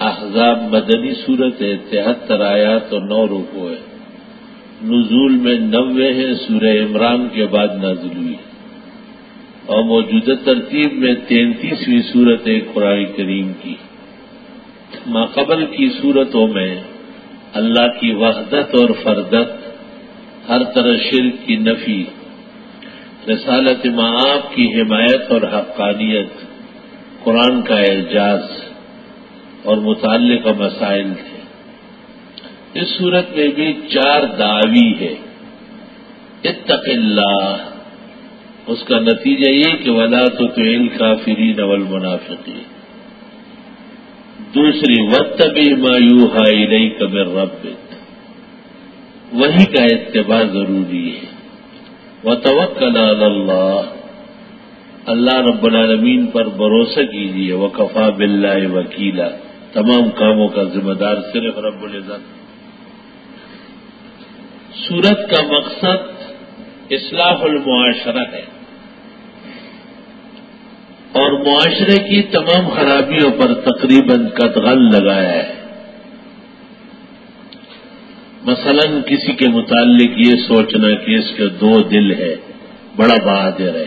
احزاب مدنی صورت ہے، تہتر آیات اور نو رکو ہے۔ نزول میں نوے ہیں، سورہ عمران کے بعد نازل ہوئی۔ اور موجودہ ترتیب میں تینتیسویں صورت ہے قرآن کریم کی۔ ماقبل کی صورتوں میں اللہ کی وحدت اور فردت، ہر طرح شرک کی نفی، رسالت معاف کی حمایت اور حقانیت، قرآن کا اعجاز۔ اور متعلقہ مسائل تھے۔ اس صورت میں بھی چار دعوی ہے۔ اتق اللہ۔ اس کا نتیجہ یہ کہ ولا تو تیل کافری نول منافقی دوسری وطبی مایو ہائی نئی کمر رب وہی کا اتباع ضروری ہے۔ و توکل اللہ اللہ رب العالمین پر بھروسہ کیجیے وہ کفا بلّہ وکیلا۔ تمام کاموں کا ذمہ دار صرف رب العزت۔ سورت کا مقصد اصلاح المعاشرہ ہے۔ اور معاشرے کی تمام خرابیوں پر تقریباً قدغن لگایا ہے۔ مثلا کسی کے متعلق یہ سوچنا کہ اس کے دو دل ہے بڑا بہادر ہے۔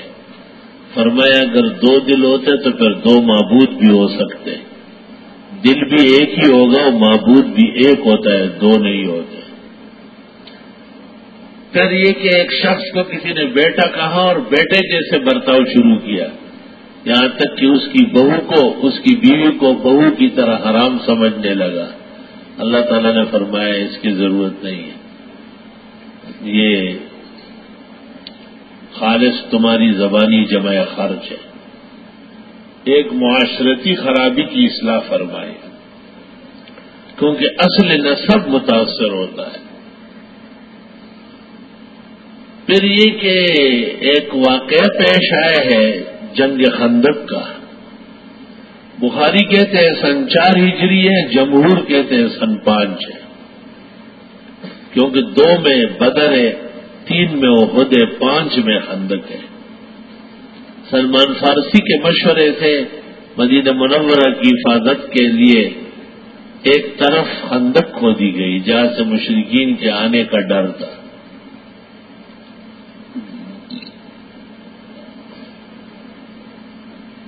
فرمایا، اگر دو دل ہوتے تو پھر دو معبود بھی ہو سکتے۔ ہیں دل بھی ایک ہی ہوگا اور معبود بھی ایک ہوتا ہے، دو نہیں ہوتے پھر یہ کہ ایک شخص کو کسی نے بیٹا کہا اور بیٹے جیسے برتاؤ شروع کیا۔ یہاں تک کہ اس کی بہو کو، اس کی بیوی کو بہو کی طرح حرام سمجھنے لگا۔ اللہ تعالیٰ نے فرمایا، اس کی ضرورت نہیں ہے۔ یہ خالص تمہاری زبانی جمع خرچ ہے۔ ایک معاشرتی خرابی کی اصلاح فرمائے، کیونکہ اصل نصب متاثر ہوتا ہے۔ پھر یہ کہ ایک واقعہ پیش آیا ہے جنگ خندق کا۔ بخاری کہتے ہیں سن چار ہجری ہے، جمہور کہتے ہیں سن پانچ ہے۔ کیونکہ دو میں بدر ہے، تین میں عہد ہے، پانچ میں خندق ہے۔ سلمان فارسی کے مشورے سے مدینہ منورہ کی حفاظت کے لیے ایک طرف خندق کھو دی گئی، جہاں سے مشرقین کے آنے کا ڈر تھا۔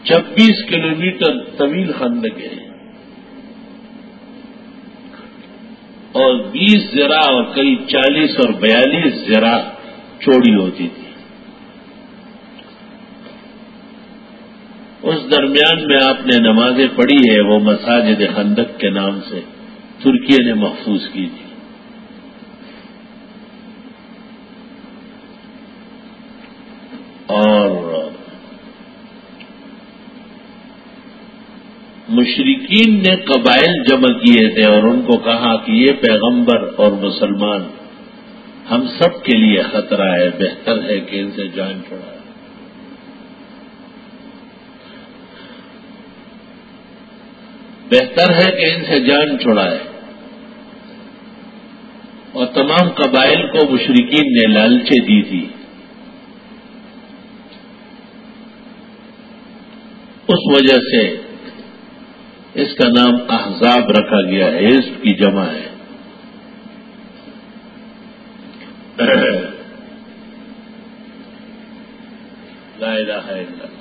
چھبیس کلومیٹر طویل خندق ہے اور بیس زرا اور کئی چالیس اور بیالیس زرا چوڑی ہوتی تھی۔ اس درمیان میں آپ نے نمازیں پڑھی ہے وہ مساجد خندق کے نام سے ترکی نے محفوظ کی تھی۔ اور مشرقین نے قبائل جمع کیے تھے اور ان کو کہا کہ یہ پیغمبر اور مسلمان ہم سب کے لیے خطرہ ہے، بہتر ہے کہ ان سے جان چھوڑا بہتر ہے کہ ان سے جان چھڑائے۔ اور تمام قبائل کو مشرقین نے لالچے دی تھی۔ اس وجہ سے اس کا نام احزاب رکھا گیا ہے اس کی جمع ہے۔ لا الہ الا اللہ۔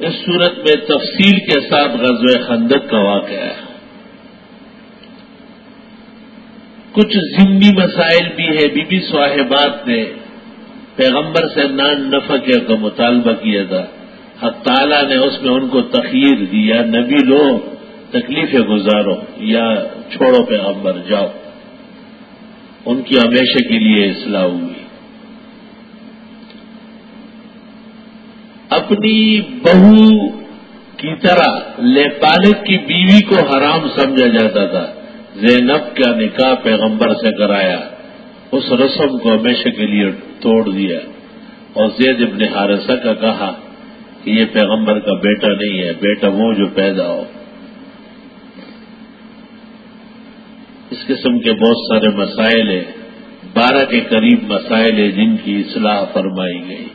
اس صورت میں تفصیل کے ساتھ غزو خندق کا واقعہ ہے۔ کچھ ضمنی مسائل بھی ہے بی بی صاحبات نے پیغمبر سے نان نفق کا مطالبہ کیا تھا۔ حق تعالیٰ نے اس میں ان کو تخیر دی یا نبی لو تکلیفیں گزارو یا چھوڑو پیغمبر، جاؤ۔ ان کی ہمیشہ کے لیے اصلاح ہوئی اپنی بہو کی طرح لے کی بیوی کو حرام سمجھا جاتا تھا۔ زینب کا نکاح پیغمبر سے کرایا۔ اس رسم کو ہمیشہ کے لیے توڑ دیا۔ اور زید ابن حارثہ کا کہا کہ یہ پیغمبر کا بیٹا نہیں ہے، بیٹا وہ جو پیدا ہو۔ اس قسم کے بہت سارے مسائل ہیں۔ بارہ کے قریب مسائل ہیں جن کی اصلاح فرمائی گئی۔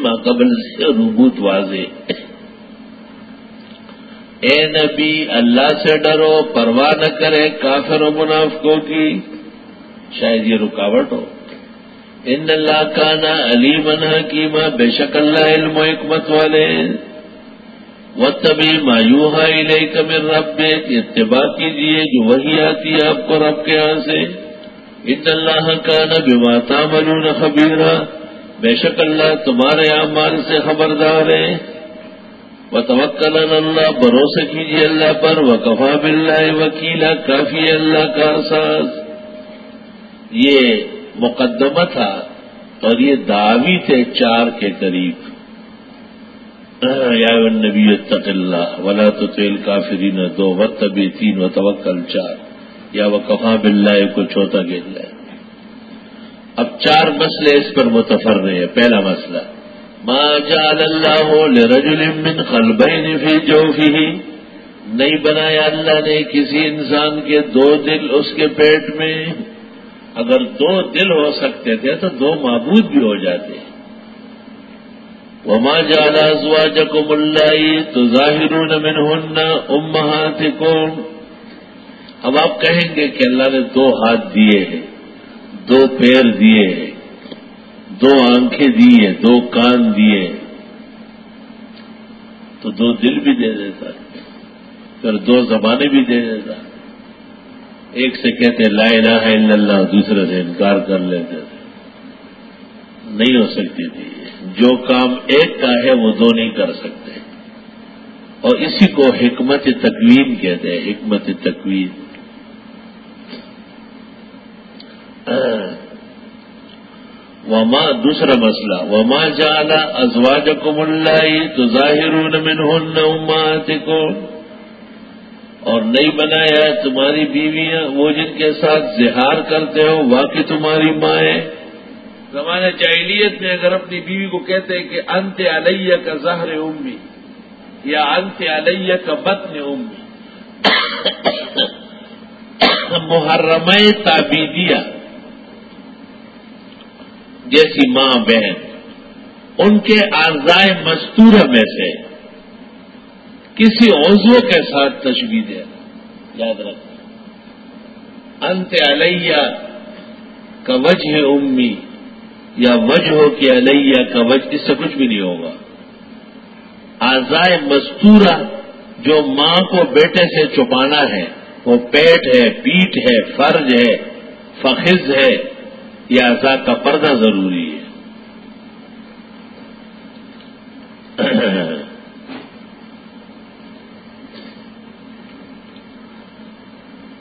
ماں قبل سے روبوت واضح اے نبی، اللہ سے ڈرو، پرواہ نہ کرے کافر و منافقوں کی۔ شاید یہ رکاوٹ ہو۔ ان اللہ کا نا علی من حکیمہ بے شک اللہ علم و حکمت والے۔ وہ تبھی مایو علیہ کمر رب اتباع کیجیے جو وہی آتی ہے آپ کو رب کے یہاں سے۔ ان اللہ کا نا بیماتا ملون خبیرہ۔ بے شک اللہ تمہارے اعمال سے خبردار ہے۔ وہ توکل اللہ، بھروسہ کیجیے اللہ پر۔ وہ کفا بلّہ وکیلا، کافی اللہ کا احساس۔ یہ مقدمہ تھا اور یہ دعوی تھے چار کے قریب۔ یا نبی تق اللہ، ولا تو تیل کافرین دو و طبی تین و توکل چار۔ یا وہ کفا بلّہ کو چوتھا گیل ہے اب چار مسئلے اس پر متفر رہے ہیں۔ پہلا مسئلہ، ما جعل اللہ لرجل من قلبین فی جوفه نہیں بنایا اللہ نے کسی انسان کے دو دل اس کے پیٹ میں۔ اگر دو دل ہو سکتے تھے تو دو معبود بھی ہو جاتے۔ وما جعل ازواجکم اللہ تو ظاہر من امہاتکم۔ اب آپ کہیں گے کہ اللہ نے دو ہاتھ دیے ہیں۔ دو پیر دیے ہیں دو آنکھیں دیے، دو کان دیے۔ تو دو دل بھی دے دیتا، پھر دو زبانیں بھی دے دیتا۔ ایک سے کہتے، لا الہ الا اللہ، دوسرے سے انکار کر لیتے۔ تھے نہیں ہو سکتی تھی۔ جو کام ایک کا ہے، وہ دو نہیں کر سکتے۔ اور اسی کو حکمت تکوین کہتے ہیں، حکمت تکوین۔ وما دوسرا مسئلہ، وما جالا ازواج کو ملائی تو ظاہر من ہن اور نہیں بنایا تمہاری بیویاں، وہ جن کے ساتھ زہار کرتے ہو، واقعی تمہاری مائیں زمانہ جاہلیت میں اگر اپنی بیوی کو کہتے ہیں کہ انت علیہ کا ظاہر امی، یا انت علیہ کا بطن امی۔ محرم تابیدیہ۔ جیسی ماں بہن، ان کے آزائے مستور میں سے کسی عضو کے ساتھ تشبیح دے۔ یاد رکھنا انت علیہ کا وجہ امی یا وجہ ہو کہ علیہ کا وجہ، اس سے کچھ بھی نہیں ہوگا۔ آزائے مستورہ جو ماں کو بیٹے سے چھپانا ہے، وہ پیٹ ہے پیٹ ہے فرج ہے، فخذ ہے۔ یہ آزا کا پردہ ضروری ہے۔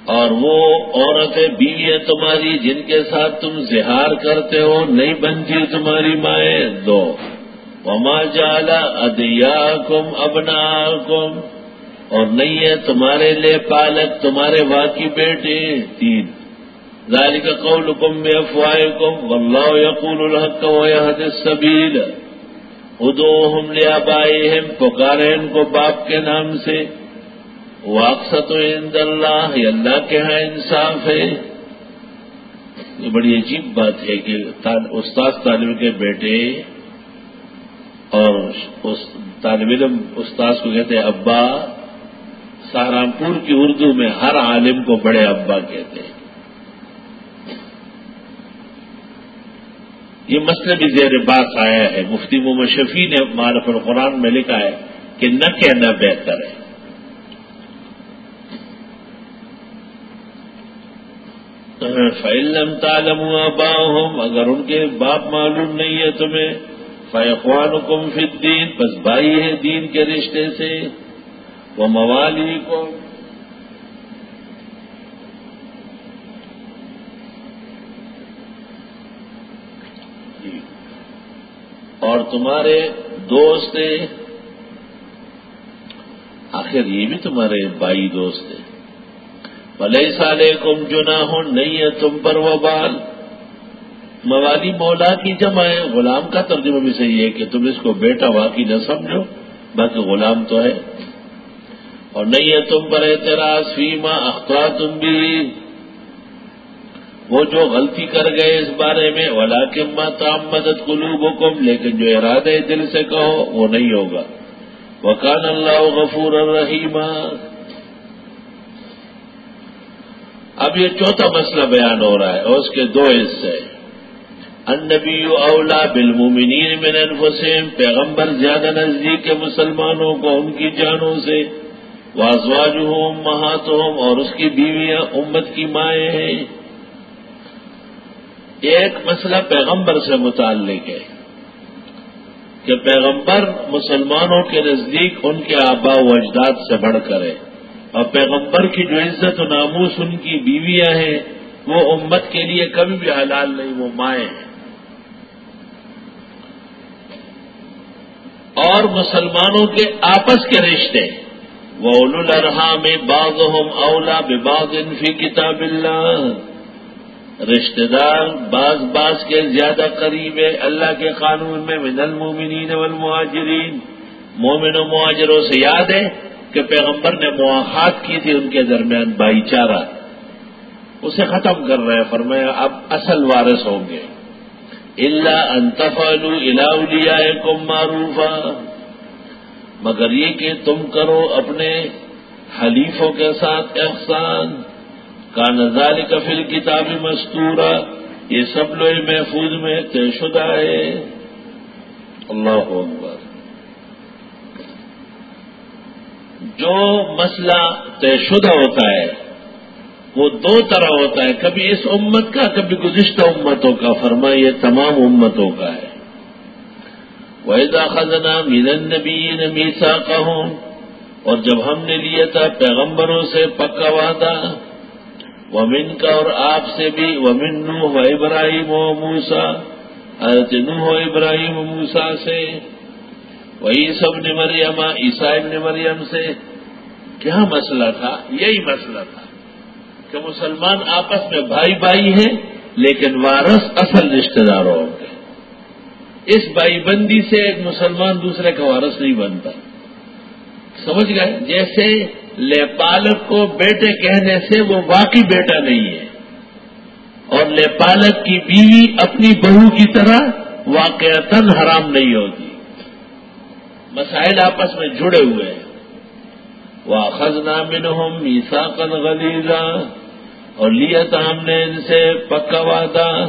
اور وہ عورتیں بیویاں تمہاری جن کے ساتھ تم زہار کرتے ہو، نہیں بنتی تمہاری مائیں۔ دو، وما جالا ادیا کم ابنا کم اور نہیں ہے تمہارے لیے پالک، تمہارے واقعی بیٹے۔ تین ذالک قولکم بافواہکم واللہ یقول الحق ویہد السبیل ادوہم لیابائہم پکارے ان کو باپ کے نام سے. واقصت عند اللہ، یہ اللہ کے ہاں انصاف ہے. یہ بڑی عجیب بات ہے کہ استاد طالب کے بیٹے اور طالب علم استاذ کو کہتے ہیں، ابا، سہارنپور کی اردو میں ہر عالم کو بڑے ابا کہتے ہیں۔ یہ مسئلہ بھی زیر بات آیا ہے۔ مفتی محمد شفیع نے معرف القرآن میں لکھا ہے کہ نہ کہنا بہتر ہے۔ فعلم تالم باہم اگر ان کے باپ معلوم نہیں ہے تمہیں فیقوان کم فدین بس بھائی ہے دین کے رشتے سے۔ وہ موالی کو اور تمہارے دوست آخر آخر یہ بھی تمہارے بائی دوست ہیں۔ بھلے سالے کم جنا ہو نہیں ہے تم پر وہ بال۔ موالی مولا کی جمع ہے۔ غلام کا ترجمہ بھی صحیح ہے کہ تم اس کو بیٹا واقعی نہ سمجھو باقی غلام تو ہے۔ اور نہیں ہے تم پر اعتراض فیما اختار تم بھی۔ وہ جو غلطی کر گئے اس بارے میں ولا کے تام مدد کلو لیکن جو ارادے دل سے کہو، وہ نہیں ہوگا۔ وکان اللہ غفور الرحیم اب یہ چوتھا مسئلہ بیان ہو رہا ہے، اور اس کے دو حصے النبی اولا بالمومنین من انفسهم پیغمبر زیادہ نزدیک کے مسلمانوں کو ان کی جانوں سے۔ وازواج ہوں اور اس کی بیویاں، امت کی مائیں ہیں۔ ایک مسئلہ پیغمبر سے متعلق ہے کہ پیغمبر مسلمانوں کے نزدیک ان کے آبا و اجداد سے بڑھ کر ہے اور پیغمبر کی جو عزت و ناموس ان کی بیویاں ہیں، وہ امت کے لیے کبھی بھی حلال نہیں، وہ مائیں ہیں۔ اور مسلمانوں کے آپس کے رشتے وہ الرحا میں باغ اولا بے انفی کتاب اللہ رشتہ دار بعض بعض کے زیادہ قریب ہے۔ اللہ کے قانون میں من المومنین والمہاجرین۔ مومن و مہاجروں سے یاد ہے کہ پیغمبر نے مواخات کی تھی ان کے درمیان بھائی چارہ۔ اسے ختم کر رہے ہیں۔ فرمایا، اب اصل وارث ہوں گے۔ اللہ انتفال الاولیا کم معروفہ مگر یہ کہ تم کرو اپنے حلیفوں کے ساتھ احسان۔ کا نظال کفل کتابی مستورہ یہ سب لوگ محفوظ میں طے شدہ ہے۔ اللہ اکبر۔ جو مسئلہ طے شدہ ہوتا ہے، وہ دو طرح ہوتا ہے۔ کبھی اس امت کا، کبھی گزشتہ امتوں کا۔ فرما یہ تمام امتوں کا ہے۔ ویدا خزنہ میرن نبی میسا کا ہوں اور جب ہم نے لیا تھا پیغمبروں سے پکا وعدہ ومن کا اور آپ سے بھی، ومن نو و ابراہیم و موسا حضرت نو و ابراہیم و موسا سے وہی سب نے مریم عیسائی نے مریم سے، کیا مسئلہ تھا؟ یہی مسئلہ تھا کہ مسلمان آپس میں بھائی بھائی ہیں، لیکن وارث اصل رشتے داروں ہوں گے۔ اس بھائی بندی سے ایک مسلمان دوسرے کا وارث نہیں بنتا۔ سمجھ گئے؟ جیسے لے پالک کو بیٹے کہنے سے وہ واقعی بیٹا نہیں ہے۔ اور لے پالک کی بیوی اپنی بہو کی طرح واقع حرام نہیں ہوگی۔ مسائل آپس میں جڑے ہوئے ہیں۔ وہ خزنا من ہوں میسا کن غلیزہ اور لیا تھا ہم نے ان سے پکا وعدہ۔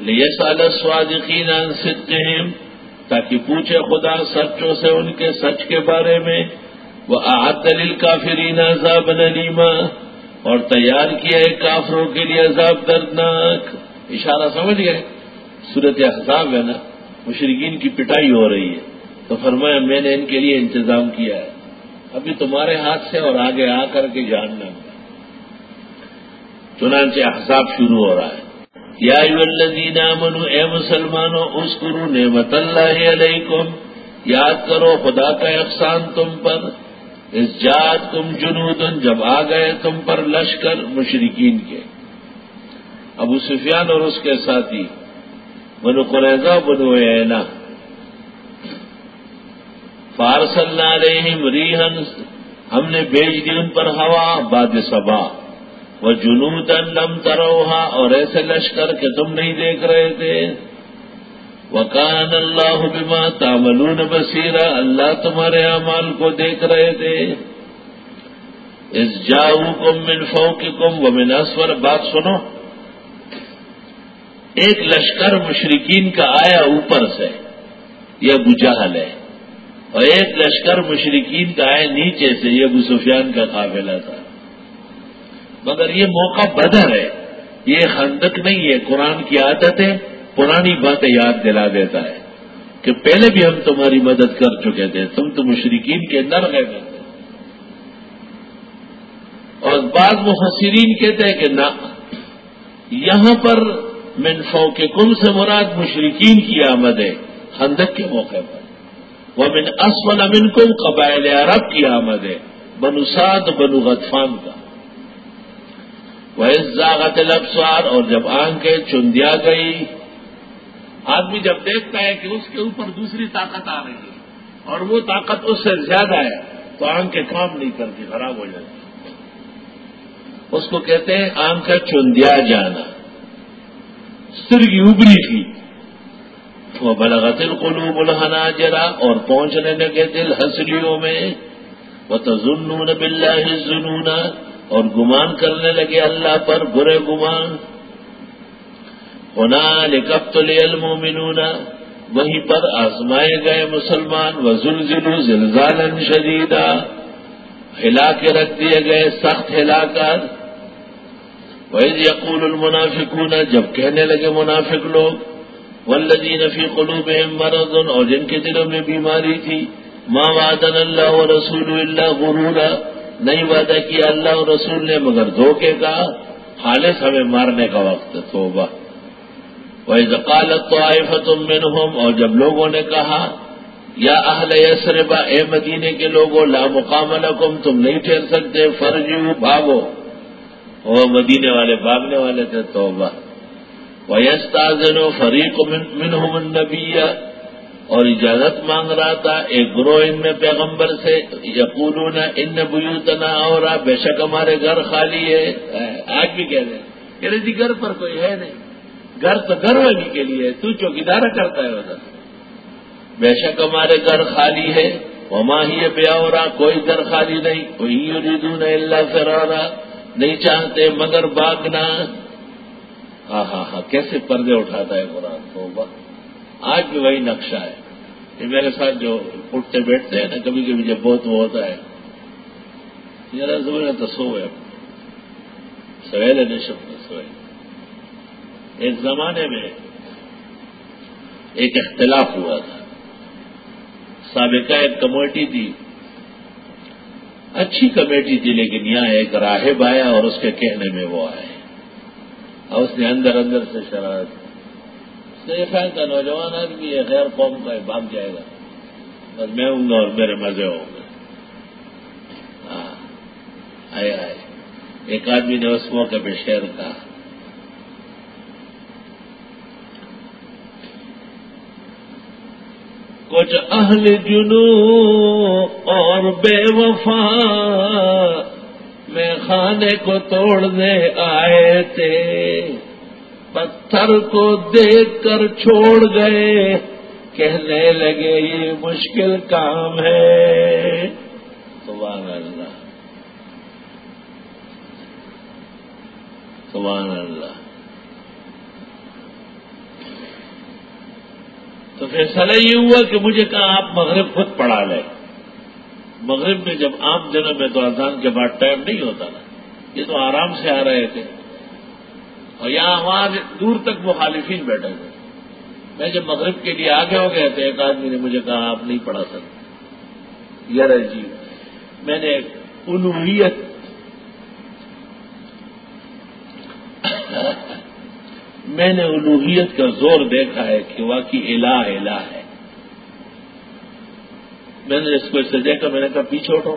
لیے سال سوادقین صدقہم تاکہ پوچھے خدا سچوں سے ان کے سچ کے بارے میں۔ وہ آحت دلیل کافرین عذاب نلیما اور تیار کیا ہے کافروں کے لیے عذاب دردناک۔ اشارہ سمجھ گئے؟ صورت احساب ہے نا؟ مشرقین کی پٹائی ہو رہی ہے۔ تو فرمایا میں نے ان کے لیے انتظام کیا ہے۔ ابھی تمہارے ہاتھ سے اور آگے آ کر کے جاننا چنانچہ احساب شروع ہو رہا ہے۔ یا الذین آمنو اے مسلمانوں اس کرو نعمت اللہ علیکم۔ یاد کرو، خدا کا احسان تم پر۔ اس جات تم جنوتن جب آ گئے تم پر لشکر مشرقین کے۔ ابو سفیان اور اس کے ساتھی، بنو قریضہ بنو اینا فارس اللہ علیہم ریحن ہم نے بھیج دی ان پر ہوا باد صبا وہ جنوب لم تروہا اور ایسے لشکر کہ تم نہیں دیکھ رہے تھے۔ وکان اللہ بما تاملون بصیرہ اللہ تمہارے اعمال کو دیکھ رہے تھے۔ اس جاؤ کم من فو کی کم و بات سنو۔ ایک لشکر مشرقین کا آیا اوپر سے، یہ بجہل ہے۔ اور ایک لشکر مشرقین کا آیا نیچے سے، یہ ابو سفیان کا قابلہ تھا۔ مگر یہ موقع بدر ہے۔ یہ خندق نہیں ہے قرآن کی عادت ہے، پرانی باتیں یاد دلا دیتا ہے کہ پہلے بھی ہم تمہاری مدد کر چکے تھے۔ تم تو مشرقین کے اندر گئے تھے اور بعض مفسرین کہتے ہیں کہ نہ، یہاں پر منفو کے کم سے مراد مشرقین کی آمد ہے، خندق کے موقع پر۔ وہ من اسول امن کو قبائل عرب کی آمد ہے، بنو سعد بنو غطفان کا۔ وہ زاغت لفسوار اور جب آنکھیں چندیا گئی آدمی جب دیکھتا ہے کہ اس کے اوپر دوسری طاقت آ رہی ہے اور وہ طاقت اس سے زیادہ ہے، تو آنکھیں کام نہیں کرتی، خراب ہو جاتی اس کو کہتے ہیں آنکھ کا چندیا جانا۔ سر کی ابری تھی۔ وہ بلغتل قلوب الحنا جرا اور پہنچنے لگے دل ہنسلیوں میں۔ وہ تو ظلم بلّہ اور گمان کرنے لگے اللہ پر برے گمان۔ ہونا لکب المومنون وہیں پر آزمائے گئے مسلمان۔ و زلزلو زلزال شدیدہ ہلا کے رکھ دیے گئے سخت ہلا کر وہی یقول المنافقون، جب کہنے لگے منافق لوگ ولدی نفی قلوب مرض، اور جن کے دلوں میں بیماری تھی ماں وادن اللہ و رسول اللہ غرورا۔ نہیں وعدہ کیا اللہ اور رسول نے، مگر دھوکے کا خالص ہمیں مارنے کا وقت، توبہ۔ وہ زکالت تو آئے فتم اور جب لوگوں نے کہا، یا اہل یسربا اے مدینے کے لوگوں لا مقام لکم، تم نہیں ٹھہر سکتے فرجو بھاگو۔ وہ مدینے والے، بھاگنے والے تھے، توبہ۔ وہ یستاذن و فریق منہم النبیہ اور اجازت مانگ رہا تھا، ایک گروہ ان میں پیغمبر سے، یقولون ان بیوتنا، اور بے شک ہمارے گھر خالی ہے۔ آج بھی کہہ رہے کہ جی گھر پر کوئی ہے نہیں۔ گھر تو گھر والی کے لیے، تو چوکیدار کرتا ہے ادھر بے شک ہمارے گھر خالی ہے۔ وما ہی بے اور کوئی گھر خالی نہیں۔ کوئی یریدون اللہ فرارا۔ نہیں چاہتے، مگر باغنا۔ ہاں ہاں ہاں کیسے پردے اٹھاتا ہے قرآن؟ تو آج بھی وہی نقشہ ہے یہ میرے ساتھ جو اٹھتے بیٹھتے ہیں نا، کبھی کبھی جب بہت وہ ہوتا ہے، میرا زمین تو سو ہے سویل ہے شب سوئے ایک زمانے میں ایک اختلاف ہوا تھا۔ سابقہ ایک کمیٹی تھی۔ اچھی کمیٹی تھی، لیکن یہاں ایک راہب آیا اور اس کے کہنے میں وہ آئے۔ اور اس نے اندر اندر سے شرارت اس نے خیال نوجوان آدمی یہ غیر قوم کا بھاگ جائے گا۔ بس میں ہوں گا اور میرے مزے ہوں۔ گے ہاں۔ آئے آئے۔ ایک آدمی نے اس موقع پہ شہر کہا۔ کچھ اہل جنو اور بے وفا میں خانے کو توڑنے آئے تھے۔ پتھر کو دیکھ کر چھوڑ گئے۔ کہنے لگے، یہ مشکل کام ہے۔ سبحان اللہ۔ سبحان اللہ۔ تو فیصلہ یہ ہوا کہ مجھے کہا، آپ مغرب خود پڑھا لیں۔ مغرب میں جب عام دنوں میں تو اذان کے بعد ٹائم نہیں ہوتا نا یہ تو آرام سے آ رہے تھے۔ اور یہاں وہاں دور تک مخالفین بیٹھے تھے میں جب مغرب کے لیے آگے ہو گئے تھے ایک آدمی نے مجھے کہا، آپ نہیں پڑھا سکتے۔ یار جی میں نے الوحیت میں نے الوحیت کا زور دیکھا ہے کہ واقعی الہ الہ ہے۔ میں نے اس کو اس سے دیکھا، میں نے کہا، پیچھے اٹھو،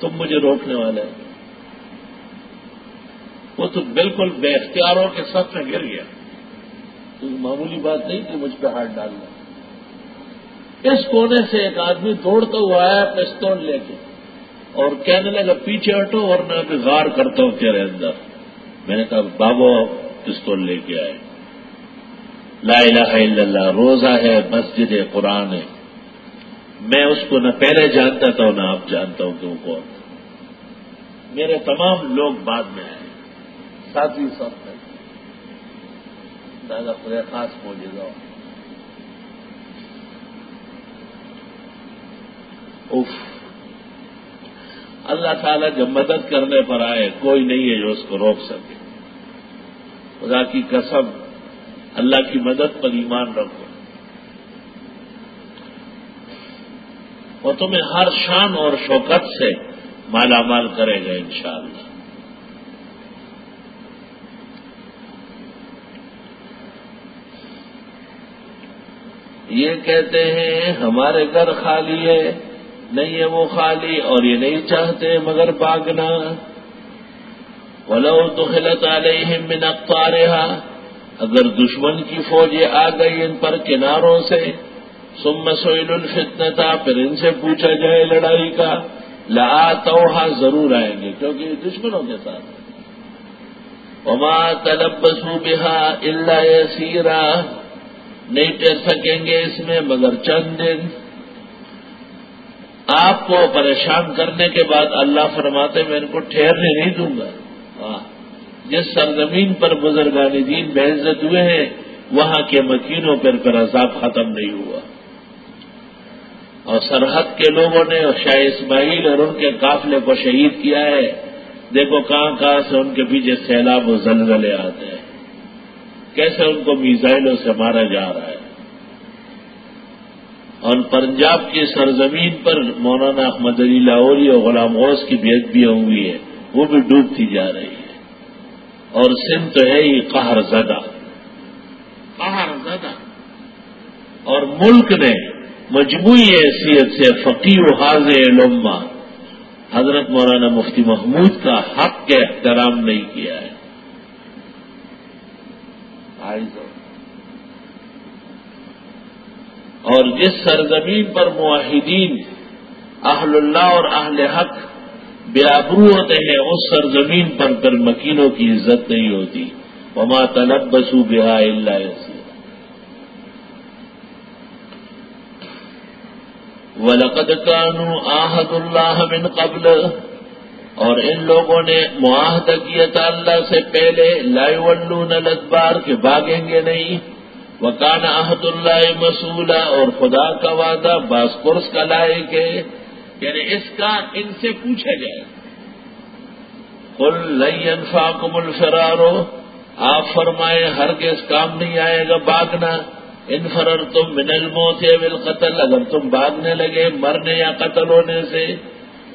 تم مجھے روکنے والے وہ تو بالکل بے اختیاروں کے سب میں گر گیا۔ معمولی بات نہیں کہ مجھ پہ ہاتھ ڈالنا اس کونے سے ایک آدمی دوڑتا ہوا آیا پستول لے کے اور کہنے لگا، پیچھے ہٹو اور میں ابھی غار کرتا ہوں تیرے اندر. میں نے کہا، بابو، پستول لے کے آئے۔ لا الہ الا اللہ، روزہ ہے مسجد ہے قرآن ہے۔ میں اس کو نہ پہلے جانتا تھا نہ اب جانتا ہوں کہ وہ کون۔ میرے تمام لوگ بعد میں آئے۔ ساتھی سب میں دادا خدا خاص موجودہ اف اللہ تعالیٰ جب مدد کرنے پر آئے، کوئی نہیں ہے جو اس کو روک سکے۔ خدا کی قسم، اللہ کی مدد پر ایمان رکھو۔ وہ تمہیں ہر شان اور شوکت سے مالا مال کرے گا انشاءاللہ۔ یہ کہتے ہیں، ہمارے گھر خالی ہے، نہیں ہے وہ خالی اور یہ نہیں چاہتے مگر باغنا ولو تو خلط علیہم من اقطارہا اگر دشمن کی فوجیں آ گئی ان پر کناروں سے سم سوئل الفتنتا پھر ان سے پوچھا جائے لڑائی کا۔ لا توحا ضرور آئیں گے، کیونکہ یہ دشمنوں کے ساتھ۔ وما تلبسو بہا اللہ سیرا نہیں ٹر سکیں گے اس میں، مگر چند دن۔ آپ کو پریشان کرنے کے بعد اللہ فرماتے میں ان کو ٹھہرنے نہیں دوں گا۔ جس سرزمین پر بزرگان دین بحثت ہوئے ہیں، وہاں کے مکینوں پر پر عذاب ختم نہیں ہوا۔ اور سرحد کے لوگوں نے شاہ اسماعیل اور ان کے قافلے کو شہید کیا ہے۔ دیکھو کہاں کہاں سے ان کے پیچھے سیلاب و زلزلے آتے ہیں۔ کیسے ان کو میزائلوں سے مارا جا رہا ہے؟ اور پنجاب کی سرزمین پر مولانا احمد علی لاہوری اور غلام غوث کی بےد بھی ہوئی ہے وہ بھی ڈوبتی جا رہی ہے۔ اور سندھ تو ہے ہی قہر زدہ۔ قہر زدہ۔ اور ملک نے مجموعی حیثیت سے فقیر و حاضر علما حضرت مولانا مفتی محمود کا حق کے احترام نہیں کیا ہے۔ اور جس سرزمین پر معاہدین اہل اللہ اور اہل حق آبرو ہوتے ہیں، اس سرزمین پر پھر مکینوں کی عزت نہیں ہوتی۔ وما طلب بسو بہا اللہ ولقد کانو آحد اللہ من قبل۔ اور ان لوگوں نے معاہدہ کیا تھا اللہ سے پہلے لائی ولو الادبار کے بھاگیں گے نہیں۔ وکان احد اللہ مسولہ اور خدا کا وعدہ باس کا لائے کے یعنی اس کا ان سے پوچھا جائے۔ کل لئی انفاقم الفرارو آپ فرمائے ہر کس کام نہیں آئے گا باغنا ان فرر تم من الموت یا قتل اگر تم باغنے لگے، مرنے یا قتل ہونے سے۔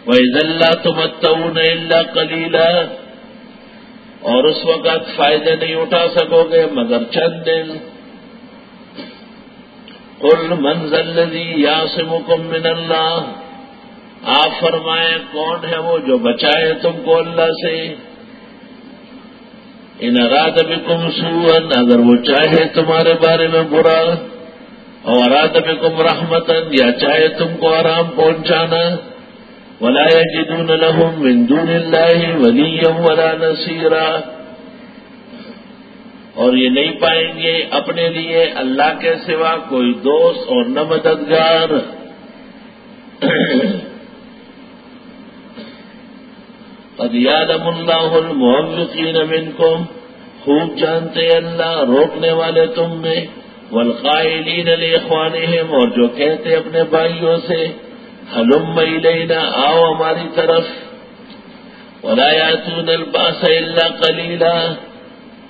وہ اللہ تم اللہ کلیلہ اور اس وقت فائدے نہیں اٹھا سکو گے مگر چند دن۔ کل منزل یا سے من اللہ آپ فرمائیں کون ہے وہ جو بچائے تم کو اللہ سے؟ ان اراد بکم سوئن اگر وہ چاہے تمہارے بارے میں برا، اور اراد بکم رحمتن یا چاہے تم کو آرام پہنچانا۔ ولا جدون لهم من دون اللہ ولیا ولا نصیرہ اور یہ نہیں پائیں گے اپنے لیے اللہ کے سوا کوئی دوست اور نہ مددگار۔ یادم اللہ المحمقین منکم، خوب جانتے اللہ روکنے والے تم میں، والقائلین لاخوانہم اور جو کہتے اپنے بھائیوں سے۔ حلم لینا آؤ ہماری طرف ولا یاتون الباس الا قلیلا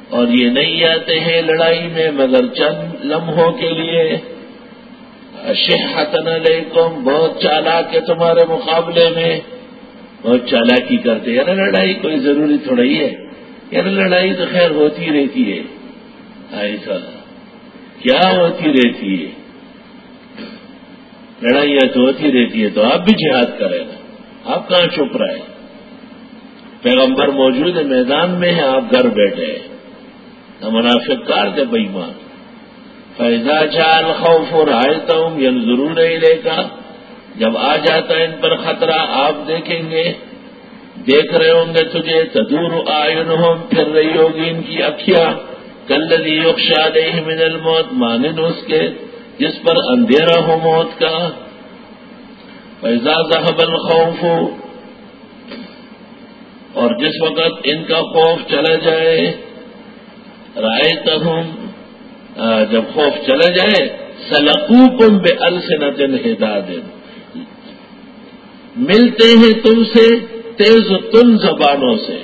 اور یہ نہیں آتے ہیں لڑائی میں مگر چند لمحوں کے لیے شہتن علیکم، بہت چالاک ہے تمہارے مقابلے میں۔ بہت چالاکی کرتے یار یعنی لڑائی کوئی ضروری تھوڑا ہی ہے۔ یار لڑائی تو خیر ہوتی رہتی ہے۔ ایسا کیا ہوتی رہتی ہے؟ لڑائیاں تو ہوتی رہتی ہے تو آپ بھی جہاد کریں نا آپ کہاں چھپ رہے پیغمبر موجود ہے، میدان میں ہے آپ گھر بیٹھے ہیں۔ منافق کار دے بئیمان فیضا چال خوف اور آئے تو یم ضرور نہیں لے گا جب آ جاتا ہے ان پر خطرہ، آپ دیکھیں گے۔ دیکھ رہے ہوں گے تجھے، تدور آئن پھر رہی ہوگی ان کی اکھیا کلدی یوکشا دے من الموت مانن اس کے۔ جس پر اندھیرا ہو موت کا۔ فیضا ذہب الخوف، اور جس وقت ان کا خوف چلا جائے رائے تہم جب خوف چلا جائے سلقو کم بے السنتن ہداد ملتے ہیں تم سے تیز و تم زبانوں سے۔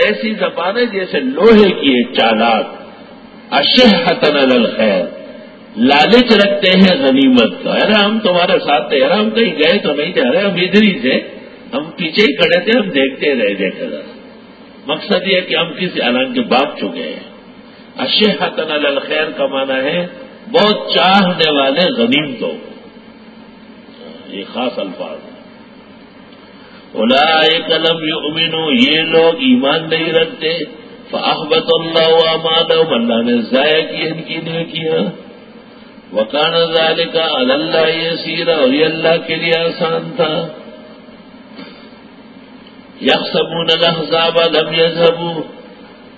ایسی زبانیں جیسے لوہے کی ایک چالاک۔ اشحتن الخیر لالچ رکھتے ہیں غنیمت کا۔ ارے ہم تمہارے ساتھ تھے، ارے ہم کہیں گئے تو نہیں تھے۔ ارے ہم ادھر ہی تھے۔ ہم پیچھے ہی کھڑے تھے، ہم دیکھتے رہے دیکھے ذرا مقصد یہ کہ ہم کسی علام کے باپ چکے ہیں۔ اشحتن الخیر کا معنی ہے بہت چاہنے والے غنیم تو یہ خاص الفاظ ہے قلم یؤمنو، یہ لوگ ایمان نہیں رکھتے۔ فاحبت اللہ مادہ اللہ نے ضائع کی، ان کی نہیں کیا وکان ضال کا اللہ یہ سیرا اور یہ اللہ کے لیے آسان تھا۔ یک سبون الحضاب لم یذهبو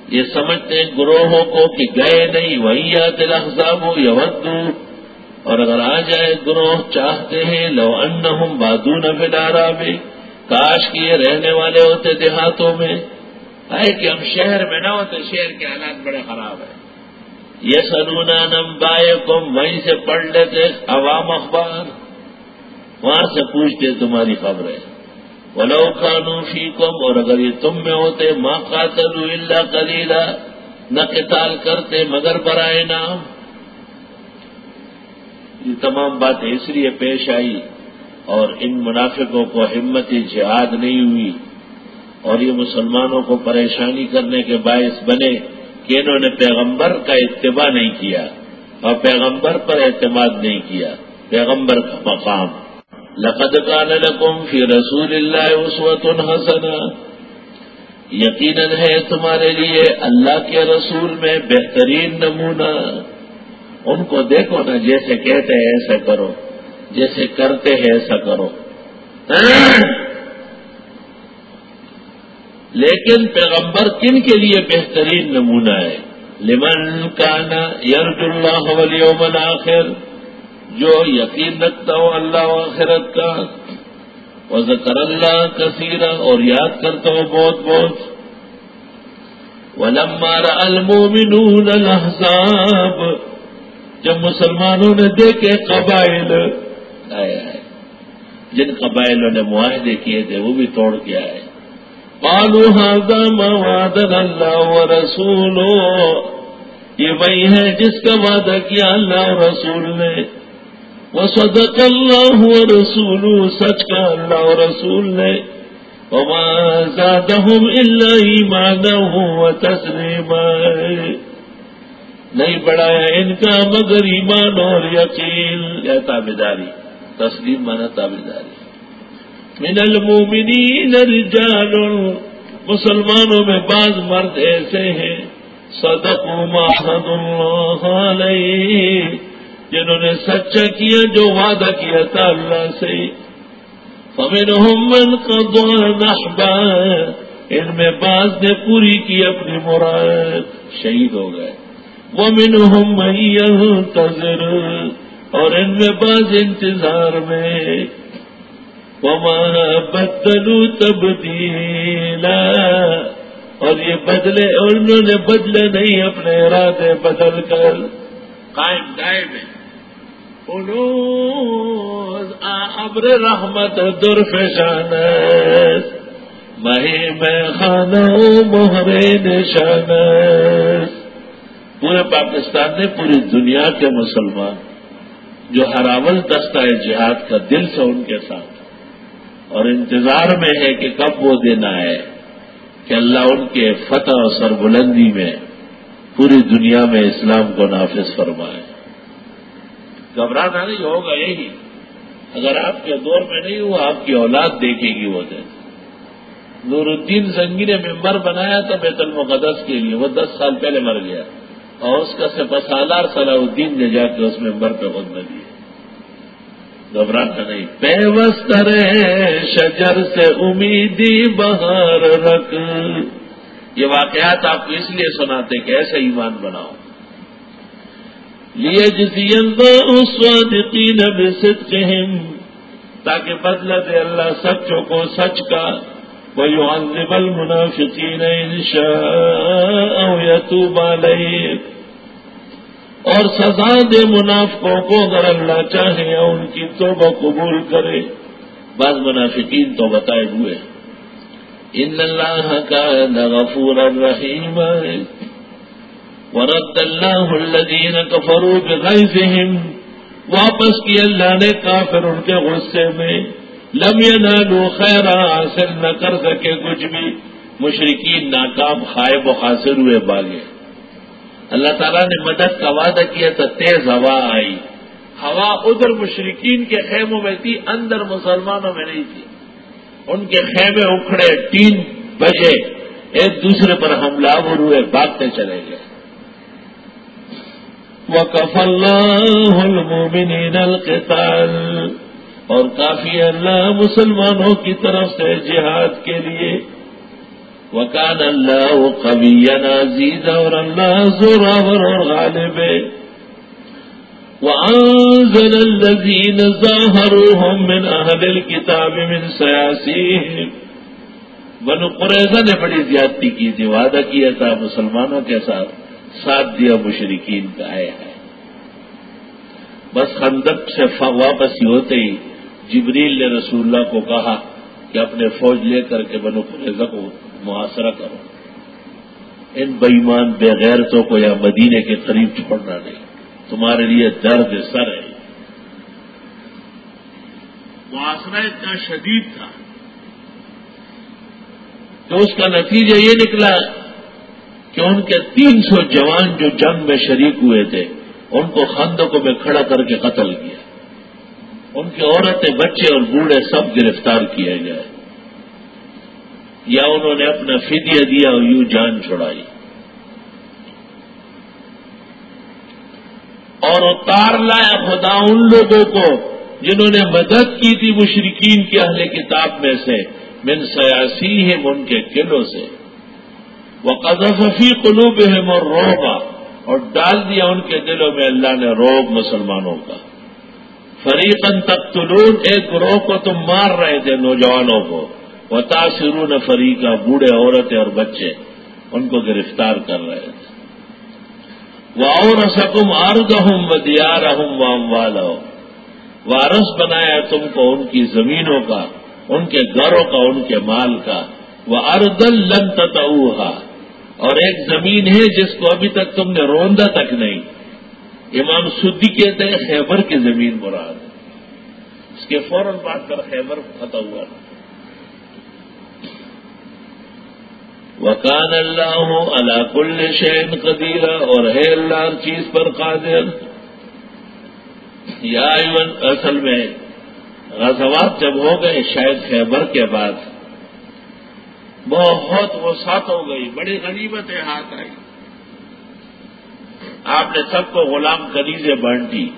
یہ سمجھتے ہیں گروہوں کو کہ گئے نہیں، وہی آتے لحظاب یودو۔ اور اگر آ جائے گروہ چاہتے ہیں، لو ان بادو نفلارا میں کاش کی یہ رہنے والے ہوتے دیہاتوں میں۔ ہے کہ ہم شہر میں نہ ہوتے، شہر کے حالات بڑے خراب ہیں۔ یہ سلونا نمبائے کم وہیں سے پڑھ لیتے عوام اخبار۔ وہاں سے پوچھتے تمہاری خبریں۔ ولو کانو کم اور اگر یہ تم میں ہوتے ماں قاتل اللہ کلیلہ نہ قتال کرتے مگر برائے نام۔ یہ تمام باتیں اس لیے پیش آئی، اور ان منافقوں کو ہمت جہاد نہیں ہوئی، اور یہ مسلمانوں کو پریشانی کرنے کے باعث بنے۔ کہ انہوں نے پیغمبر کا اتباع نہیں کیا اور پیغمبر پر اعتماد نہیں کیا، پیغمبر کا مقام۔ لقد کان لکم فی رسول اللہ عصوت الحسن یقیناً ہے تمہارے لیے اللہ کے رسول میں بہترین نمونہ۔ ان کو دیکھو نا، جیسے کہتے ہیں ایسا کرو، جیسے کرتے ہیں ایسا کرو۔ لیکن پیغمبر کن کے لیے بہترین نمونہ ہے؟ لمن کانا یرج اللہ ولیوم الاخر، جو یقین رکھتا ہو اللہ آخرت کا۔ وہ ذکر اللہ کثیرہ اور یاد کرتا ہو بہت بہت۔ ولمار المومنون الحساب جب مسلمانوں نے دیکھے قبائل آئے آئے جن قبائلوں نے معاہدے کیے تھے، وہ بھی توڑ کے آئے۔ پالو ہاضام وادن اللہ و رسول یہ وہی ہے جس کا وعدہ کیا اللہ رسول نے. وہ صدق اللہ و رسول سچ کا اللہ و رسول نے. زادہم اللہ ایمانہم و تسلیم نہیں بڑھایا ان کا مگر ایمان اور یقین. یا تابداری تسلیم مانا تابداری من المومنین رجال، مسلمانوں میں بعض مرد ایسے ہیں، صدقوا ما حد اللہ علیہ، جنہوں نے سچا کیا، جو وعدہ کیا تھا اللہ سے۔ فمنهم من قضى نحبا، ان میں بعض نے پوری کی اپنی مراد، شہید ہو گئے۔ وہ منہم تذر اور ان میں بعض انتظار میں وما بدلو تبدیلا۔ اور یہ بدلے اور انہوں نے بدلے نہیں، اپنے ارادے بدل کر۔ قائم دائم ابر رحمت درفشان مہی میں خانہ محرے نشان پورے پاکستان نے، پوری دنیا کے مسلمان جو ہراول دستہ جہاد کا دل سے ان کے ساتھ۔ اور انتظار میں ہے کہ کب وہ دن آئے کہ اللہ ان کے فتح اور سربلندی میں پوری دنیا میں اسلام کو نافذ فرمائے۔ گھبرانا نہیں ہوگا یہی۔ اگر آپ کے دور میں نہیں ہوا، آپ کی اولاد دیکھے گی وہ دن۔ نور الدین زنگی نے ممبر بنایا تھا بیت المقدس کے لیے، وہ دس سال پہلے مر گیا۔ اور اس کا سپہ سالار صلاح الدین نے جا کے اس ممبر پہ خود نہ دیے گھبرانا نہیں پیوست رہے، شجر سے امیدی بہار رکھ۔ یہ واقعات آپ کو اس لیے سناتے کہ ایسے ایمان بناؤ۔ لیے جسی صادقین بصدقہم تاکہ بدلہ دے اللہ سچوں کو سچ کا۔ ويعذب المنافقين إن شاء أو يتوب اور سزا دے منافقوں کو، اگر اللہ چاہے یا ان کی توبہ قبول کرے۔ بعض منافقین تو بتائے ہوئے۔ ان اللہ کا غفور الرحیم ورد اللہ الذین کفروا بغیظہم۔ واپس کی اللہ نے کافر ان کے غصے میں۔ لم ینالو خیر حاصل نہ کر سکے کچھ بھی۔ مشرقین ناکام، خائب و حاصل ہوئے باغے اللہ تعالیٰ نے مدد کا وعدہ کیا تو تیز ہوا آئی۔ ہوا ادھر مشرقین کے خیموں میں تھی، اندر مسلمانوں میں نہیں تھی۔ ان کے خیمے اکھڑے، تین بجے ایک دوسرے پر حملہ ہوئے بھاگتے چلے گئے۔ وہ کفل القتال۔ اور کافی اللہ مسلمانوں کی طرف سے جہاد کے لیے وکان اللہ وہ کبھی نازیز اور اللہ زوراور اور غالب. ہے وأنزل الذين ظاهروهم من أهل الكتاب من سياسيهم بنو قریضہ نے بڑی زیادتی کی تھی، وعدہ کیا تھا مسلمانوں کے ساتھ ساتھ دیا مشرقین کا آیا ہے۔ بس خندق سے واپس ہی ہوتے ہی جبریل نے رسول اللہ کو کہا کہ اپنے فوج لے کر کے بنو قریضہ کو محاصرہ کرو۔ ان بےمان بے غیرتوں کو یا مدینے کے قریب چھوڑنا نہیں۔ تمہارے لیے درد سر ہے۔ معاشرہ اتنا شدید تھا تو اس کا نتیجہ یہ نکلا کہ ان کے تین سو جوان جو جنگ میں شریک ہوئے تھے، ان کو خندقوں میں کھڑا کر کے قتل کیا۔ ان کی عورتیں، بچے اور بوڑھے سب گرفتار کیے گئے۔ یا انہوں نے اپنا فدیہ دیا اور یوں جان چھڑائی۔ اور اتار لایا خدا ان لوگوں کو جنہوں نے مدد کی تھی مشرقین کے اہل کتاب میں سے، من سیاسی ہے ان کے قلعوں سے۔ وہ قذفی قلوب ہے اور روبا اور ڈال دیا ان کے دلوں میں اللہ نے روب مسلمانوں کا۔ فریقن تک ایک گروہ کو تم مار رہے تھے نوجوانوں کو۔ وہ تاثرون فریقہ بوڑھے عورتیں اور بچے، ان کو گرفتار کر رہے تھے۔ رسکم ارد ہوں و دیا رہوں وام والا وارس بنایا تم کو ان کی زمینوں کا، ان کے گھروں کا، ان کے مال کا۔ وہ اردل لن تتوہا اور ایک زمین ہے جس کو ابھی تک تم نے روندا تک نہیں۔ امام سدی کہتے ہیں خیبر کی زمین مراد اس کے فوراً بات کر خیبر فتح ہوا۔ تھا وکان اللہ اللہ کل شین قدیرہ اور ہے اللہ ہر چیز پر قادر۔ یا ایون اصل میں غزوات جب ہو گئے شاید خیبر کے بعد، بہت وسعت ہو گئی، بڑی غنیمتیں ہاتھ آئی آپ نے سب کو غلام کنیزیں بانٹی،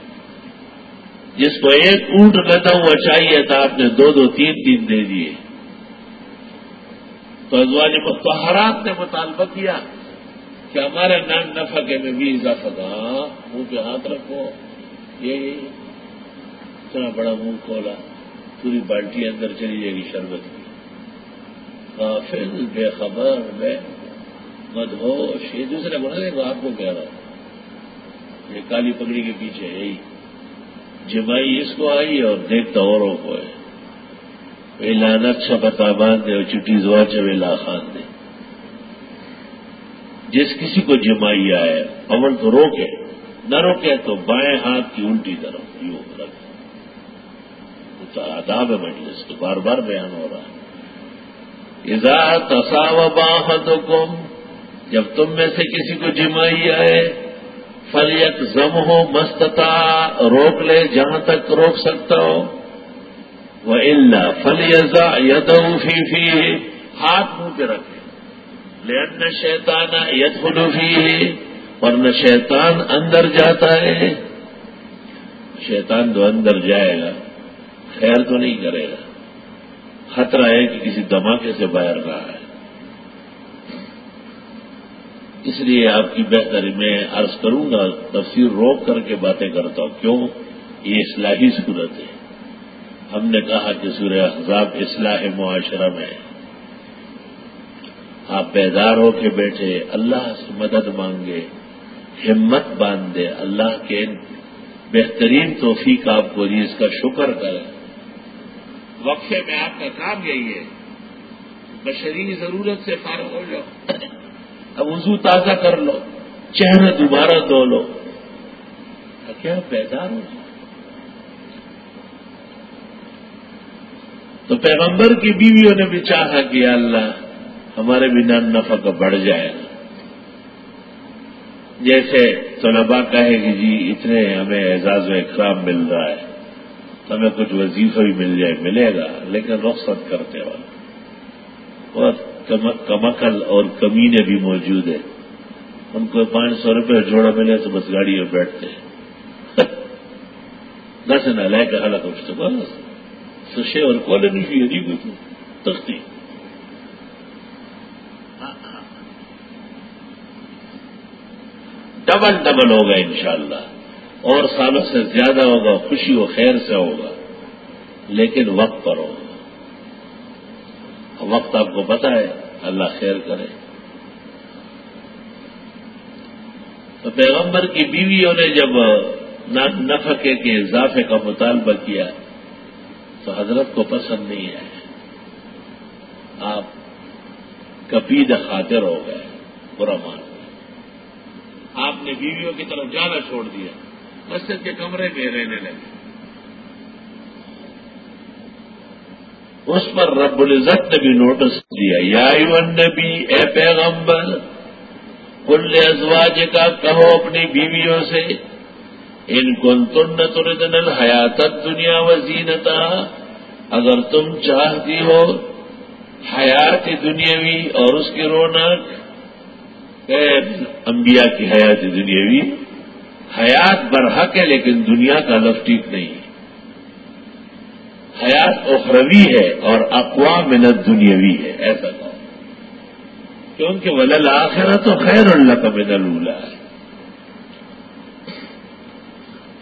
جس کو ایک اونٹ لدا ہوا چاہیے تھا، آپ نے دو دو تین دن دے دیے۔ تو ازواج متحرات نے مطالبہ کیا کہ ہمارے نان نفقے میں بھی اضافہ تھا۔ منہ پہ ہاتھ رکھو۔ یہ اتنا بڑا منہ کھولا۔ پوری بالٹی اندر چلی جائے گی شربت کی۔ کافل بے خبر بے مدہوش۔ یہ دوسرے بنا دیں گے آپ کو کہہ رہا ہوں یہ کالی پگڑی کے پیچھے یہی جمائی اس کو آئی اور دیکھتا اوروں کو ہے لانت بتا باندھے اور چٹی زوا چویلا خان دے۔ جس کسی کو جمائی آئے، اول تو روکے، نہ روکے تو بائیں ہاتھ کی الٹی طرف یوں رکھ۔ آداب ہے مجلس تو بار بار بیان ہو رہا ہے۔ اذا تصاو باہت جب تم میں سے کسی کو جمائی آئے فلیت زم ہو مستتا روک لے جہاں تک روک سکتا ہو۔ وہ اللہ فلیزا یدوفی فی ہاتھ منہ پہ رکھے۔ لین شیتان ید خلوفی اور نہ شیطان اندر جاتا ہے۔ شیطان تو اندر جائے گا، خیر تو نہیں کرے گا۔ خطرہ ہے کہ کسی دھماکے سے باہر رہا ہے اس لیے آپ کی بہتری میں عرض کروں گا، تفسیر روک کر کے باتیں کرتا ہوں۔ کیوں؟ یہ اصلاحی صورت ہے۔ ہم نے کہا کہ سورہ احزاب اصلاح معاشرہ میں آپ بیدار ہو کے بیٹھے، اللہ سے مدد مانگے، ہمت باندھے، اللہ کے بہترین توفیق آپ کو جی اس کا شکر کریں۔ وقفے میں آپ کا کام یہی ہے، بشری ضرورت سے فارغ ہو جاؤ۔ اب وضو تازہ کر لو، چہرہ دوبارہ دھو لو۔ کیا بیدار ہو جاؤ؟ تو پیغمبر کی بیویوں نے بھی چاہا کہ اللہ، ہمارے بھی نان کا بڑھ جائے۔ جیسے طلبا کہے کہ جی اتنے ہمیں اعزاز و اکرام مل رہا ہے تو ہمیں کچھ وظیفہ بھی مل جائے، ملے گا، لیکن رخصت کرتے والا کمکل اور کمینے بھی موجود ہے ان کو پانچ سو روپے جوڑا ملے تو بس گاڑی میں بیٹھتے ہیں۔ دس نہ لے کے حالت اس تو بس۔ سشے اور کالونی بھی ہے تختی ڈبل ڈبل ہوگا انشاءاللہ۔ اور سالوں سے زیادہ ہوگا، خوشی و خیر سے ہوگا۔ لیکن وقت پر ہوگا۔ وقت آپ کو پتا ہے، اللہ خیر کرے۔ تو پیغمبر کی بیویوں نے جب نفقے کے اضافے کا مطالبہ کیا تو حضرت کو پسند نہیں ہے۔ آپ کپید خاطر ہو گئے، برا مان آپ نے بیویوں کی طرف جانا چھوڑ دیا۔ مسجد کے کمرے میں رہنے لگے۔ اس پر رب العزت نے بھی نوٹس دیا، یا نبی اے پیغمبر، کل ازواج کا کہو اپنی بیویوں سے ان کن تن تردن الحیات دنیا و زینتا، اگر تم چاہتی ہو حیات دنیاوی اور اس کی رونق انبیاء کی حیات دنیاوی، حیات برحق ہے لیکن دنیا کا لفظ ٹھیک نہیں حیات اخروی ہے اور اقوام منت دنیاوی ہے، ایسا کہو۔ کیونکہ ولل آخرا تو خیر اللہ کا من اللہ ہے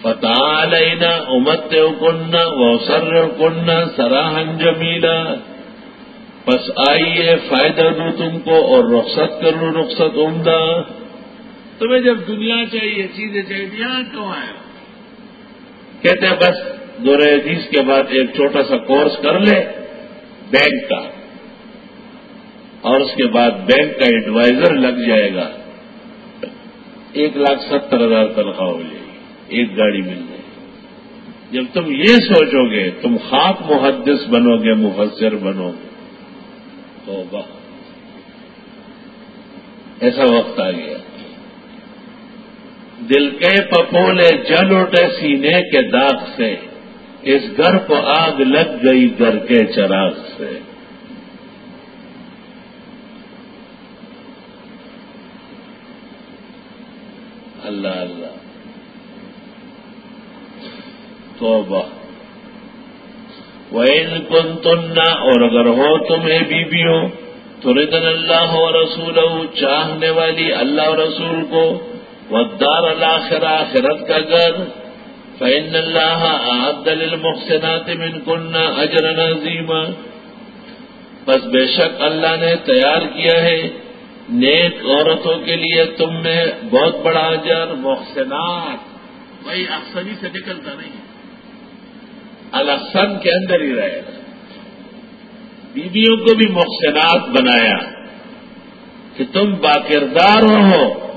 فتح علینا امت کننا و سر کننا سراہن جمیلا بس آئیے فائدہ دوں تم کو اور رخصت کروں رخصت عمدہ. تمہیں جب دنیا چاہیے چیزیں چاہیے یہاں کیوں آئے کہتے ہیں بس دو حدیث کے بعد ایک چھوٹا سا کورس کر لے بینک کا اور اس کے بعد بینک کا ایڈوائزر لگ جائے گا۔ ایک لاکھ ستر ہزار تنخواہ ہو جائے۔ ایک گاڑی مل جائے جب تم یہ سوچو گے، تم خاک محدث بنو گے، مفسر بنو گے۔ تو ایسا وقت آ گیا۔ دل کے پپولے جل اٹھے سینے کے داغ سے، اس گھر کو آگ لگ گئی گھر کے چراغ سے۔ اللہ اللہ۔ تو وین کن تننا اور اگر ہو تمہیں بیویوں تو ردن اللہ و رسول چاہنے والی اللہ رسول کو ودار الآخر آخرت کا گھر فین اللہ عبدل المحسنات من کننا اجر نظیمہ بس بے شک اللہ نے تیار کیا ہے، نیک عورتوں کے لیے تم نے بہت بڑا اجر، محسنات۔ بھائی اکثری سے نکلتا نہیں۔ الحسن کے اندر ہی رہے۔ بیویوں کو بھی محسنات بنایا کہ تم باکردار ہو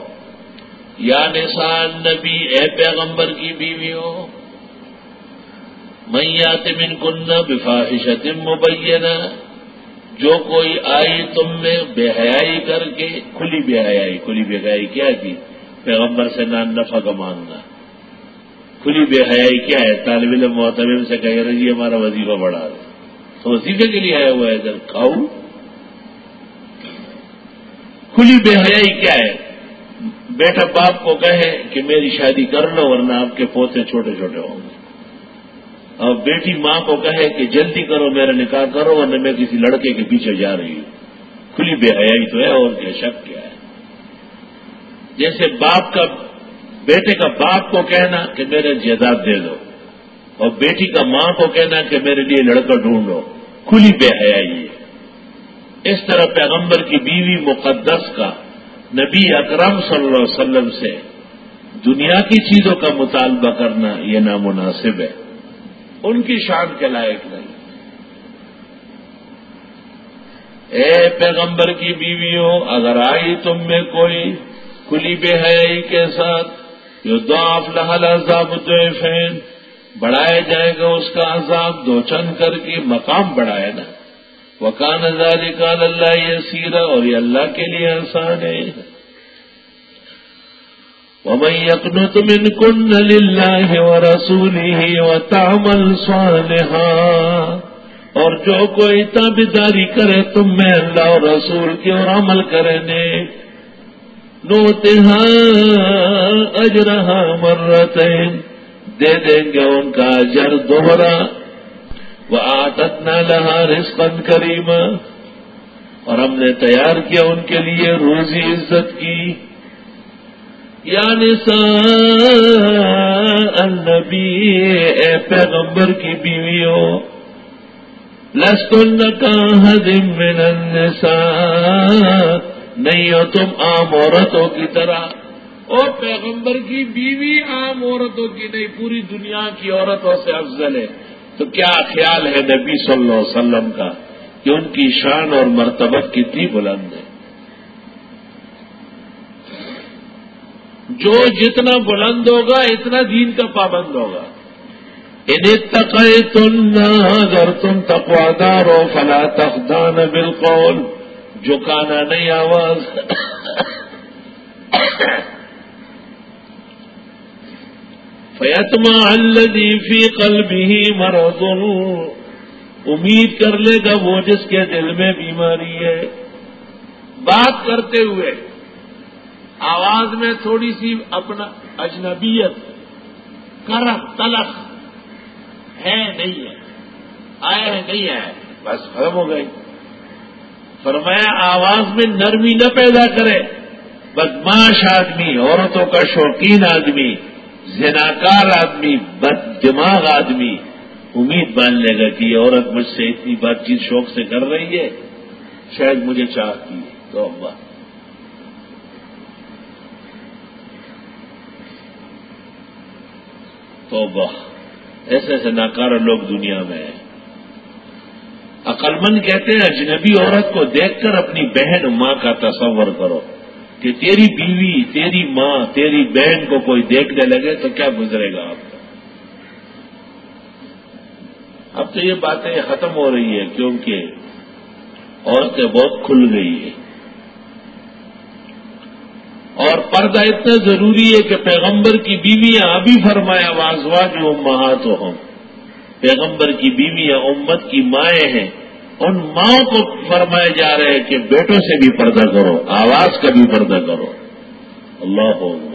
یا نسان نبی اے پیغمبر کی بیویوں میات من کن بفاحشت مبینہ، جو کوئی آئی تم میں بے حیائی کر کے، کھلی بے حیائی کھلی بے حیائی کیا تھی؟ پیغمبر سے نان نفع کا مانگنا کھلی بے حیائی کیا ہے؟ طالب علم محتم سے کہہ رہی ہمارا وظیفہ بڑھا رہے تو وظیفے کے لیے آیا ہوا ہے ادھر کھاؤ، کھلی بے حیائی کیا ہے؟ بیٹا باپ کو کہے کہ میری شادی کر لو، ورنہ آپ کے پوتے چھوٹے چھوٹے ہوں گے۔ اور بیٹی ماں کو کہے کہ جلدی کرو، میرا نکاح کرو، ورنہ میں کسی لڑکے کے پیچھے جا رہی ہوں۔ کھلی بے حیائی تو ہے، اور کیا شک کیا ہے؟ جیسے باپ کا بیٹے کا باپ کو کہنا کہ میرے جائیداد دے دو اور بیٹی کا ماں کو کہنا کہ میرے لیے لڑکا ڈھونڈو۔ کھلی بے حیائی اس طرح پیغمبر کی بیوی مقدس کا نبی اکرم صلی اللہ علیہ وسلم سے دنیا کی چیزوں کا مطالبہ کرنا یہ نامناسب ہے۔ ان کی شان کے لائق نہیں۔ اے پیغمبر کی بیویوں، اگر آئی تم میں کوئی کھلی بے حیائی کے ساتھ جو دو آپ لہل عذاب فین بڑھایا جائے گا اس کا عذاب، دو چند کر کے مقام بڑھائے نا۔ وکان ازاری کا اللہ یہ سیرا اور یہ اللہ کے لیے آسان ہے۔ ومن يقنط منكن لله ورسوله وتعمل صالحا۔ اور جو کوئی تابداری کرے، تم میں اللہ اور رسول کی اور عمل کرے نے نوتہا اجرہا مرتين دے دیں گے ان کا اجر دوہرا وہ آتتنا لہا رزقا کریما۔ اور ہم نے تیار کیا ان کے لیے روزی عزت کی۔ یا نساء النبی، اے پیغمبر کی بیویوں، لستن کا حدم من النساء۔ نہیں ہو تم عام عورتوں کی طرح۔ اور پیغمبر کی بیوی عام عورتوں کی نہیں، پوری دنیا کی عورتوں سے افضل ہے۔ تو کیا خیال ہے نبی صلی اللہ علیہ وسلم کا کہ ان کی شان اور مرتبت کتنی بلند ہے؟ جو جتنا بلند ہوگا، اتنا دین کا پابند ہوگا۔ انہیں تقے تم نہ اگر تم تقوادار ہو، فلا تخدان بالقول۔ جو کانا نہیں آواز فیتما الدی فی قلبه مرض، امید کر لے گا وہ جس کے دل میں بیماری ہے۔ بات کرتے ہوئے آواز میں تھوڑی سی اپنا اجنبیت کرخ تلخ ہے نہیں ہے۔ آیا ہے نہیں ہے بس ختم ہو گئی۔ فرمایا آواز میں نرمی نہ پیدا کرے۔ بدماش آدمی، عورتوں کا شوقین آدمی، زناکار آدمی بد دماغ آدمی۔ امید مان لے گا کہ یہ عورت مجھ سے اتنی بات چیت شوق سے کر رہی ہے۔ شاید مجھے چاہتی ہے۔ تو ابا تو ایسے ایسے ناکار لوگ دنیا میں ہیں۔ عقلمند کہتے ہیں، اجنبی عورت کو دیکھ کر اپنی بہن ماں کا تصور کرو کہ تیری بیوی، تیری ماں، تیری بہن کو کوئی دیکھنے لگے تو کیا گزرے گا آپ کا؟ اب تو یہ باتیں ختم ہو رہی ہے کیونکہ عورتیں بہت کھل گئی ہیں۔ اور پردہ اتنا ضروری ہے کہ پیغمبر کی بیویاں ابھی فرمایا وازوا جو مہا تو ہم پیغمبر کی بیویاں امت کی مائیں ہیں، ان ماؤں کو فرمائے جا رہے ہیں کہ بیٹوں سے بھی پردہ کرو، آواز کا بھی پردہ کرو۔ اللہ ہو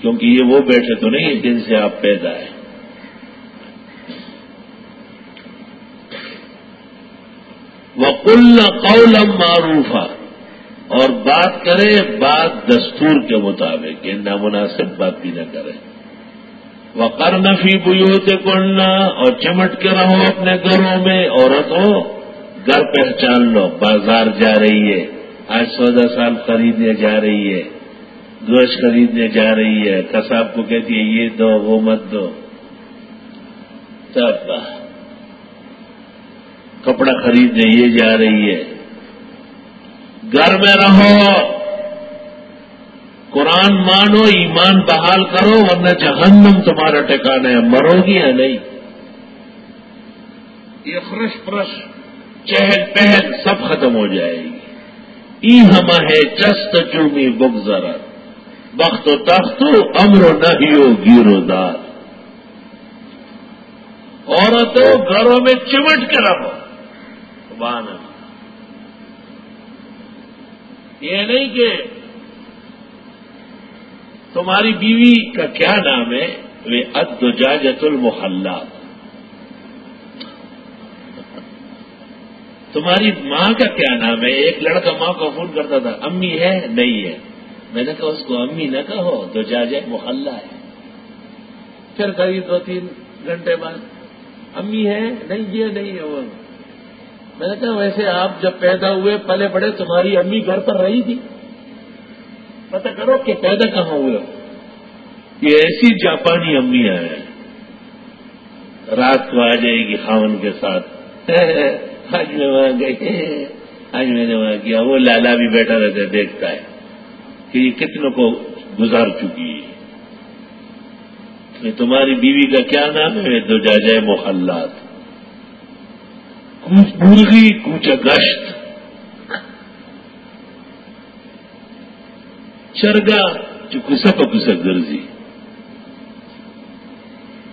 کیونکہ یہ وہ بیٹے تو نہیں جن سے آپ پیدا ہیں۔ وکل قول معروفہ اور بات کرے بات دستور کے مطابق یہ نامناسب بات بھی نہ کرے وہ کر نفی بوتے کننا اور چمٹ کے رہو اپنے گھروں میں، عورتوں، گھر پہچان لو، بازار جا رہی ہے، آج چودہ سال خریدنے جا رہی ہے، گوشت خریدنے جا رہی ہے کساب کو کہتی ہے یہ دو، وہ مت دو۔ تب کپڑا خریدنے یہ جا رہی ہے۔ گھر میں رہو۔ قرآن مانو، ایمان بحال کرو، ورنہ جہنم تمہارا ٹھکانا ہے مرو گی یا نہیں؟ یہ فرش فرش چہل پہل سب ختم ہو جائے گی۔ ای ہم ہے چست چومی بک بخت و تخت امر و نہیو گیرو دار۔ عورتوں گھروں میں چمٹ کے رہو۔ بان یہ نہیں کہ تمہاری بیوی کا کیا نام ہے؟ وہ اد جاجت المحلات تمہاری ماں کا کیا نام ہے؟ ایک لڑکا ماں کو فون کرتا تھا، امی ہے؟ نہیں ہے. میں نے کہا، اس کو امی نہ کہو تو جاج محلہ ہے. پھر قریب دو تین گھنٹے بعد، امی ہے؟ نہیں یہ نہیں ہے وہ. میں نے کہا، ویسے آپ جب پیدا ہوئے، پلے بڑے تمہاری امی گھر پر رہی تھی؟ پتہ کرو کہ پیدا کہاں ہوئے یہ ایسی جاپانی امیاں ہیں۔ رات کو آ جائے گی خاون کے ساتھ۔ آج میں وہاں گئی۔ آج میں نے وہاں کیا۔ وہ لالا بھی بیٹھا رہتا دیکھتا ہے کہ یہ کتنوں کو گزار چکی ہے۔ تمہاری بیوی کا کیا نام ہے؟ دو جا جائے محلات۔ کوچ مرغی کوچ گشت چرگا جو کسک و کسک گرزی.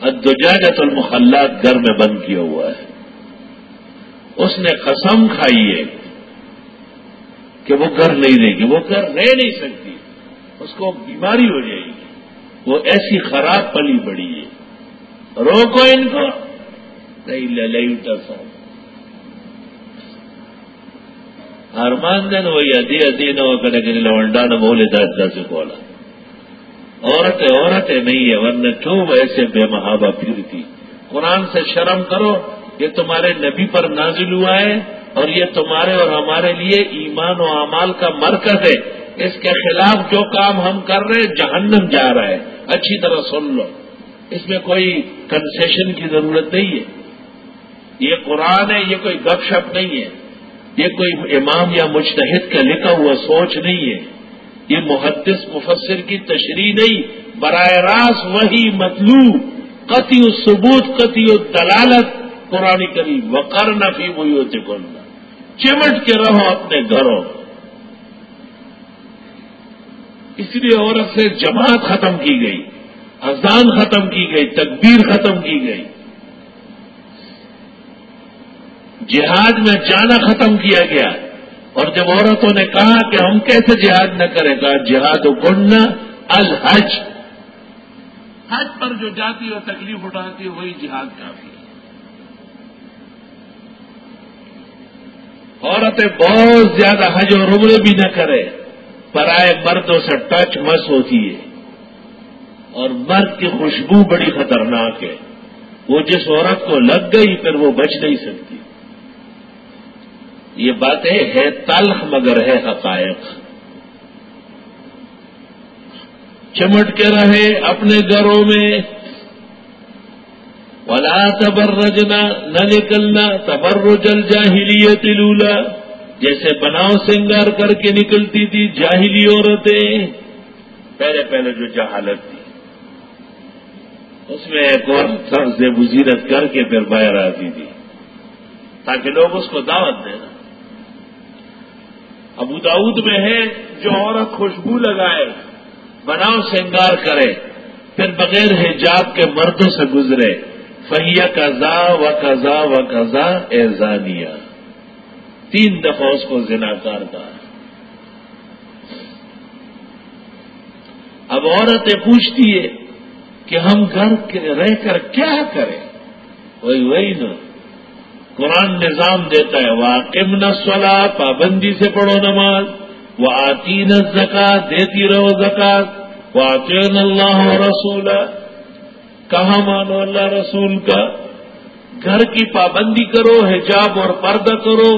ادوجاجت المخلات گھر میں بند کیا ہوا ہے. اس نے قسم کھائی ہے کہ وہ گھر نہیں رہے گی وہ گھر رہ نہیں سکتی. اس کو بیماری ہو جائے گی. وہ ایسی خراب پلی پڑی ہے۔ روکو ان کو۔ نہیں لے لے اٹھا سا ارمان دن وہی ادی ادی نہ ہو کرے لونڈا نہ بولے دا سے بولا عورتیں عورتیں نہیں ہے، ورنہ کیوں ایسے بے محابہ پھرتی قرآن سے شرم کرو، یہ تمہارے نبی پر نازل ہوا ہے اور یہ تمہارے اور ہمارے لیے ایمان و اعمال کا مرکز ہے۔ اس کے خلاف جو کام ہم کر رہے ہیں، جہنم جا رہا ہے۔ اچھی طرح سن لو۔ اس میں کوئی کنسیشن کی ضرورت نہیں ہے۔ یہ قرآن ہے، یہ کوئی گپ شپ نہیں ہے۔ یہ کوئی امام یا مشتحد کا لکھا ہوا سوچ نہیں ہے۔ یہ محدث مفسر کی تشریح نہیں، براہ راست وہی مطلوب، قطعی ثبوت قطعی دلالت قرآن کریم۔ وقر نفی وہی ہوتے چمٹ کے رہو اپنے گھروں۔ اس لیے عورت سے جماعت ختم کی گئی، اذان ختم کی گئی، تکبیر ختم کی گئی۔ جہاد میں جانا ختم کیا گیا۔ اور جب عورتوں نے کہا کہ ہم کیسے جہاد نہ کریں گا جہاد و گننا الحج۔ حج پر جو جاتی ہو، تکلیف اٹھاتی ہے وہی جہاد کافی ہے۔ عورتیں بہت زیادہ حج اور عمرے بھی نہ کرے پرائے مردوں سے ٹچ مس ہوتی ہے۔ اور مرد کی خوشبو بڑی خطرناک ہے۔ وہ جس عورت کو لگ گئی، پھر وہ بچ نہیں سکتی۔ یہ باتیں ہے تلخ مگر ہے حقائق۔ چمٹ کے رہے اپنے گھروں میں۔ ولا تبر رجنا نہ نکلنا تبر جل جاہلیت لولا۔ جیسے بناؤ سنگار کر کے نکلتی تھی جاہلی عورتیں۔ پہلے پہلے جو جہالت تھی۔ اس میں ایک اور سر سے بزیرت کر کے پھر باہر آتی تھی۔ تاکہ لوگ اس کو دعوت دیں۔ ابو داود میں ہے جو عورت خوشبو لگائے، بناؤ سنگار کرے، پھر بغیر حجاب کے مردوں سے گزرے۔ فہیا کزا و کزا و کزا ایزانیہ تین دفعہ اس کو زنا کار کا اب عورتیں پوچھتی ہے کہ ہم گھر رہ کر کیا کریں؟ وہی وہی نا۔ قرآن نظام دیتا ہے واقم نسلا پابندی سے پڑھو نماز وہ آتی ن زکات دیتی رہو زکات وہ اللہ رسول کہاں مانو اللہ رسول کا، گھر کی پابندی کرو، حجاب اور پردہ کرو،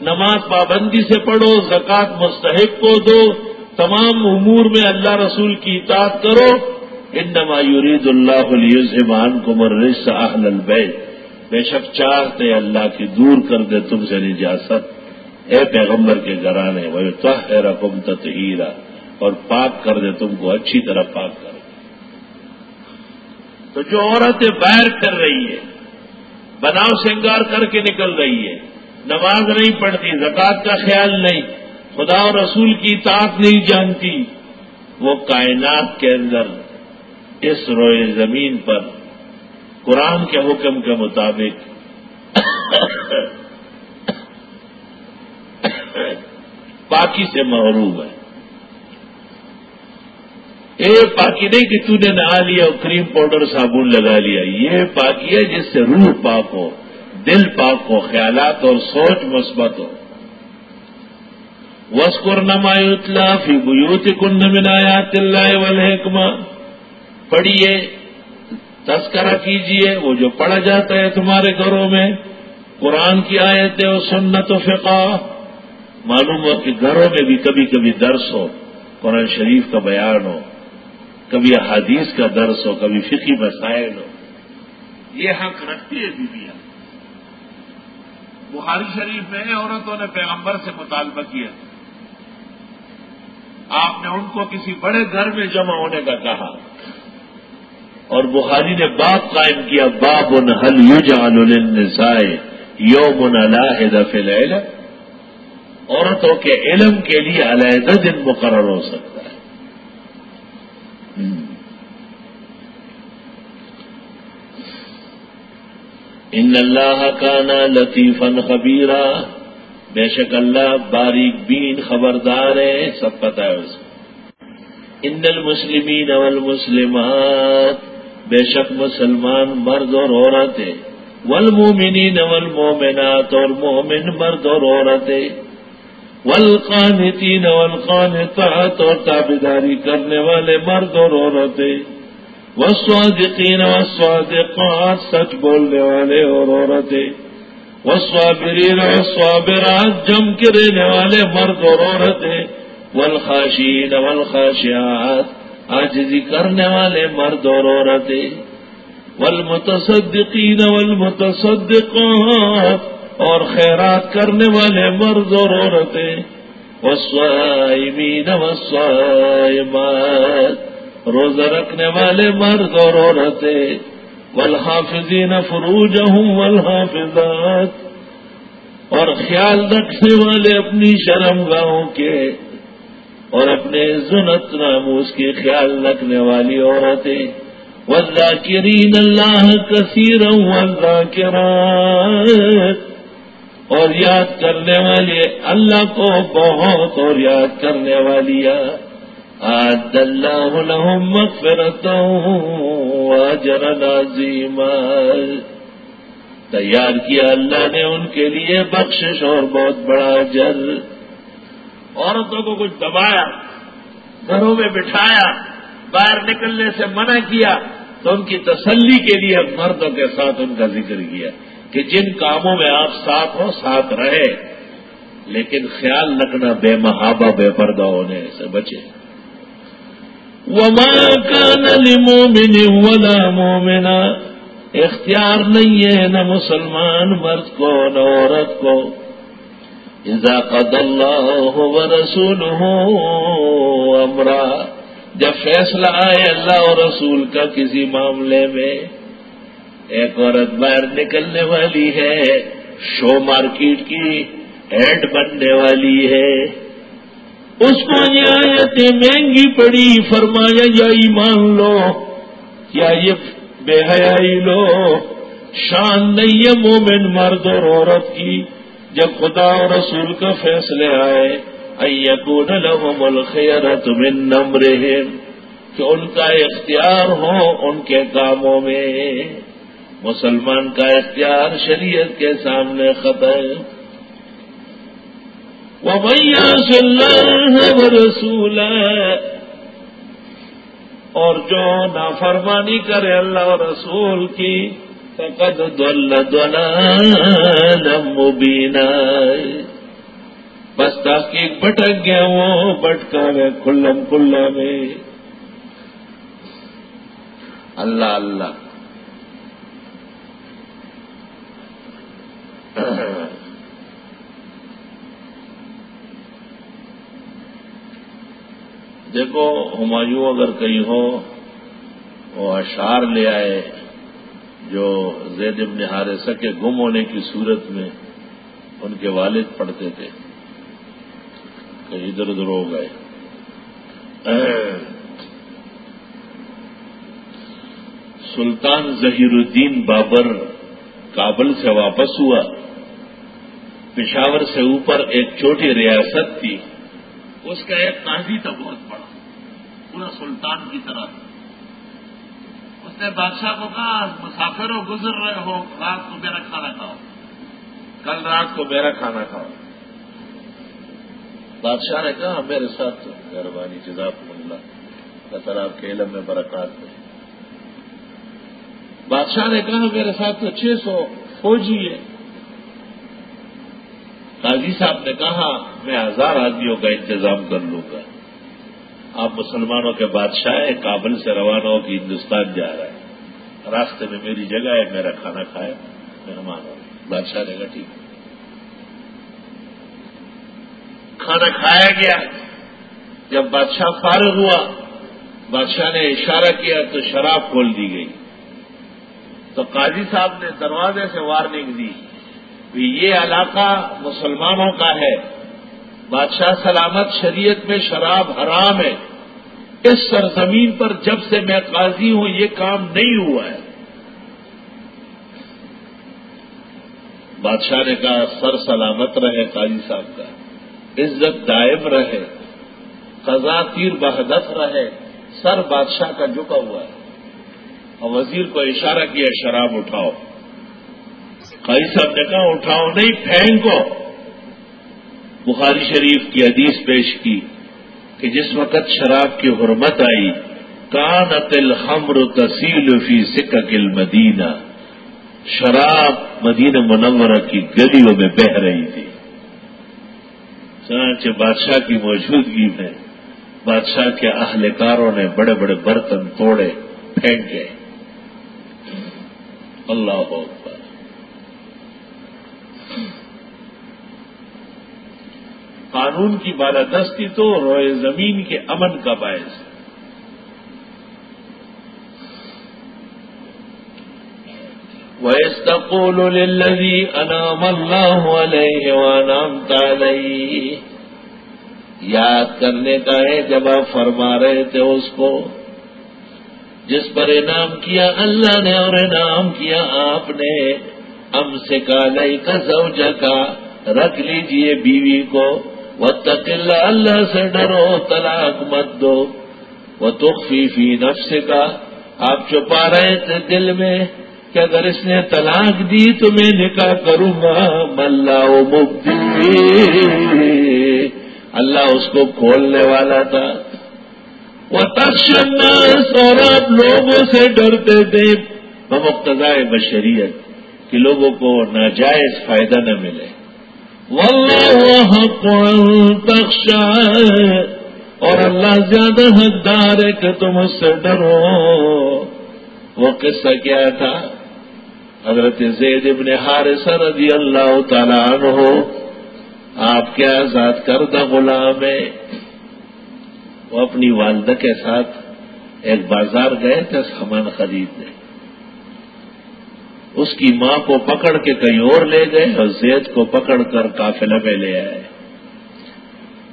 نماز پابندی سے پڑھو زکات مستحق کو دو، تمام امور میں اللہ رسول کی اطاعت کرو ان نما یورید اللہ علیہ زبان کو مرس اہل البیت۔ بے شک چاہتے اللہ کی دور کر دے تم سے نجاست۔ اے پیغمبر کے گھرانے وہ تو ہے رقم تہیرا اور پاک کر دے تم کو اچھی طرح پاک کر۔ دے تو جو عورتیں باہر کر رہی ہے بناؤ سنگار کر کے نکل رہی ہے نماز نہیں پڑھتی زکات کا خیال نہیں، خدا و رسول کی طاق نہیں جانتی۔ وہ کائنات کے اندر، اس روئے زمین پر قرآن کے حکم کے مطابق پاکی سے محروم ہے۔ اے پاکی نہیں کہ تو نے نہا لیا اور کریم پاؤڈر صابن لگا لیا۔ یہ پاکی ہے جس سے روح پاک ہو، دل پاک ہو، خیالات اور سوچ مثبت ہو۔ وسکر نمایوتلا فی بوتی کن منایات اللہ والحکمہ۔ پڑھیے۔ تذکرہ کیجیے، وہ جو پڑھا جاتا ہے تمہارے گھروں میں، قرآن کی آیتیں اور سنت و فقہ، معلوم ہو کہ گھروں میں بھی کبھی کبھی درس ہو، قرآن شریف کا بیان ہو، کبھی حدیث کا درس ہو، کبھی فقی مسائل ہو۔ یہ حق رکھتی ہے بیویاں بخاری شریف میں عورتوں نے پیغمبر سے مطالبہ کیا۔ آپ نے ان کو کسی بڑے گھر میں جمع ہونے کا کہا۔ اور بخاری نے باپ قائم کیا باب ان حل یو جانسائے یوم علیحدہ فل عورتوں کے علم کے لیے علیحدہ دن مقرر ہو سکتا ہے۔ ان اللہ کا نا لطیفن خبیرہ بے شک اللہ باریک بین خبردار ہے، سب پتہ ہے اس کو۔ ان المسلمین والمسلمات۔ بے شک مسلمان مرد اور عورتیں والمومنین والمومنات اور مومن مرد اور عورتیں، والقانتین والقانتات اور تابداری کرنے والے مرد اور عورتیں، والصادقین والصادقات سچ بولنے والے اور عورتیں، والصابرین والصابرات جم کے رہنے والے مرد اور عورتیں والخاشین والخاشعات آجزی کرنے والے مرد اور عورتیں۔ والمتصدقین والمتصدقات اور خیرات کرنے والے مرد اور عورتیں۔ والصائمین والصائمات، روزہ رکھنے والے مرد اور عورتیں۔ والحافظین فروجہم والحافظات، اور خیال رکھنے والے اپنی شرم گاہوں کے۔ اور اپنے زنت ناموس کے خیال رکھنے والی عورتیں۔ والذاکرین اللہ کثیر والذاکرات اور یاد کرنے والے اللہ کو بہت اور یاد کرنے والی آد اللہ لهم مغفرتا واجرا عظیما۔ تیار کیا اللہ نے ان کے لیے بخشش اور بہت بڑا جر عورتوں کو کچھ دبایا، گھروں میں بٹھایا، باہر نکلنے سے منع کیا، تو ان کی تسلی کے لیے مردوں کے ساتھ ان کا ذکر کیا کہ جن کاموں میں آپ ساتھ ہو ساتھ رہے۔ لیکن خیال رکھنا بے محابہ، بے پردہ ہونے سے بچے۔ وما كان لمؤمن ولا مومنا اختیار نہیں ہے نہ مسلمان مرد کو، نہ عورت کو۔ اذا قد اللہ ورسوله امرا، جب فیصلہ آئے اللہ اور رسول کا کسی معاملے میں، ایک عورت باہر نکلنے والی ہے، شو مارکیٹ کی ایڈ بننے والی ہے۔ اس کو نہایتیں مہنگی پڑی، فرمایا، یا ایمان لو، یا یہ بے حیائی لو، شان نہیں ہے مومن مرد اور عورت کی۔ جب خدا اور رسول کا فیصلے آئے ایکون لهم الخیرت من نمرهم کہ ان کا اختیار ہو ان کے کاموں میں۔ مسلمان کا اختیار شریعت کے سامنے خطر۔ وہ بھیا اللہ رسول اور جو نافرمانی کرے اللہ اور رسول کی فقد دل دلالا مبینا۔ بس تحقیق بھٹک گیا وہ بٹکا گئے کلم کلا میں۔ اللہ اللہ۔ دیکھو، ہمایوں اگر کہیں ہو، وہ اشعار لے آئے۔ جو زید ابن حارثہ کے گم ہونے کی صورت میں ان کے والد پڑھتے تھے کہ ادھر ادھر ہو گئے۔ سلطان ظہیر الدین بابر کابل سے واپس ہوا۔ پشاور سے اوپر ایک چھوٹی ریاست تھی۔ اس کا ایک قاضی تھا بہت بڑا۔ پورا سلطان کی طرح اس نے بادشاہ کو کہا، مسافر ہو، گزر رہے ہو، رات کو میرا کھانا کھاؤ۔ کل رات کو میرا کھانا کھاؤ۔ بادشاہ نے کہا، میرے ساتھ مہربانی، جزاک اللہ۔ سر آپ کے علم میں برکات میں بادشاہ نے کہا، میرے ساتھ تو چھ سو فوجی ہے قاضی صاحب نے کہا، میں ہزار آدمیوں کا انتظام کر لوں گا۔ آپ مسلمانوں کے بادشاہ ہیں، کابل سے روانہ ہو کے ہندوستان جا رہا ہے۔ راستے میں میری جگہ ہے، میرا کھانا کھائے، مہمان ہو۔ بادشاہ نے کہا، ٹھیک کھانا کھایا گیا۔ جب بادشاہ فارغ ہوا، بادشاہ نے اشارہ کیا تو شراب کھول دی گئی۔ تو قاضی صاحب نے دروازے سے وارننگ دی کہ یہ علاقہ مسلمانوں کا ہے۔ بادشاہ سلامت شریعت میں شراب حرام ہے۔ اس سرزمین پر جب سے میں قاضی ہوں، یہ کام نہیں ہوا ہے۔ بادشاہ نے کہا، سر سلامت رہے قاضی صاحب کا۔ عزت دائم رہے۔ قضا تیر بہدف رہے۔ سر بادشاہ کا جھکا ہوا ہے۔ اور وزیر کو اشارہ کیا، شراب اٹھاؤ۔ قاضی صاحب نے کہا، اٹھاؤ نہیں، پھینکو۔ بخاری شریف کی حدیث پیش کی کہ جس وقت شراب کی حرمت آئی کان الخمر تسیل فی سکک المدینہ۔ شراب مدینہ منورہ کی گلیوں میں بہ رہی تھی۔ چنانچہ بادشاہ کی موجودگی میں بادشاہ کے اہلکاروں نے بڑے بڑے برتن توڑے، پھینک گئے۔ اللہ اکبر۔ قانون کی بالادستی تو روئے زمین کے امن کا باعث ہے۔ وَيَسْتَقُولُ لِلَّذِي أَنَامَ اللَّهُ عَلَيْهِ وَأَنَامْتَ عَلَيْهِ۔ یاد کرنے کا ہے جب آپ فرما رہے تھے اس کو۔ جس پر انعام کیا اللہ نے اور انعام کیا آپ نے۔ ام سے کالئی کا زوجہ کا رکھ لیجیے بیوی کو۔ وہ تقلّہ اللہ سے ڈرو، طلاق مت دو۔ وہ تخفی فی نفس کا آپ چھپا رہے تھے دل میں کہ اگر اس نے طلاق دی تو میں نکاح کروں گا۔ ملا مبدی اللہ اس کو کھولنے والا تھا۔ وہ تخشناس اور آپ لوگوں سے ڈرتے تھے۔ مقتضائے بشریت کہ لوگوں کو ناجائز فائدہ نہ ملے۔ تخشا. اور اللہ زیادہ حقدار ہے کہ تم اس سے ڈرو. وہ قصہ کیا تھا؟ حضرت زید ابن حارث رضی اللہ تعالیٰ عنہ، آپ کے آزاد کردہ غلام ہے وہ اپنی والدہ کے ساتھ ایک بازار گئے تھے، سامان خریدنے اس کی ماں کو پکڑ کے کہیں اور لے گئے اور زید کو پکڑ کر قافلہ میں لے آئے۔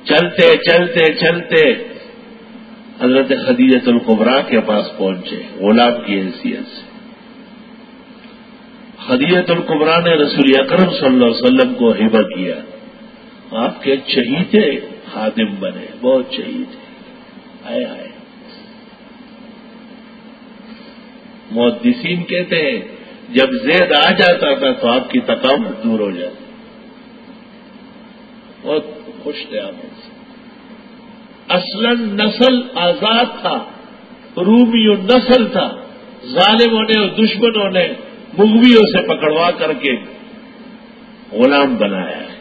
چلتے چلتے چلتے حضرت خدیجت القبرا کے پاس پہنچے، غلام کی حیثیت سے۔ خدیت القبرا نے رسول اکرم صلی اللہ علیہ وسلم کو ہبا کیا۔ آپ کے چہیتے خادم بنے، بہت چہیتے آئے آئے۔ محدثین کہتے ہیں جب زید آ جاتا تھا تو آپ کی تکاوٹ دور ہو جاتی۔ بہت خوش تھے آپ۔ سے اصل نسل آزاد تھا، رومی نسل تھا۔ ظالموں نے اور دشمنوں نے مغویوں سے پکڑوا کر کے غلام بنایا ہے۔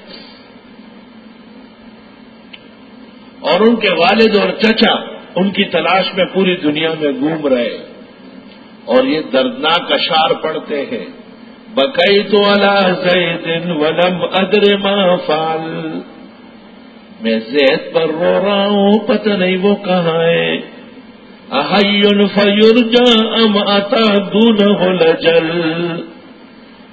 اور ان کے والد اور چچا ان کی تلاش میں پوری دنیا میں گھوم رہے۔ ہیں اور یہ دردناک اشار پڑتے ہیں۔ بکئی تو اللہ دن ولم ادر ما فال میں زید پر رو رہا ہوں، پتہ نہیں وہ کہاں ہے۔ فیورجا ام اتا دون ہو لجل۔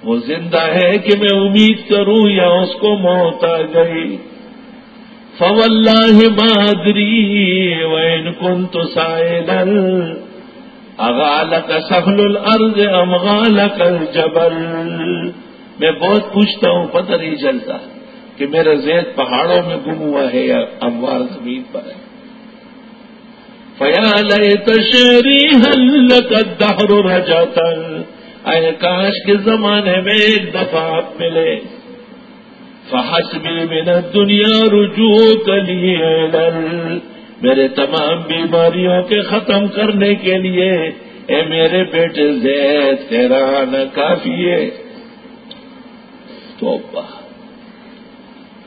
وہ زندہ ہے کہ میں امید کروں یا اس کو موت آ گئی۔ فواللہ مادری وین کن تو سائل اغالک سفل الارض ام الجبل؟ میں بہت پوچھتا ہوں، پتہ نہیں چلتا کہ میرا زید پہاڑوں میں گم ہوا ہے یا اموار زمین پر ہے۔ فیا تشری حل کا دہر رجاتا اے کاش کے زمانے میں ایک دفعہ آپ ملے۔ فحس بھی میرا دنیا رجوع کلیے میرے تمام بیماریوں کے ختم کرنے کے لیے، اے میرے بیٹے زید تیرا آنا کافی ہے۔ تو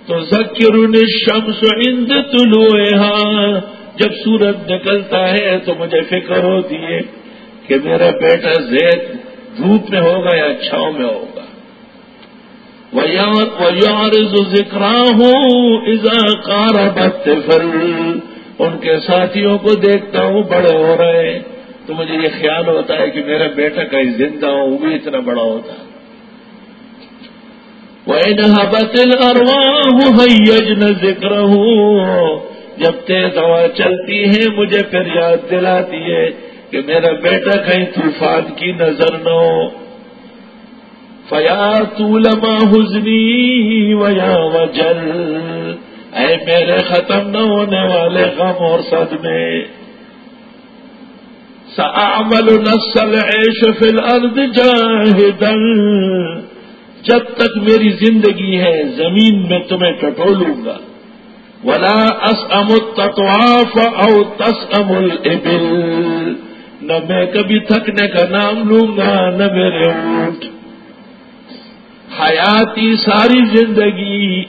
تو ذکر شمس عند طلوعها۔ جب سورج نکلتا ہے تو مجھے فکر ہوتی ہے کہ میرا بیٹا زید دھوپ میں ہوگا یا چھاؤں میں ہوگا۔ یار ذکر ہوں ازا کار فل ان کے ساتھیوں کو دیکھتا ہوں، بڑے ہو رہے ہیں۔ تو مجھے یہ خیال ہوتا ہے کہ میرا بیٹا کہیں زندہ ہو، وہ بھی اتنا بڑا ہوتا۔ وہ ارواہ ہوں ذکر ہوں جب تیز ہوا چلتی ہے، مجھے پھر یاد دلاتی ہے کہ میرا بیٹا کہیں طوفان کی نظر نہ ہو۔ فیا طولما حزنی ویا وجل۔ اے میرے ختم نہ ہونے والے غم اور صدمے۔ سعمل نسل عیش فی الارض جاہدن جب تک میری زندگی ہے، زمین میں تمہیں ٹٹولوں گا۔ ولا اس التطواف او تس امل نہ میں کبھی تھکنے کا نام لوں گا، نہ میرے اونٹ۔ حیاتی ساری زندگی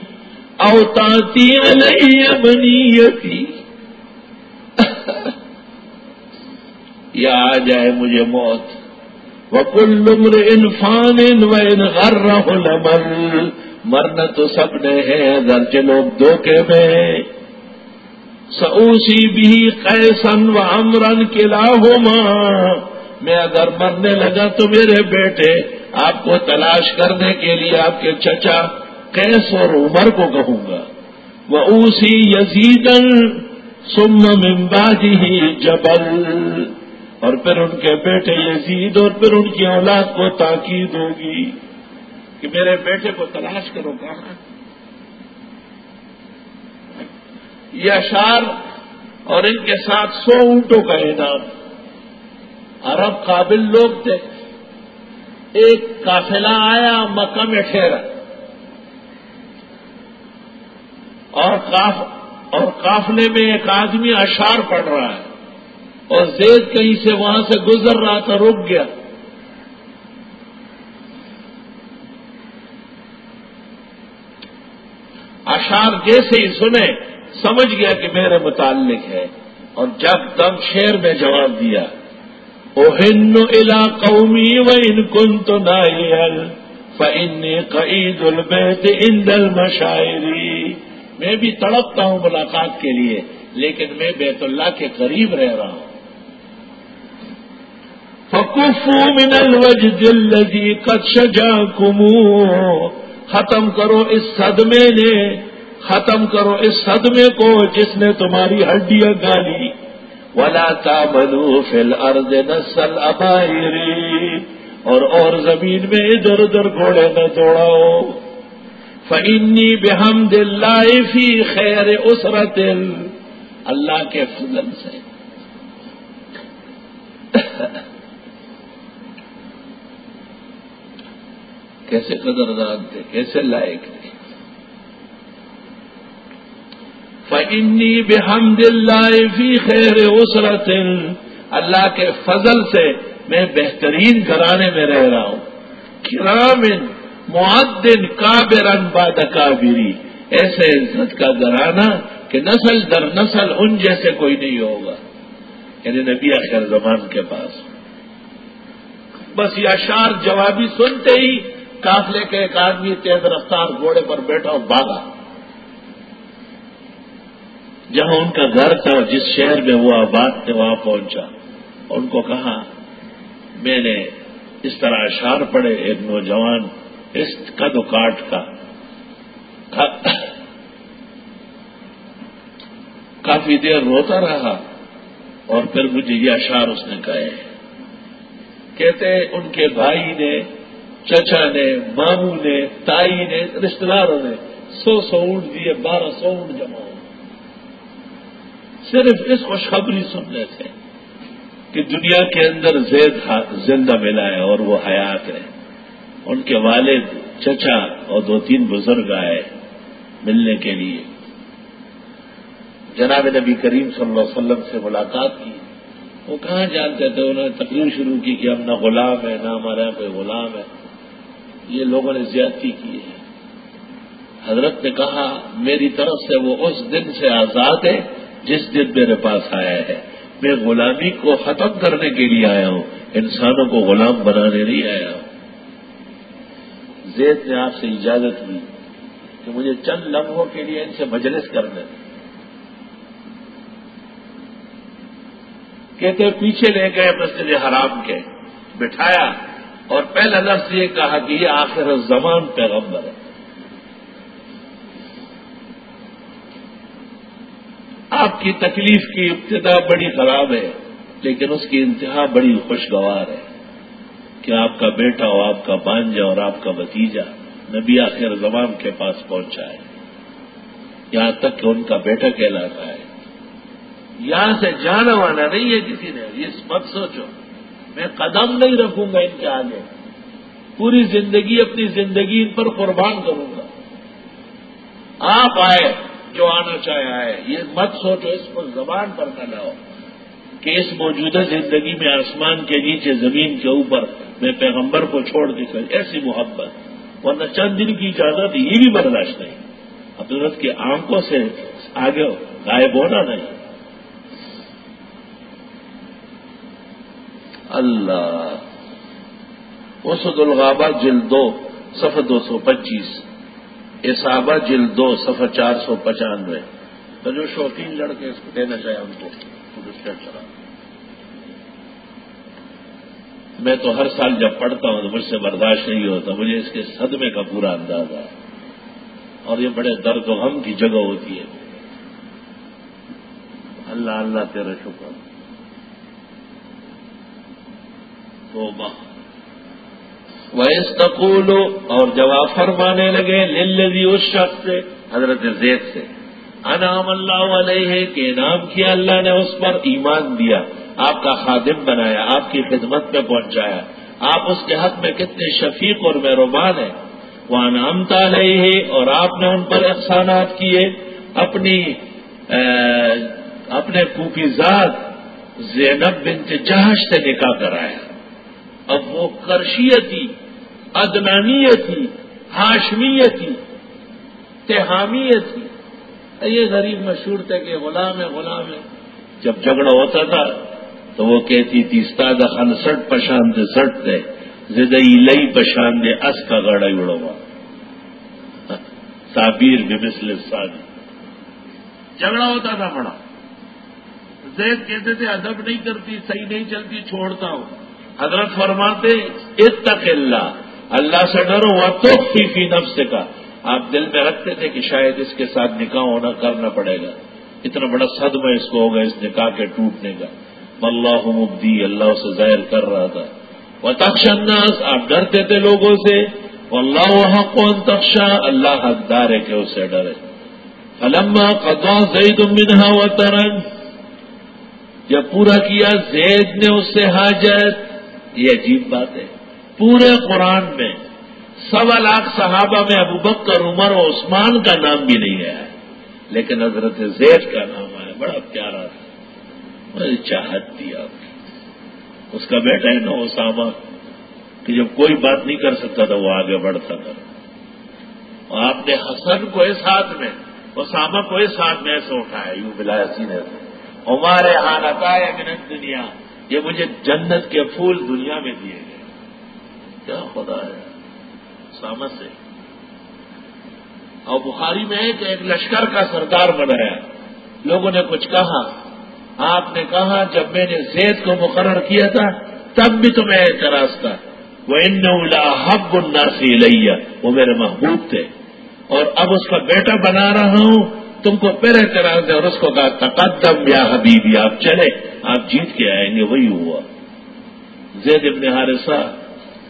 اوتاتی نہیں بنی یا آ جائے مجھے موت. وکل عمر انفان و ان غر لمن مرنا تو سب نے ہے اگرچہ لوگ دھوکے میں. سوسی بھی قیسن و امرن قلعہ میں اگر مرنے لگا تو میرے بیٹے، آپ کو تلاش کرنے کے لیے آپ کے چچا کیس اور عمر کو کہوں گا۔ وہ اوسی یزیدن سم ممبادی ہی جبل۔ اور پھر ان کے بیٹے یزید اور پھر ان کی اولاد کو تاکید ہوگی کہ میرے بیٹے کو تلاش کرو کہاں۔ یہ اشار اور ان کے ساتھ سو اونٹوں کا انعام عرب قابل لوگ تھے۔ ایک قافلہ آیا مکہ میں ٹھہرا۔ اور اور قافلے میں ایک آدمی اشار پڑ رہا ہے اور زید کہیں سے وہاں سے گزر رہا تھا، رک گیا۔ اشار جیسے ہی سنے، سمجھ گیا کہ میرے متعلق ہے۔ اور جب تب شیر میں جواب دیا او ہند الا قومی و ان کن تو نائل فن قعید البیت اندل مشاعری میں بھی تڑپتا ہوں ملاقات کے لیے، لیکن میں بیت اللہ کے قریب رہ رہا ہوں۔ فکفو من الوجد الذي قد شجاكم ختم کرو اس صدمے نے، ختم کرو اس صدمے کو جس نے تمہاری ہڈیاں گالی۔ ولا تعملوا في الارض نسل ابائری اور اور زمین میں ادھر ادھر گھوڑے نہ دوڑاؤ۔ فنی بحمد اللہ فی خیر اسرت اللہ کے فضل سے۔ کیسے قدردان تھے کیسے لائق تھے فنی بحمد اللہ فی خیر اسرت اللہ کے فضل سے میں بہترین گھرانے میں رہ رہا ہوں۔ کرامن معدن کابرن باد کابری۔ ایسے عزت کا گھرانہ کہ نسل در نسل ان جیسے کوئی نہیں ہوگا۔ یعنی نبی آخر زمان کے پاس۔ بس یہ اشار جوابی سنتے ہی کافلے کے ایک آدمی تیز رفتار گھوڑے پر بیٹھا اور بھاگا۔ جہاں ان کا گھر تھا، جس شہر میں وہ آباد تھے، وہاں پہنچا۔ ان کو کہا، میں نے اس طرح اشار پڑے ایک نوجوان اس قد کاٹ کا کافی دیر روتا رہا اور پھر مجھے یہ اشار اس نے کہے کہتے ان کے بھائی نے، چچا نے مامو نے، تائی نے رشتے داروں نے سو سو اونٹ دیے، بارہ سو اونٹ جمع ہو صرف اس خوشخبری سننے تھے کہ دنیا کے اندر زید زندہ ملا ہے اور وہ حیات ہے۔ ان کے والد، چچا اور دو تین بزرگ آئے ملنے کے لیے۔ جناب نبی کریم صلی اللہ علیہ وسلم سے ملاقات کی۔ وہ کہاں جانتے تھے؟ انہوں نے تقریر شروع کی کہ ہم نہ غلام ہے نہ ہمارے کوئی غلام ہے۔ یہ لوگوں نے زیادتی کی ہے۔ حضرت نے کہا، میری طرف سے وہ اس دن سے آزاد ہے جس دن میرے پاس آیا ہے۔ میں غلامی کو ختم کرنے کے لیے آیا ہوں۔ انسانوں کو غلام بنانے نہیں آیا ہوں۔ زید نے آپ سے اجازت دی کہ مجھے چند لمحوں کے لیے ان سے مجلس کرنے کہتے پیچھے لے گئے مسجد حرام کے، بٹھایا اور پہلا لفظ یہ کہا کہ یہ آخر زمان پیغمبر ہے۔ آپ کی تکلیف کی ابتدا بڑی خراب ہے، لیکن اس کی انتہا بڑی خوشگوار ہے۔ کہ آپ کا بیٹا اور آپ کا بانجا اور آپ کا بتیجا نبی آخر زمان کے پاس پہنچا ہے۔ یہاں تک کہ ان کا بیٹا کہلاتا ہے۔ یہاں سے جانا وانا نہیں ہے کسی نے اس مت سوچو۔ میں قدم نہیں رکھوں گا ان کے آگے۔ پوری زندگی اپنی زندگی ان پر قربان کروں گا۔ آپ آئے، جو آنا چاہے آئے۔ یہ مت سوچو، اس پر زبان پر نہ لاؤ کہ اس موجودہ زندگی میں آسمان کے نیچے، زمین کے اوپر میں پیغمبر کو چھوڑ دی کر ایسی محبت، ورنہ چند دن کی اجازت یہ بھی برداشت نہیں۔ حضرت کی آنکھوں سے آگے غائب ہونا نہیں۔ اللہ اسد الغابہ جلد دو، صفحہ دو سو پچیس۔ اصابہ جلد دو، صفحہ چار سو پچانوے۔ تو جو شوقین لڑکے اس کو دینا چاہے ہم کو چلا میں تو ہر سال جب پڑھتا ہوں تو مجھ سے برداشت نہیں ہوتا، مجھے اس کے صدمے کا پورا اندازہ ہے۔ اور یہ بڑے درد و غم کی جگہ ہوتی ہے۔ اللہ اللہ تیرا شکر۔ تو ویستقول اور جواب فرمانے لگے للذی اس شخص سے، حضرت زید سے۔ انعام اللہ علیہ کے نام کیا اللہ نے اس پر؟ ایمان دیا۔ آپ کا خادم بنایا، آپ کی خدمت میں پہنچایا۔ آپ اس کے حق میں کتنے شفیق اور مہربان ہیں۔ وہ انعامتا علیہ اور آپ نے ان پر احسانات کیے۔ اپنی اپنے کوپی ذات زینب بنت جہاز سے نکاح کرایا۔ اب وہ کرشیتی ادنانیتی ہاشمیتی، تہامیتی۔ یہ غریب مشہور تھے کہ غلام ہے غلام ہے۔ جب جھگڑا ہوتا تھا تو وہ کہتی تھی، استاد خان، سٹ پشاند سٹ دے۔ زدئی لئی پشان دے، اس کا گڑا اڑوا تعبیر بھی مثل سادی۔ جھگڑا ہوتا تھا بڑا۔ زید کہتے تھے، ادب نہیں کرتی، صحیح نہیں چلتی، چھوڑتا ہوں۔ حضرت فرماتے، اتق اللہ۔ اللہ سے ڈرو وہ تو فی فی نفس کا آپ دل میں رکھتے تھے کہ شاید اس کے ساتھ نکاح ہونا کرنا پڑے گا۔ اتنا بڑا صدمہ اس کو ہوگا، اس نکاح کے ٹوٹنے کا۔ اللہ مبدی، اللہ سے ظاہر کر رہا تھا۔ وہ تخش انداز آپ ڈرتے تھے لوگوں سے۔ اللہ وہاں کون تخشا اللہ حقدار ہے کہ اسے ڈرے۔ علما قدوا زید منہا و ترن جب پورا کیا، زید نے اس سے حاجت۔ یہ عجیب بات ہے۔ پورے قرآن میں سوا لاکھ صحابہ میں ابو بکر، عمر و عثمان کا نام بھی نہیں آیا لیکن حضرت زید کا نام آیا۔ بڑا پیارا تھا چاہت تھی آپ کی۔ اس کا بیٹا ہے نا اسامہ، کہ جب کوئی بات نہیں کر سکتا تھا، وہ آگے بڑھتا تھا۔ اور آپ نے حسن کو اس ہاتھ میں، اسامہ کو اس ہاتھ میں ایسے اٹھایا، یوں بلا سینے سے ہمارے حالت آئے منت دنیا یہ مجھے جنت کے پھول دنیا میں دیے گئے۔ کیا خدا ہے سامت سے۔ اور بخاری میں ہے ایک لشکر کا سردار بنایا۔ لوگوں نے کچھ کہا آپ نے کہا جب میں نے زید کو مقرر کیا تھا، تب بھی تمہیں اعتراض تھا۔ وہ ان حب الناسی لیا وہ میرے محبوب تھے۔ اور اب اس کا بیٹا بنا رہا ہوں۔ تم کو پھر اعتراض ہے اور اس کو کہا، تقدم یا حبیبی، آپ چلے۔ آپ جیت کے آئیں گے، وہی ہوا۔ زید ابن حارثہ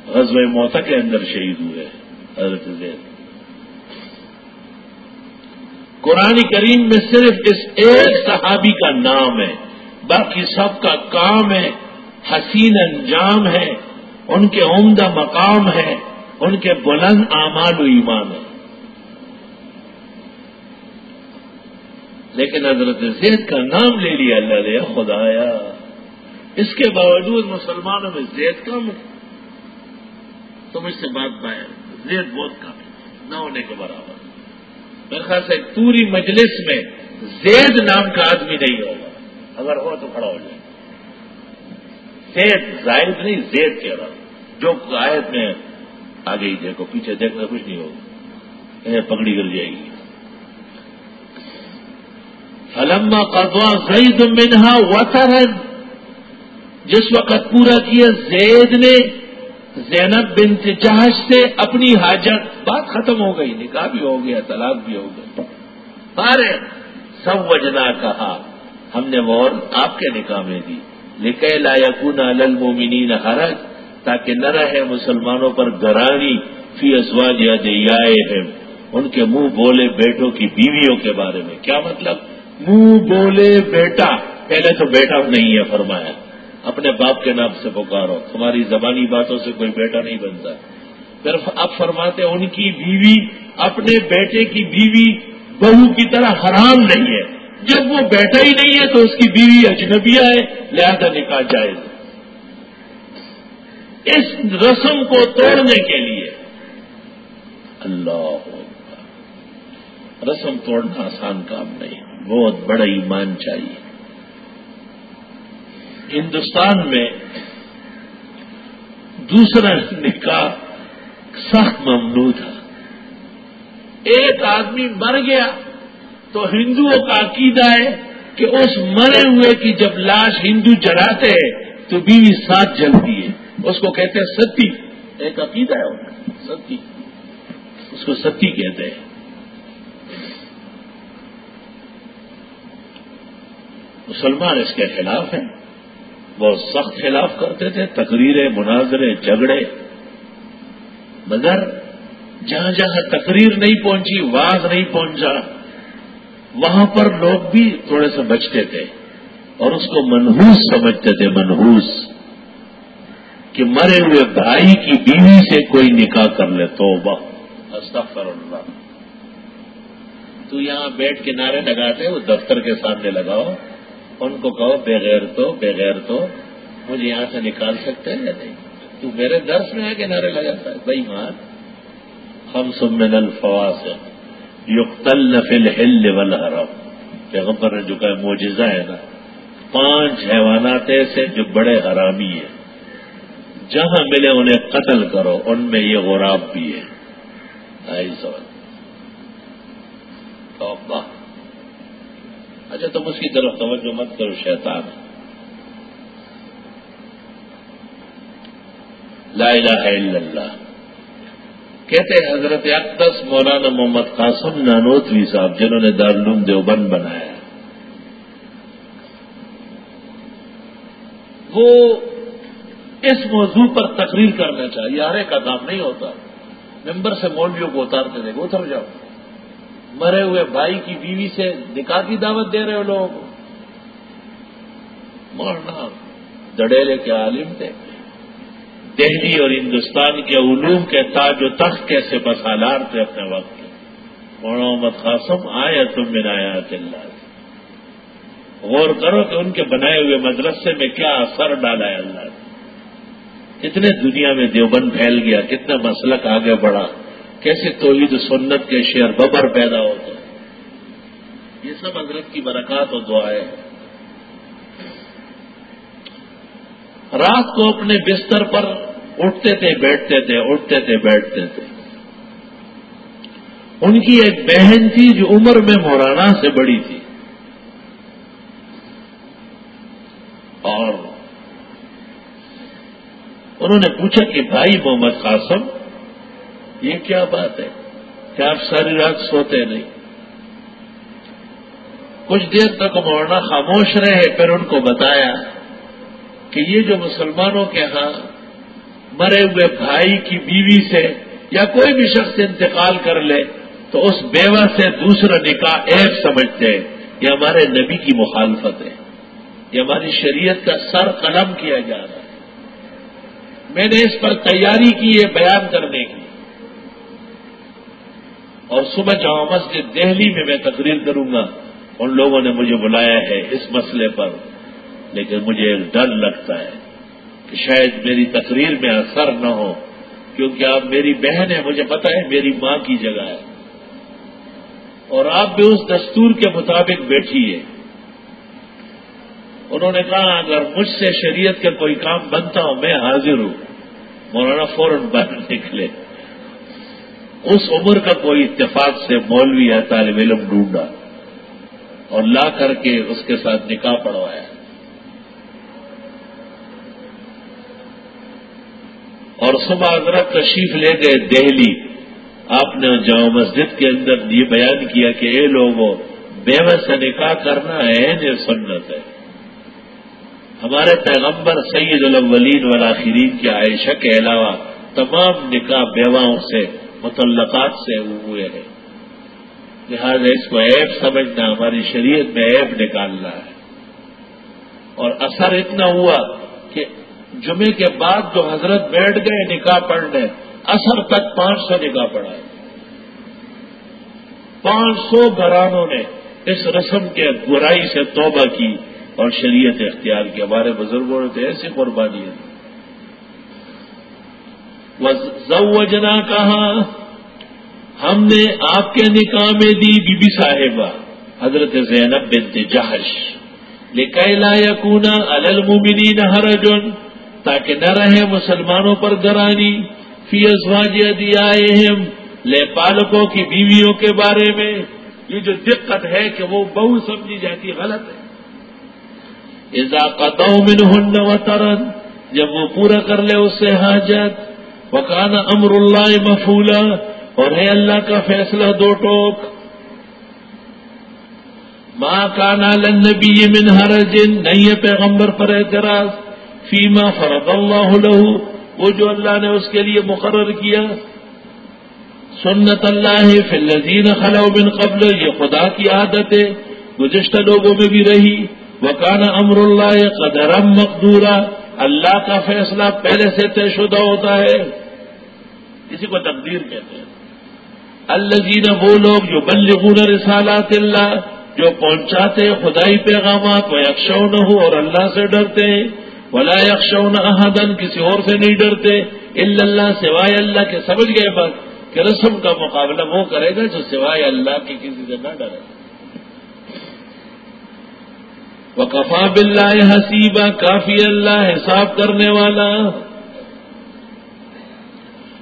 غزب موتا کے اندر شہید ہوئے۔ حضرت زید۔ قرآن کریم میں صرف اس ایک صحابی کا نام ہے، باقی سب کا کام ہے، حسین انجام ہے، ان کے عمدہ مقام ہے، ان کے بلند اعمال و ایمان ہے۔ لیکن حضرت زید کا نام لے لیا، اللہ لیا خدایا، اس کے باوجود مسلمانوں میں زید کم ہے۔ تو مجھ سے بات پائے زید بہت کم ہے، نہ ہونے کے برابر۔ میرے خیال سے پوری مجلس میں زید نام کا آدمی نہیں ہوگا۔ اگر ہو تو کھڑا ہو جائے۔ زید زائد نہیں، زید کہہ رہا۔ جو آیت میں آگے ہی دیکھو، پیچھے دیکھنا کچھ نہیں ہوگا۔ انہیں پکڑی کر جائے گی۔ فلما قضا زید منہا وطرن جس وقت پورا کیا، زید نے زینب بن جہاز سے اپنی حاجت، بات ختم ہو گئی، نکاح بھی ہو گیا، طلاق بھی ہو گیا سارے سب وجنا کہا، ہم نے وہ آپ کے نکاح میں دی۔ لکھے لا یقون المومنین حرج، تاکہ نہ رہے مسلمانوں پر گرانی فی ازواج یا دیائے ہیں ان کے منہ بولے بیٹوں کی بیویوں کے بارے میں۔ کیا مطلب؟ منہ بولے بیٹا، پہلے تو بیٹا نہیں ہے، فرمایا۔ اپنے باپ کے نام سے پکارو۔ تمہاری زبانی باتوں سے کوئی بیٹا نہیں بنتا۔ پھر اب فرماتے ان کی بیوی اپنے بیٹے کی بیوی بہو کی طرح حرام نہیں ہے۔ جب وہ بیٹا ہی نہیں ہے تو اس کی بیوی اجنبیہ ہے، لہذا نکاح جائز اس رسم کو توڑنے کے لیے۔ اللہ رسم توڑنا آسان کام نہیں، بہت بڑا ایمان چاہیے۔ ہندوستان میں دوسرا نکاح سخت ممنوع تھا۔ ایک آدمی مر گیا تو ہندوؤں کا عقیدہ ہے کہ اس مرے ہوئے کی جب لاش ہندو جلاتے ہیں تو بیوی ساتھ جلتی ہے۔ اس کو کہتے ہیں ستی۔ ایک عقیدہ ہے ان کا۔ ستی۔ اس کو ستی کہتے ہیں۔ مسلمان اس کے خلاف ہیں۔ بہت سخت خلاف کرتے تھے، تقریریں، مناظرے، جھگڑے۔ مگر جہاں جہاں تقریر نہیں پہنچی، واز نہیں پہنچا، وہاں پر لوگ بھی تھوڑے سے بچتے تھے اور اس کو منہوس سمجھتے تھے منہوس کہ مرے ہوئے بھائی کی بیوی سے کوئی نکاح کر لے تو استغفر اللہ تو یہاں بیٹھ کے نعرے لگاتے وہ دفتر کے سامنے لگاؤ۔ ان کو کہو بغیر تو بغیر تو مجھے یہاں سے نکال سکتے ہیں یا نہیں؟ تو میرے درس میں ہے کہ نعرے لگاتا ہے بھائی ہاں۔ مان ہم سمن الفواس یقتل نفل ہل والحرم۔ پیغمبر نے جو کہ موجزہ ہے نا۔ پانچ حیوانات ایسے جو بڑے حرامی ہیں۔ جہاں ملے انہیں قتل کرو، ان میں یہ غراب بھی ہے۔ ڈھائی سو اچھا تم اس کی طرف توجہ مت کرو، شیطان۔ لا الہ الا اللہ۔ کہتے ہیں، حضرت اقدس، مولانا محمد قاسم نانوتوی صاحب، جنہوں نے دارالعلوم دیوبند بنایا۔ وہ اس موضوع پر تقریر کرنا چاہیے ہر ایک کا کام نہیں ہوتا۔ ممبر سے مولویوں کو اتارتے دے اتر جاؤ۔ مرے ہوئے بھائی کی بیوی سے نکاح کی دعوت دے رہے ہو لوگ مولانا، دڑیلے کے عالم تھے۔ دہلی اور ہندوستان کے علوم کے تاج و تخت کیسے بسالار تھے اپنے وقت مولانا محمد قاسم آئے تم بنایا اللہ۔ غور کرو کہ ان کے بنائے ہوئے مدرسے میں کیا اثر ڈالا ہے اللہ نے۔ کتنے دنیا میں دیوبند پھیل گیا، کتنا مسلک آگے بڑھا۔ کیسے توحید سنت کے شیر ببر پیدا ہوتا یہ سب حضرت کی برکات اور دعائیں رات کو اپنے بستر پر اٹھتے تھے، بیٹھتے تھے، اٹھتے تھے، بیٹھتے تھے۔ ان کی ایک بہن تھی جو عمر میں مورانا سے بڑی تھی۔ اور انہوں نے پوچھا کہ بھائی محمد قاسم یہ کیا بات ہے کہ آپ ساری رات سوتے نہیں؟ کچھ دیر تک مولانا خاموش رہے، پھر ان کو بتایا کہ یہ جو مسلمانوں کے ہاں مرے ہوئے بھائی کی بیوی سے یا کوئی بھی شخص انتقال کر لے، تو اس بیوہ سے دوسرا نکاح ایک سمجھتے ہیں۔ یہ ہمارے نبی کی مخالفت ہے۔ یہ ہماری شریعت کا سر قلم کیا جا رہا ہے۔ میں نے اس پر تیاری کی ہے بیان کرنے کی۔ اور صبح جامع مسجد دہلی میں میں تقریر کروں گا، ان لوگوں نے مجھے بلایا ہے اس مسئلے پر۔ لیکن مجھے ایک ڈر لگتا ہے کہ شاید میری تقریر میں اثر نہ ہو، کیونکہ آپ میری بہن ہے مجھے پتا ہے میری ماں کی جگہ ہے۔ اور آپ بھی اس دستور کے مطابق بیٹھیے انہوں نے کہا، اگر مجھ سے شریعت کا کوئی کام بنتا ہو میں حاضر ہوں۔ مولانا فوراً باہر نکلے۔ اس عمر کا کوئی اتفاق سے مولوی یا طالب علم ڈھونڈا۔ اور لا کر کے اس کے ساتھ نکاح پڑوایا اور صبح حضرت تشریف لے گئے دہلی۔ آپ نے جامع مسجد کے اندر یہ بیان کیا کہ اے لوگوں، بیوہ سے نکاح کرنا ہے یہ سنت ہے۔ ہمارے پیغمبر سید الاولین والآخرین کے عائشہ کے علاوہ تمام نکاح بیواؤں سے متعلقات سے ہوئے ہیں۔ لہذا اس کو ایپ سمجھنا ہماری شریعت میں ایپ نکالنا ہے۔ اور اثر اتنا ہوا کہ جمعے کے بعد جو حضرت بیٹھ گئے، نکاح پڑھنے، اثر تک پانچ سو نکاح پڑھا پانچ سو گھرانوں نے اس رسم کے برائی سے توبہ کی اور شریعت اختیار کی۔ ہمارے بزرگوں نے تو ایسی قربانی ہے زوجنا کہا ہم نے آپ کے نکاح میں دی بی بی صاحبہ، حضرت زینب بنت جہش۔ لا یقونا المومنین حرجن، تاکہ نہ رہے مسلمانوں پر گرانی۔ فی ازواج ادیائہم، لے پالکوں کی بیویوں کے بارے میں۔ یہ جو دقت ہے کہ وہ بہو سمجھی جاتی غلط ہے۔ ازا قطو منہن و جب وہ پورا کر لے اس سے حاجت وکانا امر اللہ مفولا اور ہے اللہ کا فیصلہ دو ٹوک۔ ماں کانا لنبی من ہر جن نہیں ہے پیغمبر پر اعتراض۔ فیما فرد اللہ لہو وہ جو اللہ نے اس کے لیے مقرر کیا۔ سنت اللہ فی الذین خلو من قبل، یہ خدا کی عادت ہے، گزشتہ لوگوں میں بھی رہی۔ وکانا امر اللہ قدرم مقدورہ اللہ کا فیصلہ پہلے سے طے شدہ ہوتا ہے۔ اسی کو تقدیر کہتے ہیں۔ اللہ وہ لوگ جو بلغون رسالات اللہ، جو پہنچاتے خدائی پیغامات، وہ یکشو نہ ہو اور اللہ سے ڈرتے ہیں۔ ولا یکشو احدن کسی اور سے نہیں ڈرتے۔ اللہ، سوائے اللہ کے سمجھ گئے بات کہ رسم کا مقابلہ وہ کرے گا جو سوائے اللہ کی کسی سے نہ ڈرے۔ وہ کفا بلّہ حسیبہ کافی اللہ، حساب کرنے والا۔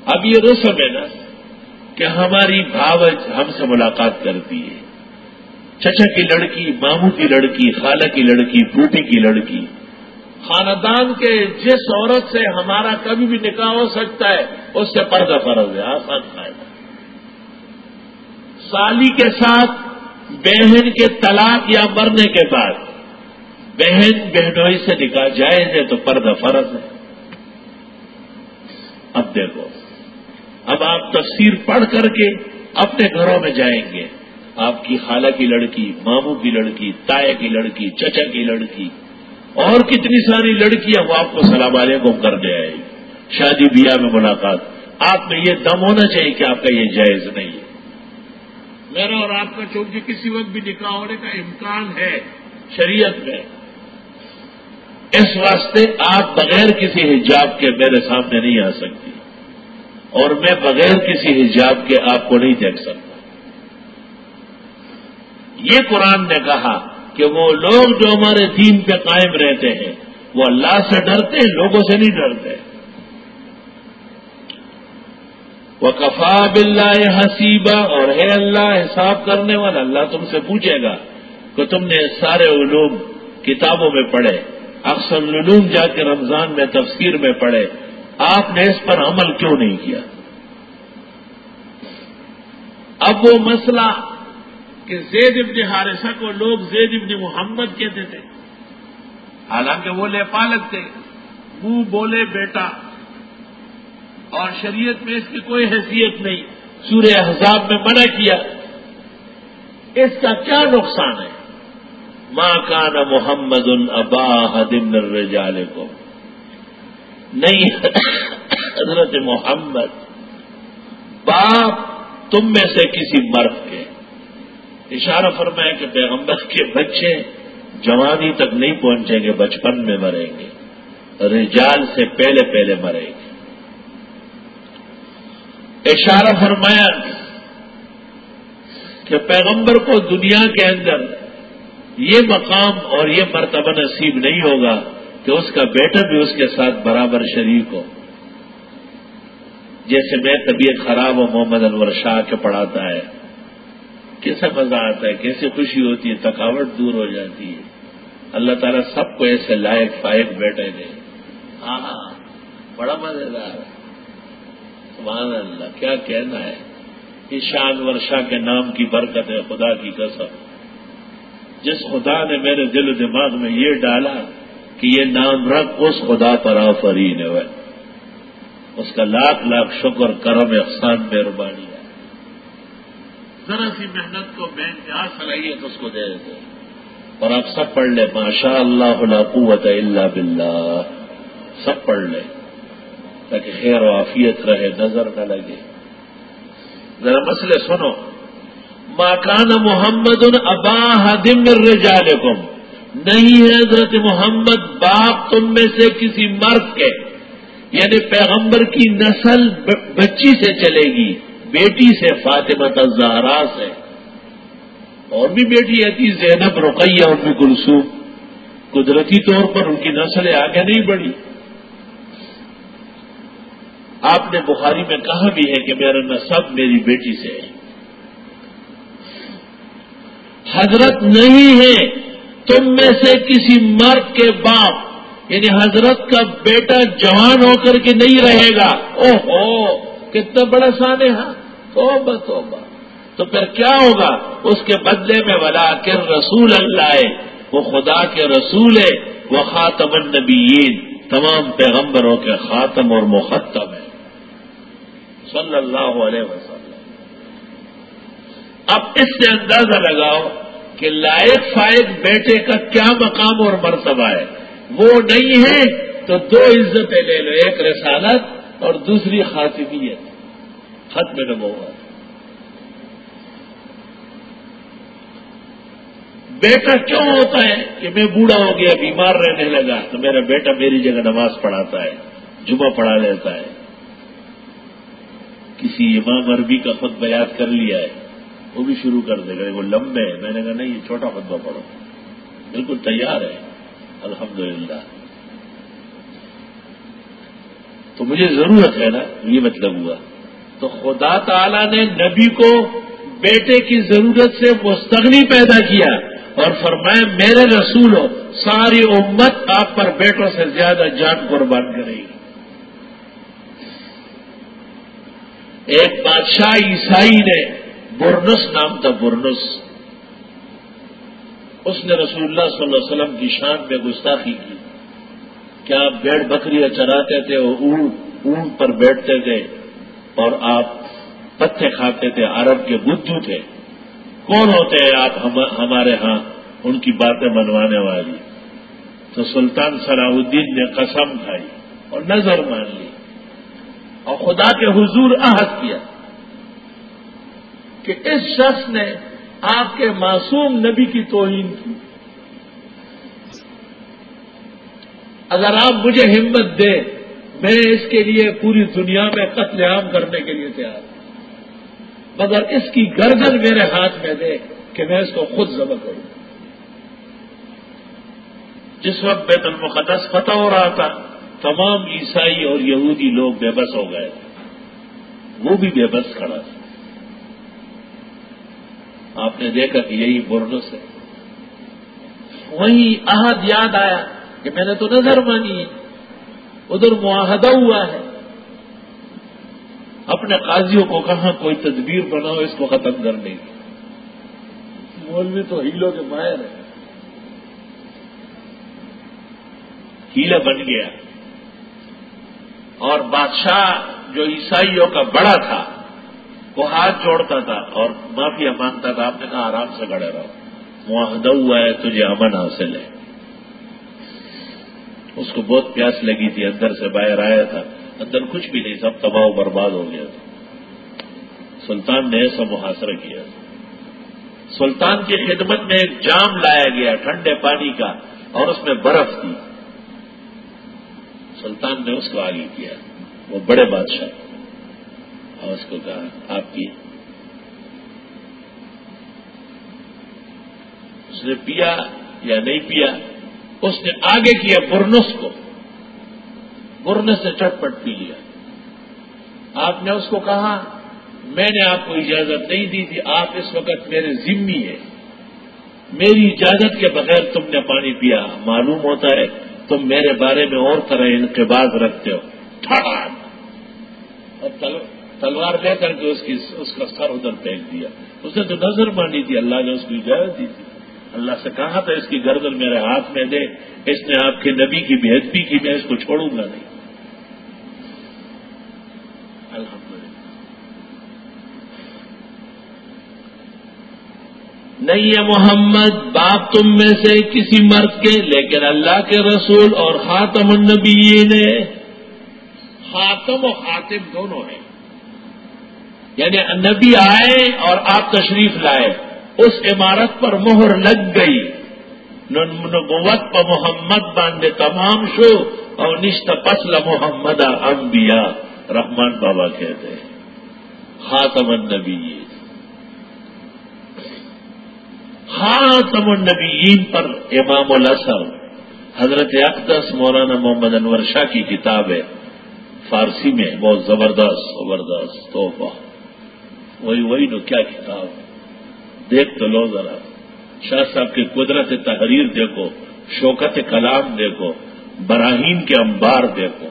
اب یہ رسم ہے نا کہ ہماری بھاوج ہم سے ملاقات کرتی ہے۔ چچا کی لڑکی، ماموں کی لڑکی، خالہ کی لڑکی پوٹی کی لڑکی۔ خاندان کے جس عورت سے ہمارا کبھی بھی نکاح ہو سکتا ہے، اس سے پردہ فرض ہے ہاں، آسان فائدہ سالی کے ساتھ، بہن کے طلاق یا مرنے کے بعد، بہن بہنوئی سے نکاح جائز ہے تو پردہ فرض ہے۔ اب دیکھو۔ اب آپ تفسیر پڑھ کر کے اپنے گھروں میں جائیں گے۔ آپ کی خالہ کی لڑکی، ماموں کی لڑکی تایا کی لڑکی، چچا کی لڑکی، اور کتنی ساری لڑکیاں وہ آپ کو سلام علیکم کر دے آئے۔ شادی بیاہ میں ملاقات۔ آپ میں یہ دم ہونا چاہیے کہ آپ کا یہ جائز نہیں ہے۔ میرا اور آپ کا چونکہ کسی وقت بھی نکاح ہونے کا امکان ہے، شریعت میں۔ اس واسطے آپ بغیر کسی حجاب کے میرے سامنے نہیں آ سکتی۔ اور میں بغیر کسی حجاب کے آپ کو نہیں دیکھ سکتا۔ یہ قرآن نے کہا کہ وہ لوگ جو ہمارے دین پہ قائم رہتے ہیں، وہ اللہ سے ڈرتے ہیں، لوگوں سے نہیں ڈرتے۔ وہ کفا بلّہ حسیبہ اور ہے اللہ، حساب کرنے والا اللہ تم سے پوچھے گا کہ تم نے سارے علوم کتابوں میں پڑھے، اکثر علوم جا کے رمضان میں تفسیر میں پڑھے آپ نے اس پر عمل کیوں نہیں کیا؟ اب وہ مسئلہ کہ زید ابن حارثہ کو لوگ زید ابن محمد کہتے تھے۔ حالانکہ وہ لے پالک تھے۔ منہ بولے بیٹا۔ اور شریعت میں اس کی کوئی حیثیت نہیں۔ سورہ حزاب میں منع کیا۔ اس کا کیا نقصان ہے؟ ماں کان محمد البا حدم الرجال کو نہیں حضرت محمد، باپ تم میں سے کسی مرد کے۔ اشارہ فرمایا کہ پیغمبر کے بچے جوانی تک نہیں پہنچیں گے، بچپن میں مریں گے۔ رجال سے پہلے پہلے مریں گے۔ اشارہ فرمایا کہ پیغمبر کو دنیا کے اندر یہ مقام اور یہ مرتبہ نصیب نہیں ہوگا۔ کہ اس کا بیٹا بھی اس کے ساتھ برابر شریک ہو۔ جیسے میں طبیعت خراب ہو، محمد انور شاہ کے پڑھاتا ہے۔ کیسا مزہ آتا ہے کیسے خوشی ہوتی ہے، تھکاوٹ دور ہو جاتی ہے۔ اللہ تعالیٰ سب کو ایسے لائق فائق بیٹھے دے۔ ہاں ہاں بڑا مزیدار ہے۔ سبحان اللہ، کیا کہنا ہے۔ ایشان ورشا کے نام کی برکت ہے، خدا کی قسم۔ جس خدا نے میرے دل و دماغ میں یہ ڈالا کہ یہ نام رکھ، اس خدا پر آفرین ہے اس کا لاکھ لاکھ شکر، کرم، احسان، مہربانی ہے۔ ذرا سی محنت کو میں انتہا صلاحیت اس کو دے دیتے اور آپ سب پڑھ لیں ماشاء اللہ لا قوت اللہ باللہ۔ سب پڑھ لیں، تاکہ خیر و عافیت رہے، نظر نہ لگے۔ ذرا مسئلے سنو۔ ماکان محمد ابا حدم رجالکم نہیں ہے حضرت محمد، باپ تم میں سے کسی مرد کے یعنی پیغمبر کی نسل بچی سے چلے گی، بیٹی سے فاطمہ تزہرا سے۔ اور بھی بیٹی آتی زینب، رقیہ اور بھی گلسوم قدرتی طور پر ان کی نسلیں آگے نہیں بڑھی۔ آپ نے بخاری میں کہا بھی ہے کہ میرا نصب میری بیٹی سے ہے۔ حضرت نہیں ہے تم میں سے کسی مرد کے باپ یعنی حضرت کا بیٹا جوان ہو کر کے نہیں رہے گا۔ او ہو کتنا بڑا سانے ہاں۔ توبہ توبہ۔ تو پھر کیا ہوگا؟ اس کے بدلے میں ولا کر رسول اللہ ہے، وہ خدا کے رسول ہے، وہ خاتم النبیین، تمام پیغمبروں کے خاتم اور مختم ہے۔ صلی اللہ علیہ وسلم۔ اب اس سے اندازہ لگاؤ کہ لائق فائق بیٹے کا کیا مقام اور مرتبہ ہے؟ وہ نہیں ہے تو دو عزتیں لے لو، ایک رسالت اور دوسری خاطبیت ختم نبوت۔ بیٹا کیوں ہوتا ہے کہ میں بوڑھا ہو گیا، بیمار رہنے لگا، تو میرا بیٹا میری جگہ نماز پڑھاتا ہے، جمعہ پڑھا لیتا ہے۔ کسی امام عربی کا خود بیات کر لیا ہے۔ وہ بھی شروع کر دے گا. وہ لمبے. ہے میں نے کہا، نہیں یہ چھوٹا خطبہ پڑھو. بالکل تیار ہے. الحمدللہ. تو مجھے ضرورت ہے نا، یہ مطلب ہوا. تو خدا تعالی نے نبی کو بیٹے کی ضرورت سے مستغنی پیدا کیا اور فرمائے میرے رسول ہو ساری امت آپ پر بیٹوں سے زیادہ جان قربان کرے گی. ایک بادشاہ عیسائی نے برنس نام تھا برنس اس نے رسول اللہ صلی اللہ علیہ وسلم کی شان میں گستاخی کی۔ کیا آپ بیڑ بکریاں چراتے تھے اور اونٹ اونٹ پر بیٹھتے تھے اور آپ پتے کھاتے تھے؟ عرب کے بدھو تھے۔ کون ہوتے ہیں آپ ہمارے ہاں؟ ان کی باتیں منوانے والی۔ تو سلطان صلاح الدین نے قسم کھائی اور نظر مان لی اور خدا کے حضور عہد کیا۔ کہ اس شخص نے آپ کے معصوم نبی کی توہین کی۔ اگر آپ مجھے ہمت دیں، میں اس کے لیے پوری دنیا میں قتل عام کرنے کے لیے تیار ہوں۔ مگر اس کی گردن میرے ہاتھ میں دے کہ میں اس کو خود ضبط کروں۔ جس وقت بیت المقدس فتح ہو رہا تھا، تمام عیسائی اور یہودی لوگ بے بس ہو گئے۔ وہ بھی بے بس کھڑا تھا۔ آپ نے دیکھا کہ یہی برنس ہے۔ وہی عہد یاد آیا کہ میں نے تو نظر مانی ہے۔ ادھر معاہدہ ہوا ہے۔ اپنے قاضیوں کو کہاں کوئی تدبیر بناؤ اس کو ختم کرنے کی مولوی تو ہیلوں کے باہر ہے۔ ہیلا بن گیا۔ اور بادشاہ جو عیسائیوں کا بڑا تھا وہ ہاتھ جوڑتا تھا اور معافیا مانگتا تھا، آپ نے کہا آرام سے گڑے رہو۔ معاہدہ ہوا ہے، تجھے امن حاصل ہے۔ اس کو بہت پیاس لگی تھی، اندر سے باہر آیا تھا۔ اندر کچھ بھی نہیں، سب تباہ برباد ہو گیا تھا۔ سلطان نے ایسا محاصرہ کیا۔ سلطان کی خدمت میں ایک جام لایا گیا، ٹھنڈے پانی کا، اور اس میں برف تھی۔ سلطان نے اس کو آگے کیا۔ وہ بڑے بادشاہ اور اس کو کہا، آپ کی۔ اس نے پیا یا نہیں پیا، اس نے آگے کیا برنس کو۔ برنس سے چٹ پٹ پی لیا۔ آپ نے اس کو کہا، میں نے آپ کو اجازت نہیں دی تھی، آپ اس وقت میرے ذمہ ہے میری اجازت کے بغیر تم نے پانی پیا۔ معلوم ہوتا ہے، تم میرے بارے میں اور طرح انقباز رکھتے ہو۔ اور تلوار لے کر کے اس کی اس کا سر ادھر پھینک دیا۔ اس نے تو نظر مانی تھی، اللہ نے اس کو اجازت دی تھی۔ اللہ سے کہا تھا، اس کی گردن میرے ہاتھ میں دے۔ اس نے آپ کے نبی کی بےحدبی کی، میں اس کو چھوڑوں گا نہیں۔ نہیں ہے محمد، باپ تم میں سے کسی مرد کے، لیکن اللہ کے رسول اور خاتم النبیین۔ ہے خاتم و خاتم دونوں ہیں۔ یعنی نبی آئے اور آپ تشریف لائے، اس عمارت پر مہر لگ گئی۔ نبوت پر محمد باندھے تمام شو اور نشت پسل محمد انبیاء۔ رحمان بابا کہتے ہیں، خاتم النبی خاتم النبیین پر امام الاسر حضرت اقدس مولانا محمد انور شاہ کی کتاب ہے، فارسی میں بہت زبردست زبردست توحفہ وہی وہی نو کیا کتاب دیکھ تو لو ذرا۔ شاہ صاحب کی قدرت تحریر دیکھو، شوکت کلام دیکھو، براہین کے انبار دیکھو۔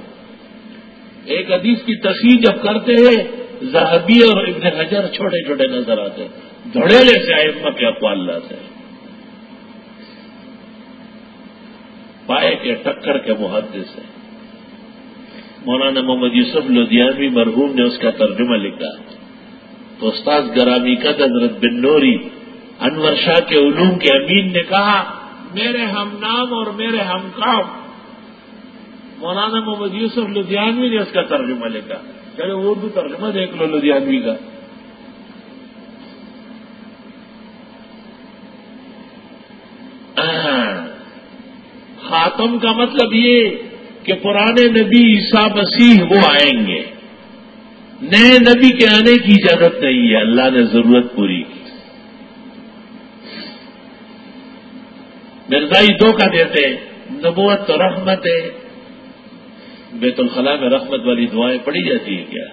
ایک حدیث کی تصویر جب کرتے ہیں زہبی اور ابن حجر چھوٹے چھوٹے نظر آتے دھڑیلے سے آئے کے اقوال لاتے پائے کے ٹکر کے محدث سے مولانا محمد یوسف لدھیانوی مرحوم نے اس کا ترجمہ لکھا۔ تو استاد گرامی کا حضرت بن نوری، انور شاہ کے علوم کے امین نے کہا، میرے ہم نام اور میرے ہم کام مولانا محمد یوسف لدھیانوی نے اس کا ترجمہ لکھا۔ چلے اردو ترجمہ دیکھ لو لدھیانوی کا۔ خاتم کا مطلب یہ کہ پرانے نبی عیسیٰ مسیح وہ آئیں گے۔ نئے نبی کے آنے کی اجازت نہیں ہے۔ اللہ نے ضرورت پوری کی۔ مرزائی دو کا دیتے نبوت تو رحمت ہے۔ بیت الخلاء میں رحمت والی دعائیں پڑھی جاتی ہیں کیا؟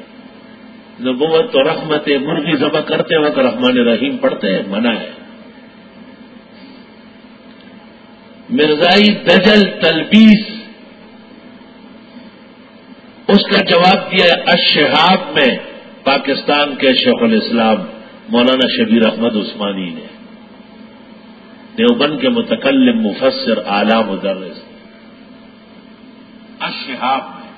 نبوت تو رحمت ہے۔ مرغی ذبح کرتے وقت رحمان رحیم پڑھتے ہیں۔ منع ہے۔ مرزائی دجل تلبیس اس کا جواب دیا اشہاب میں، پاکستان کے شیخ الاسلام مولانا شبیر احمد عثمانی نے۔ دیوبند کے متکلم مفسر اعلی مدرس۔ اشہاب میں۔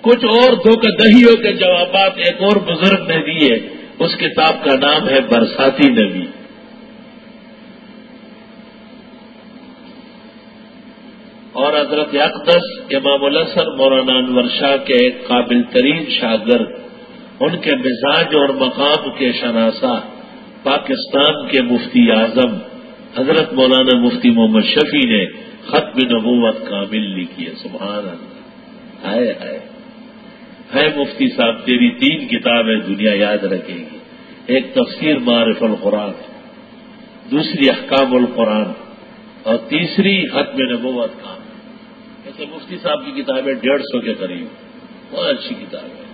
کچھ اور دو دہیوں کے جوابات ایک اور بزرگ نے دیے، اس کتاب کا نام ہے برساتی نبی۔ اور حضرت اقدس، امام الاسر مولانا انور شاہ کے ایک قابل ترین شاگرد، ان کے مزاج اور مقام کے شناسا، پاکستان کے مفتی اعظم، حضرت مولانا مفتی محمد شفیع نے ختم نبوت کامل لکھی ہے سبحان اللہ۔ آئے آئے ہے مفتی صاحب، تیری تین کتابیں دنیا یاد رکھے گی۔ ایک تفسیر معرف القرآن، دوسری احکام القرآن، اور تیسری ختم نبوت کامل ایسے مفتی صاحب کی کتابیں ڈیڑھ سو کے قریب بہت اچھی کتاب ہے۔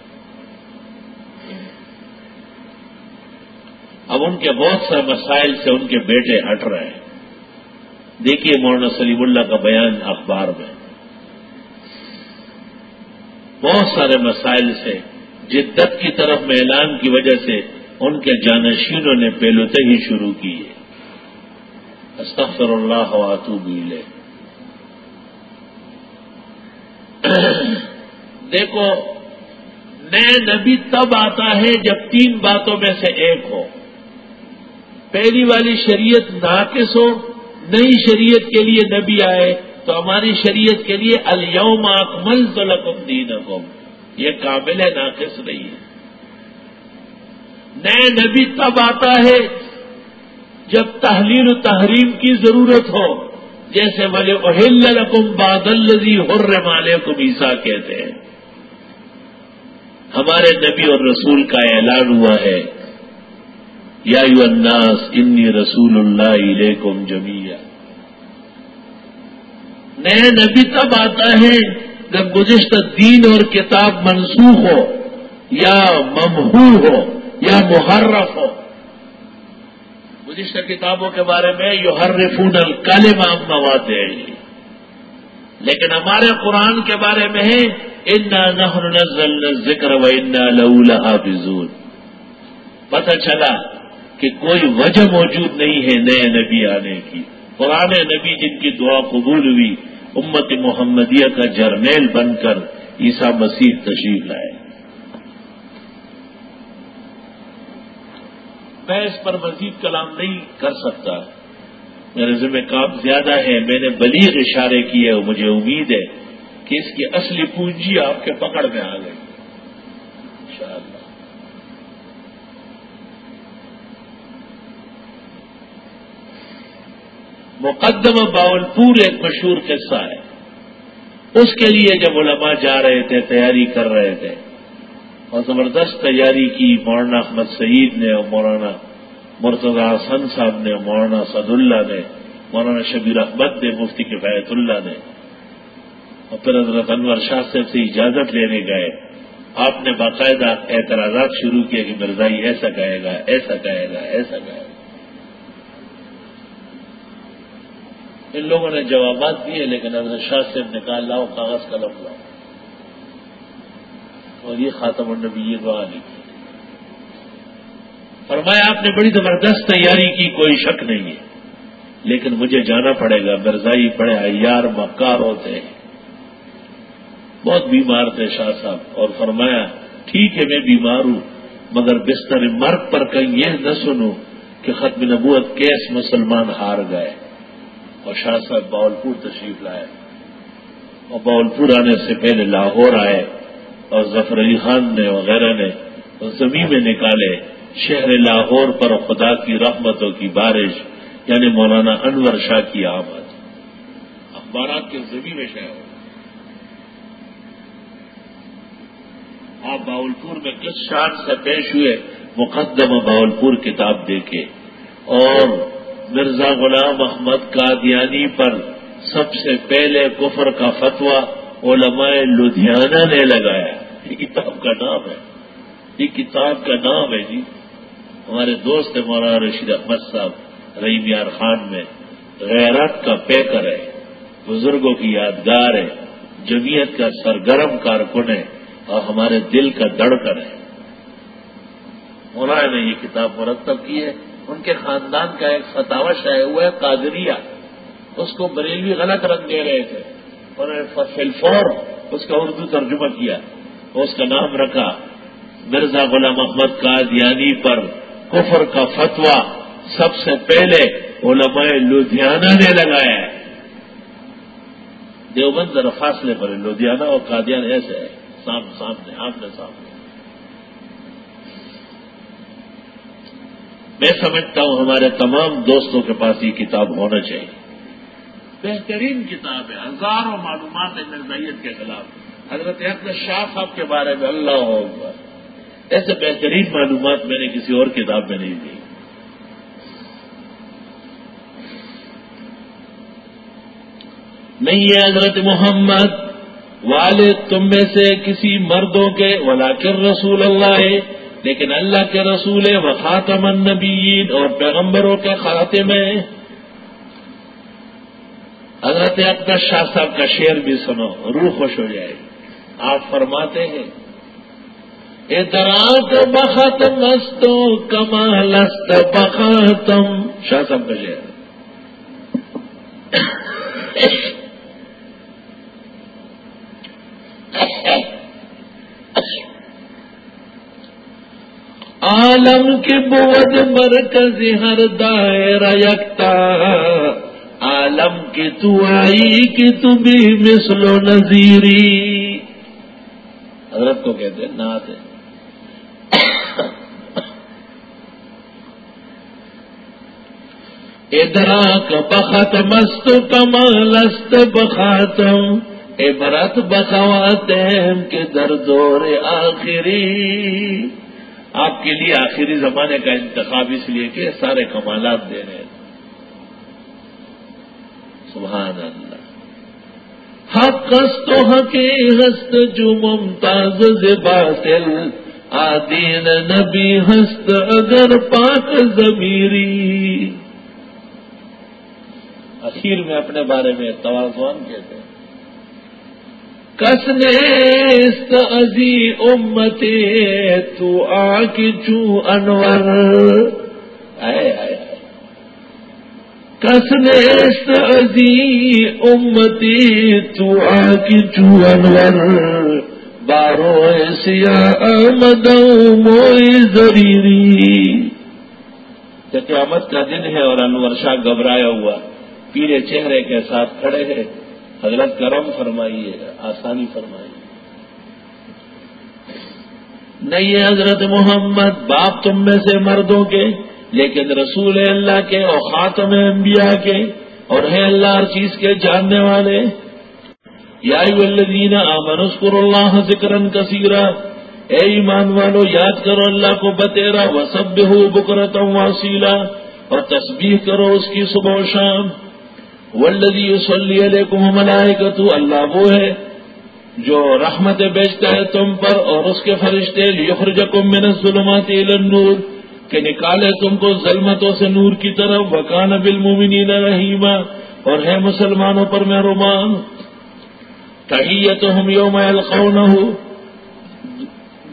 اب ان کے بہت سے مسائل سے ان کے بیٹے ہٹ رہے ہیں۔ دیکھیے مولانا سلیم اللہ کا بیان اخبار میں۔ بہت سارے مسائل سے جدت کی طرف میں اعلان کی وجہ سے ان کے جانشینوں نے پہلوتے ہی شروع کی ہے استغفر اللہ واتو لے دیکھو، نئے نبی تب آتا ہے جب تین باتوں میں سے ایک ہو۔ پہلی والی شریعت ناقص ہو، نئی شریعت کے لیے نبی آئے، تو ہماری شریعت کے لیے الوم اکمل تو لکم دین یہ قابل ناقص نہیں ہے۔ نئے نبی تب آتا ہے جب تحلیل و تحریم کی ضرورت ہو۔ جیسے بولے اہل رقم بادل ہر مالے کو کہتے ہیں۔ ہمارے نبی اور رسول کا اعلان ہوا ہے۔ یا یو الناس، انی رسول اللہ علیکم جمیا نئے نبی تب آتا ہے جب گزشتہ دین اور کتاب منسوخ ہو، یا ممہو ہو، یا محرف ہو۔ گزشتہ کتابوں کے بارے میں یو ہر رفون الکالم مواد لیکن ہمارے قرآن کے بارے میں ہے، انا نظل ذکر و انا لہو لہا پتہ چلا کہ کوئی وجہ موجود نہیں ہے نئے نبی آنے کی۔ پرانے نبی جن کی دعا قبول ہوئی، امت محمدیہ کا جرنیل بن کر عیسا مسیح تشریف لائے۔ میں اس پر مزید کلام نہیں کر سکتا۔ میرے ذمہ کام زیادہ ہے، میں نے بلیغ اشارے کیے اور مجھے امید ہے کہ اس کی اصلی پونجی آپ کے پکڑ میں آ گئی۔ انشاءاللہ۔ مقدم باول پور ایک مشہور قصہ ہے۔ اس کے لیے جب علماء جا رہے تھے، تیاری کر رہے تھے۔ اور زبردست تیاری کی مولانا احمد سعید نے اور مولانا مرتضی حسن صاحب نے مولانا سد اللہ نے، مولانا شبیر احمد نے، مفتی کفایت اللہ نے۔ اور پھر حضرت انور شاہ صاحب سے اجازت لینے گئے۔ آپ نے باقاعدہ اعتراضات شروع کیے کہ مرزائی ایسا کہے گا، ایسا کہے گا، ایسا کہے گا۔ ان لوگوں نے جوابات دیے، لیکن حضرت شاہ صاحب نے کہا، لاؤ کاغذ قلم لاؤ۔ اور یہ خاتم النبی یہ دعا نہیں فرمایا، آپ نے بڑی زبردست تیاری کی، کوئی شک نہیں ہے۔ لیکن مجھے جانا پڑے گا، مرزائی بڑے ایار مکار ہوتے ہیں۔ بہت بیمار تھے شاہ صاحب۔ اور فرمایا، ٹھیک ہے، میں بیمار ہوں، مگر بستر مرگ پر کہیں یہ نہ سنوں کہ ختم نبوت کیس مسلمان ہار گئے۔ اور شاہ صاحب باولپور تشریف لائے۔ اور باولپور آنے سے پہلے لاہور آئے۔ اور ظفر علی خان نے وغیرہ نے زمین میں نکالے شہر لاہور پر خدا کی رحمتوں کی بارش یعنی مولانا انور شاہ کی آمد۔ اخبارات کے زمین میں شہر۔ آپ باولپور میں کس شان سے پیش ہوئے مقدم باولپور کتاب دیکھے اور مرزا غلام احمد قادیانی پر سب سے پہلے کفر کا فتویٰ۔ علماء لدھیانہ نے لگایا یہ کتاب کا نام ہے۔ یہ کتاب کا نام ہے جی۔ ہمارے دوست مولانا رشید احمد صاحب رحیم یار خان میں۔ غیرت کا پیکر ہے۔ بزرگوں کی یادگار ہے۔ جمعیت کا سرگرم کارکن ہے۔ اور ہمارے دل کا دڑکن ہے۔ مولانا نے یہ کتاب مرتب کی ہے۔ ان کے خاندان کا ایک فتوا شائع ہوا ہے، قادریہ۔ اس کو بریلوی غلط رنگ دے رہے تھے۔ انہوں نے فلفور اس کا اردو ترجمہ کیا اس کا نام رکھا، مرزا غلام محمد قادیانی پر کفر کا فتوا سب سے پہلے علماء لدھیانہ نے لگایا ہے۔ دیوبند ذرا فاصلے پر لدھیانہ اور قادیان ایسے ہے سامنے، آمنے سامنے۔ میں سمجھتا ہوں ہمارے تمام دوستوں کے پاس یہ کتاب ہونا چاہیے۔ بہترین کتاب ہے، ہزاروں معلومات ہیں مرزائیت کے خلاف۔ حضرت احمد شاہ صاحب کے بارے میں اللہ ہوگا ایسے بہترین معلومات میں نے کسی اور کتاب میں نہیں دی۔ نہیں ہے حضرت محمد، والد تم میں سے کسی مردوں کے ولاکر رسول اللہ ہے لیکن اللہ کے رسول و خاتم النبیین اور پیغمبروں کے خاتمے۔ میں حضرت اکبر شاہ صاحب کا شعر بھی سنو، روح خوش ہو جائے۔ آپ فرماتے ہیں، ادراک بخت مستو کمالست بخاتم۔ شاہ صاحب کا شعر۔ عالم کی بود مرکز ہر دائرہ یکتا۔ عالم کی تو آئی کی تو بھی مثل و نظیری۔ حضرت کو کہتے ہیں نات ہے۔ ادراک بخت مست کمالست بخاتم۔ عبرت بخواتم کے دردور آخری۔ آپ کے لیے آخری زمانے کا انتخاب اس لیے کہ سارے کمالات دے رہے ہیں۔ سبحان اللہ۔ حق تو حقی ہست جو ممتاز باطل۔ آدین نبی ہست اگر پاک ضمیری۔ اخیر میں اپنے بارے میں توازوان کہتے ہیں۔ کس نے ازی امت تو آ کی چو انور۔ ازی امتی تو آکی انور. بارو ایسیا آمد موئی زریری. قیامت کا دن ہے اور انور شاہ گھبرایا ہوا. پیلے چہرے کے ساتھ کھڑے ہیں. حضرت کرم فرمائیے آسانی فرمائیے. نہیں ہے حضرت محمد باپ تم میں سے مردوں کے؟ لیکن رسول اللہ کے اور خاتم انبیاء کے اور ہے اللہ ہر چیز کے جاننے والے۔ یا آمنسکر اللہ ذکر کثیرہ اے ایمان والو، یاد کرو اللہ کو بتیرا۔ وہ سب ہو بکرتم اور تسبیح کرو اس کی صبح و شام۔ ولدی وسلی علیکم ملائکتو اللہ وہ ہے جو رحمت بیچتا ہے تم پر اور اس کے فرشتے۔ یخرجکم من الظلمات الى النور۔ کہ نکالے تم کو ظلمتوں سے نور کی طرف، وکان بالمؤمنین رحیما، اور ہے مسلمانوں پر محرومان تحیتہم یوم یلقونہ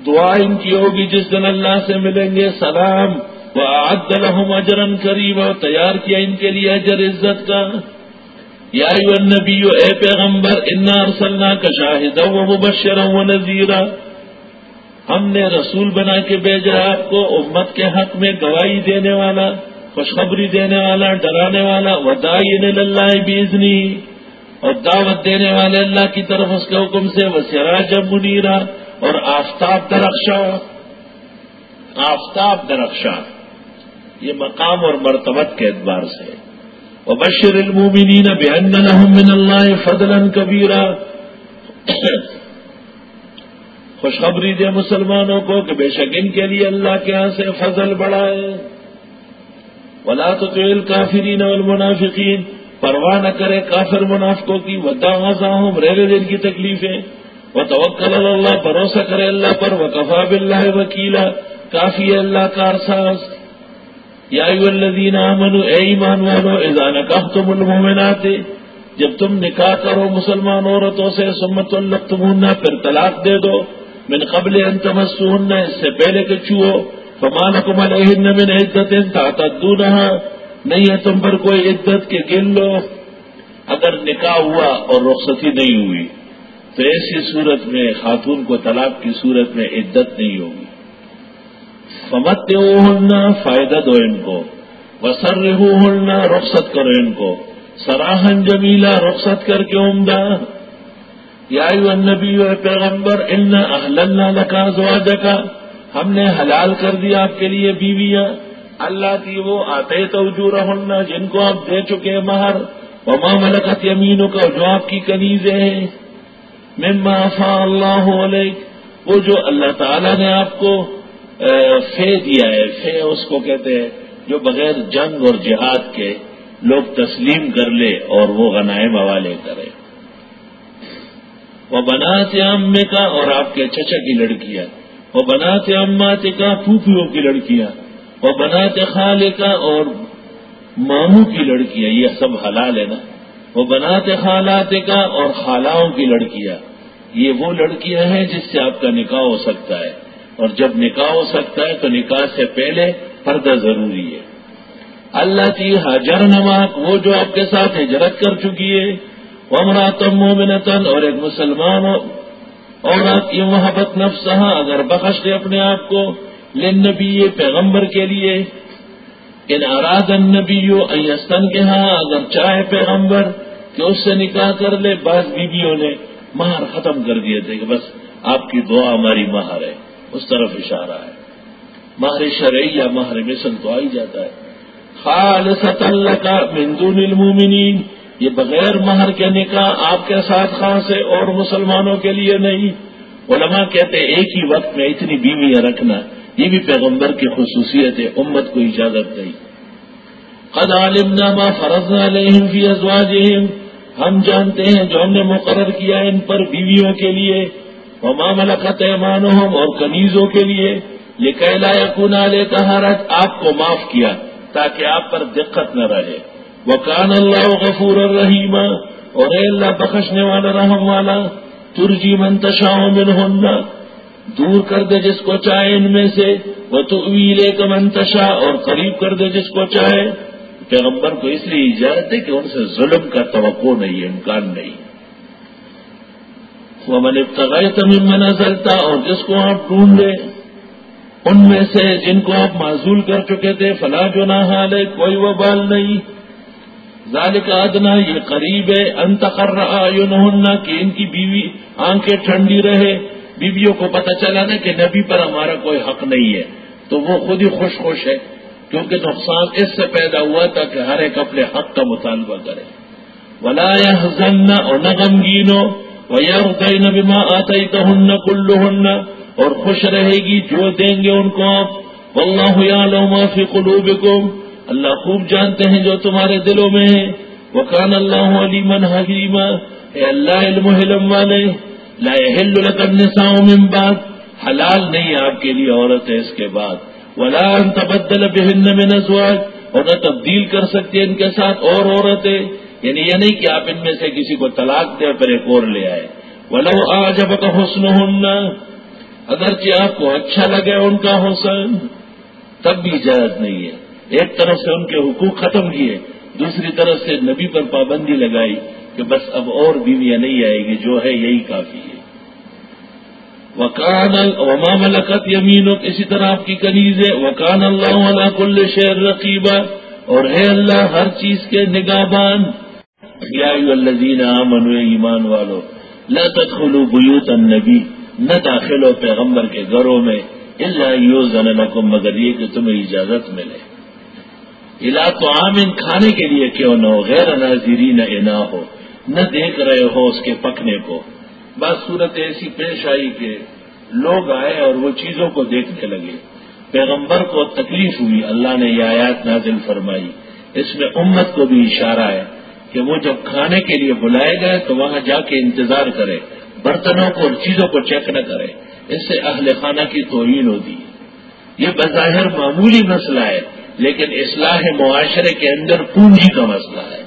دعا ان کی ہوگی جس دن اللہ سے ملیں گے سلام وہ آد لهم اجرا کریما، تیار کیا ان کے لیے اجر عزت کا۔ یا نبی اے پیغمبر، انا ارسلنا کا شاہد و مبشر و نذیرا ہم نے رسول بنا کے بھیجا آپ کو، امت کے حق میں گواہی دینے والا، خوشخبری دینے والا، ڈرانے والا ودائی اللہ بیزنی اور دعوت دینے والے اللہ کی طرف اس کے حکم سے وہ سراج منیرا اور آفتاب درخشا۔ آفتاب درخشا۔ یہ مقام اور مرتبت کے اعتبار سے۔ وبشر المومنین بأن لهم من اللہ فضلا کبیرا۔ خوشخبری دے مسلمانوں کو کہ بے شک ان کے لیے اللہ کے ہاں سے فضل بڑھائے ولا تو تیل کافرین والمنافقین پرواہ نہ کرے کافر منافقوں کی۔ ودا ہوں رہے دن کی تکلیفیں۔ وہ توکل اللہ بھروسہ کرے اللہ پر۔ وہ کفا بلّہ وکیلا کافی اللہ کارساز یا الذین آمنوا، اے ایمان والو، اذا نکحتم المؤمنات۔ جب تم نکاح کرو مسلمان عورتوں سے سمت اللہ پھر طلاق دے دو۔ من قبل ان تمسون اس سے پہلے کہ چوہو فمانکم علیہن من عدت، تعتدونہا، نہیں ہے تم پر کوئی عدت کے گن لو۔ اگر نکاح ہوا اور رخصتی نہیں ہوئی، تو ایسی صورت میں خاتون کو طلاق کی صورت میں عدت نہیں ہوگی۔ فمت ہونا فائدہ دو ان کو۔ وسر ہونا رخصت کرو ان کو۔ سراہن جمیلا رخصت کر کے عمدہ۔ یا نبی پیغمبر، ان اللہ لکا زواج کا ہم نے حلال کر دیا آپ کے لیے بیویاں۔ اللہ کی وہ آتے تو ہونا جن کو آپ دے چکے مہر۔ وما ملکت یمینوں کا جو آپ کی کنیزیں ہیں۔ مما فا اللہ علیہ وہ جو اللہ تعالیٰ نے آپ کو فے دیا ہے۔ فے اس کو کہتے ہیں، جو بغیر جنگ اور جہاد کے لوگ تسلیم کر لے اور وہ غنائم حوالے کرے۔ وہ بناتے امے کا اور آپ کے چچا کی لڑکیاں۔ وہ بناتے امات کا پھوپھیوں کی لڑکیاں۔ وہ بناتے خالے کا اور ماموں کی لڑکیاں۔ یہ سب حلال ہے نا۔ وہ بناتے خالات کا اور خالاؤں کی لڑکیاں۔ یہ وہ لڑکیاں ہیں جس سے آپ کا نکاح ہو سکتا ہے۔ اور جب نکاح ہو سکتا ہے تو نکاح سے پہلے پردہ ضروری ہے۔ اللہ کی حجر نماک وہ جو آپ کے ساتھ ہجرت کر چکی ہے وہ مومنتن اور ایک مسلمان اور آپ کی محبت نفس اگر بخش دے اپنے آپ کو لن پیغمبر کے لیے، ان اراد نبی ایستن کے ہاں اگر چاہے پیغمبر کہ اس سے نکاح کر لے، بعض بیویوں نے مہر ختم کر دیے تھے کہ بس آپ کی دعا ہماری مہر ہے، اس طرف اشارہ ہے۔ ماہر شرعی یا ماہر مثل تو آ ہی جاتا ہے۔ خال اللہ کا مندون المومنین یہ بغیر مہر کے نکاح آپ کے ساتھ خاص ہے اور مسلمانوں کے لیے نہیں۔ علماء کہتے ایک ہی وقت میں اتنی بیویاں رکھنا، یہ بھی پیغمبر کی خصوصیت ہے، امت کو اجازت نہیں۔ قد عالمنا ما فرضنا علیہم فی ازواجہم ہم جانتے ہیں جو ہم نے مقرر کیا ان پر بیویوں کے لیے۔ وہ ملکت ایمانوہم اور کنیزوں کے لیے۔ یہ کہلا کنا لے آپ کو معاف کیا تاکہ آپ پر دقت نہ رہے۔ وہ کان اللہ غفور الرحیم اور اے اللہ بخشنے والا، رحم والا، ترجی منتشا من ہونا دور کر دے جس کو چاہے ان میں سے وہ تو ویلے کا منتشا اور قریب کر دے جس کو چاہے۔ پیغمبر کو اس لیے اجازت ہے کہ ان سے ظلم کا توقع نہیں ہے امکان نہیں۔ وہ من ابتغائی تمیم میں نظرتا اور جس کو آپ ڈھونڈے ان میں سے جن کو آپ معذول کر چکے تھے فلاں جو نہ حال ہے کوئی وہ بال نہیں۔ ذالک ادنا، یہ قریب ہے انتخر رہا یوں کہ ان کی بیوی آنکھیں ٹھنڈی رہے۔ بیویوں کو پتہ چلا نا کہ نبی پر ہمارا کوئی حق نہیں ہے۔ تو وہ خود ہی خوش خوش ہے، کیونکہ نقصان اس سے پیدا ہوا تھا کہ ہر ایک اپنے حق کا مطالبہ کرے۔ ولا حزن اور نہ غمگین ہو وہ یا نبی ماں آتا ہی تو ہن کلو ہن اور خوش رہے گی جو دیں گے ان کو آپ۔ اللہ معافی فی قلوبکم اللہ خوب جانتے ہیں جو تمہارے دلوں میں ہے وہ کان اللہ علیمن حکیمہ اے اللہ علم علم والے، لا ہل من بعد۔ حلال نہیں آپ کے لیے عورت ہے اس کے بعد۔ ولا ان تبدل بهن من ازواج۔ اور نہ تبدیل کر سکتے ان کے ساتھ اور عورتیں۔ یعنی یہ نہیں کہ آپ ان میں سے کسی کو طلاق دے پھر ایک اور لے آئے ولو آجب کا حسن ہونا اگرچہ آپ کو اچھا لگے ان کا حسن، تب بھی اجازت نہیں ہے۔ ایک طرف سے ان کے حقوق ختم کیے، دوسری طرف سے نبی پر پابندی لگائی کہ بس اب اور بیویاں نہیں آئے گی، جو ہے یہی کافی ہے۔ وکان وما ملکت یمین اسی طرح آپ کی کنیز ہے وکان اللہ علیہ کل شہر رقیبہ اور ہے اللہ ہر چیز کے نگاہبان یا الذین آمنوا ایمان والو، لا تدخلوا بیوت النبی، نہ داخل ہو پیغمبر کے گھروں میں اللہ یوزن لکم، مگر یہ کہ تمہیں اجازت ملے۔ الا تو عام کھانے کے لیے کیوں نہ ہو؟ غیر ناظرین نہ ہو، نہ دیکھ رہے ہو اس کے پکنے کو۔ بس صورت ایسی پیش آئی کہ لوگ آئے اور وہ چیزوں کو دیکھنے لگے۔ پیغمبر کو تکلیف ہوئی، اللہ نے یہ آیات نازل فرمائی۔ اس میں امت کو بھی اشارہ ہے کہ وہ جب کھانے کے لیے بلائے گئے تو وہاں جا کے انتظار کرے، برتنوں کو اور چیزوں کو چیک نہ کرے۔ اس سے اہل خانہ کی توہین ہوتی۔ یہ بظاہر معمولی مسئلہ ہے۔ لیکن اصلاح معاشرے کے اندر پونجی کا مسئلہ ہے۔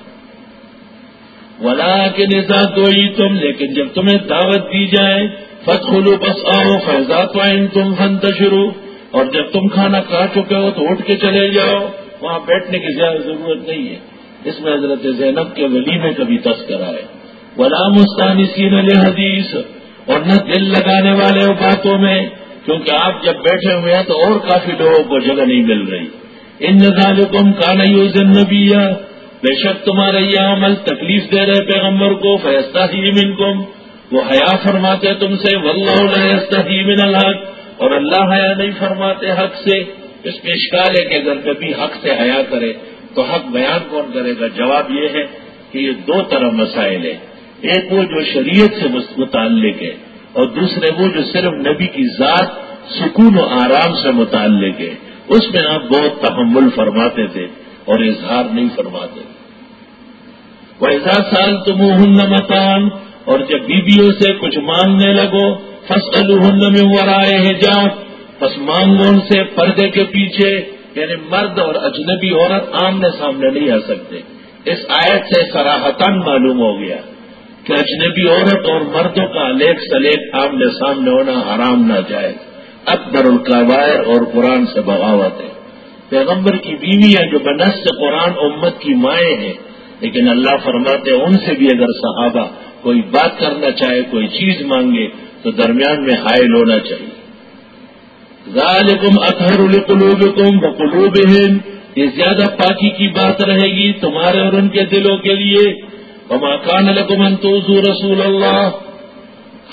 ولا کے نظا دوئی تم لیکن جب تمہیں دعوت دی جائے فت کھولو بس آؤ فیضات وائن تم فن شروع اور جب تم کھانا کھا چکے ہو تو اٹھ کے چلے جاؤ، وہاں بیٹھنے کی زیادہ ضرورت نہیں ہے۔ اس میں حضرت زینب کے ولی میں کبھی تذکرہ ہے ولا مستانی سین حدیث اور نہ دل لگانے والے باتوں میں، کیونکہ آپ جب بیٹھے ہوئے ہیں تو اور کافی لوگوں کو جگہ نہیں مل رہی۔ ان نظال تم کا نہیں بے شک تمہارا یہ عمل تکلیف دے رہے پیغمبر کو فیصلہ ہی من کم وہ حیا فرماتے تم سے ولہ ہی من الحق. اور اللہ حیا نہیں فرماتے حق سے. اس میں اشکال ہے کہ اگر کبھی حق سے حیا کرے تو حق بیان کون کرے گا؟ جواب یہ ہے کہ یہ دو طرح مسائل ہیں. ایک وہ جو شریعت سے متعلق ہے، اور دوسرے وہ جو صرف نبی کی ذات سکون و آرام سے متعلق ہے. اس میں آپ بہت تحمل فرماتے تھے اور اظہار نہیں فرماتے۔ ویسا سال تم متان اور جب بیویوں سے کچھ مانگنے لگو فصل میں ورائے ہے جا بس مانگو ان سے پردے کے پیچھے یعنی مرد اور اجنبی عورت آمنے سامنے نہیں آ سکتے۔ اس آیت سے سراہتن معلوم ہو گیا کہ اجنبی عورت اور مردوں کا لیک سلیک آمنے سامنے ہونا حرام نہ جائے اکبر القبائر اور قرآن سے بغاوت ہے۔ پیغمبر کی بیویاں جو بنس قرآن امت کی مائیں ہیں، لیکن اللہ فرماتے ان سے بھی اگر صحابہ کوئی بات کرنا چاہے، کوئی چیز مانگے، تو درمیان میں حائل ہونا چاہیے۔ ذالکم اطہر القلوبکم بقلوبہم یہ زیادہ پاکی کی بات رہے گی تمہارے اور ان کے دلوں کے لیے۔ وما کان لکم ان توزو رسول اللہ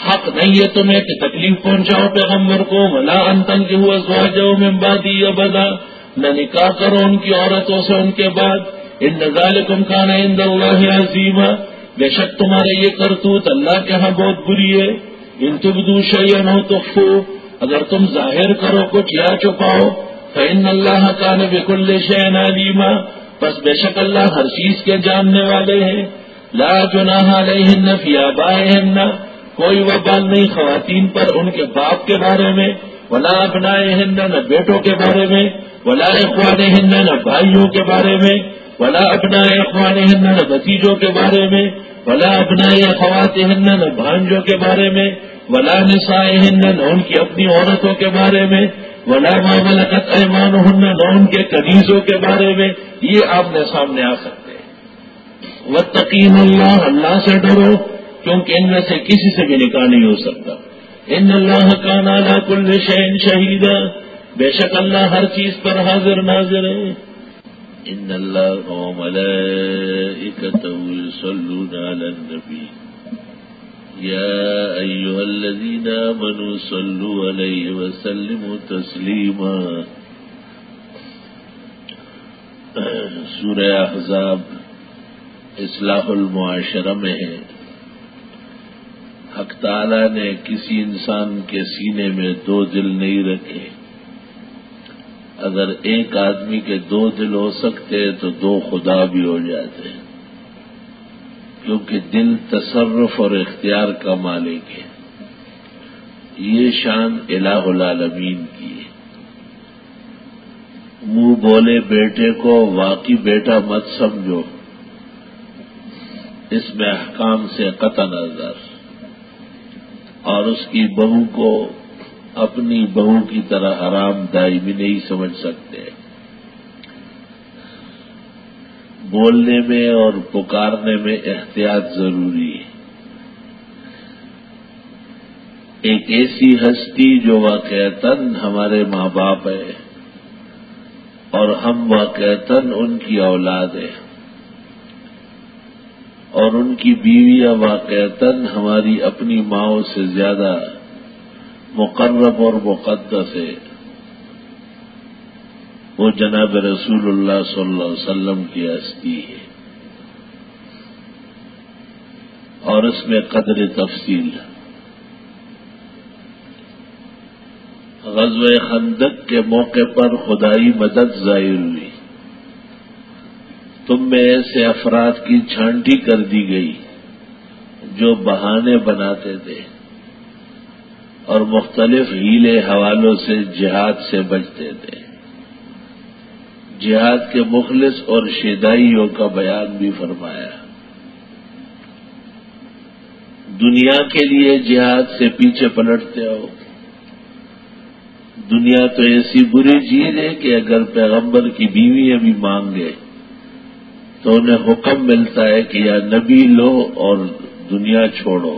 حق نہیں ہے تمہیں کہ تکلیف پہنچاؤ پیغمبر کو، ولا انتن کے ہوا سوا جاؤ میں بادی یا بدا نہ نکاح کرو ان کی عورتوں سے ان کے بعد۔ ان نظال کم کھانا ان اللہ عظیم بے شک تمہارے یہ کرتوت اللہ کے ہاں بہت بری ہے۔ ان تبدو شیئن ہو تو اگر تم ظاہر کرو کچھ یا چھپاؤ تو ان اللہ کا نب شین علیما۔ بس بے شک اللہ ہر چیز کے جاننے والے ہیں۔ لا جناح علیہن فی آبائہن۔ کوئی وبال نہیں خواتین پر ان کے باپ کے بارے میں، ولا اپنائے ہند نہ بیٹوں کے بارے میں، ولا اخوان ہند نہ بھائیوں کے بارے میں، ولا اپنائے اخوان ہند نہ بتیجوں کے بارے میں، ولا اپنائے اخوات ہند نہ بھانجوں کے بارے میں، ولا نسائے ہند نہ ان کی اپنی عورتوں کے بارے میں، ولا ملکت ایمان ہن ان کے قدیزوں کے بارے میں، یہ آپ نے سامنے آ سکتے ہیں۔ وہ تقین اللہ اللہ سے ڈرو۔ کیونکہ ان میں سے کسی سے بھی نکاح نہیں ہو سکتا۔ ان اللہ کا نالا کل شہن شہید بے شک اللہ ہر چیز پر حاضر ناظر ہے۔ ان اللہ يصلون على النبي يا أيها الذين آمنوا صلوا عليه وسلموا تسليما سورہ احزاب اصلاح المعاشرہ میں ہے۔ حق تعالی نے کسی انسان کے سینے میں دو دل نہیں رکھے۔ اگر ایک آدمی کے دو دل ہو سکتے تو دو خدا بھی ہو جاتے۔ کیونکہ دل تصرف اور اختیار کا مالک ہے۔ یہ شان الہ العالمین کی ہے۔ منہ بولے بیٹے کو واقعی بیٹا مت سمجھو۔ اس میں احکام سے قطع نظر۔ اور اس کی بہو کو اپنی بہو کی طرح حرام دائی بھی نہیں سمجھ سکتے۔ بولنے میں اور پکارنے میں احتیاط ضروری ہے۔ ایک ایسی ہستی جو واقعتاً ہمارے ماں باپ ہے اور ہم واقعتاً ان کی اولاد ہے اور ان کی بیویاں واقعتاً ہماری اپنی ماؤں سے زیادہ مقرب اور مقدس ہے وہ جناب رسول اللہ صلی اللہ علیہ وسلم کی ہستی ہے۔ اور اس میں قدر تفصیل۔ غزوہ خندق کے موقع پر خدائی مدد ظاہر ہوئی۔ تم میں ایسے افراد کی چھانٹی کر دی گئی جو بہانے بناتے تھے اور مختلف ہیلے حوالوں سے جہاد سے بچتے تھے۔ جہاد کے مخلص اور شیدائیوں کا بیان بھی فرمایا۔ دنیا کے لیے جہاد سے پیچھے پلٹتے ہو۔ دنیا تو ایسی بری چیز ہے کہ اگر پیغمبر کی بیوی ابھی مانگے تو انہیں حکم ملتا ہے کہ یا نبی لو اور دنیا چھوڑو،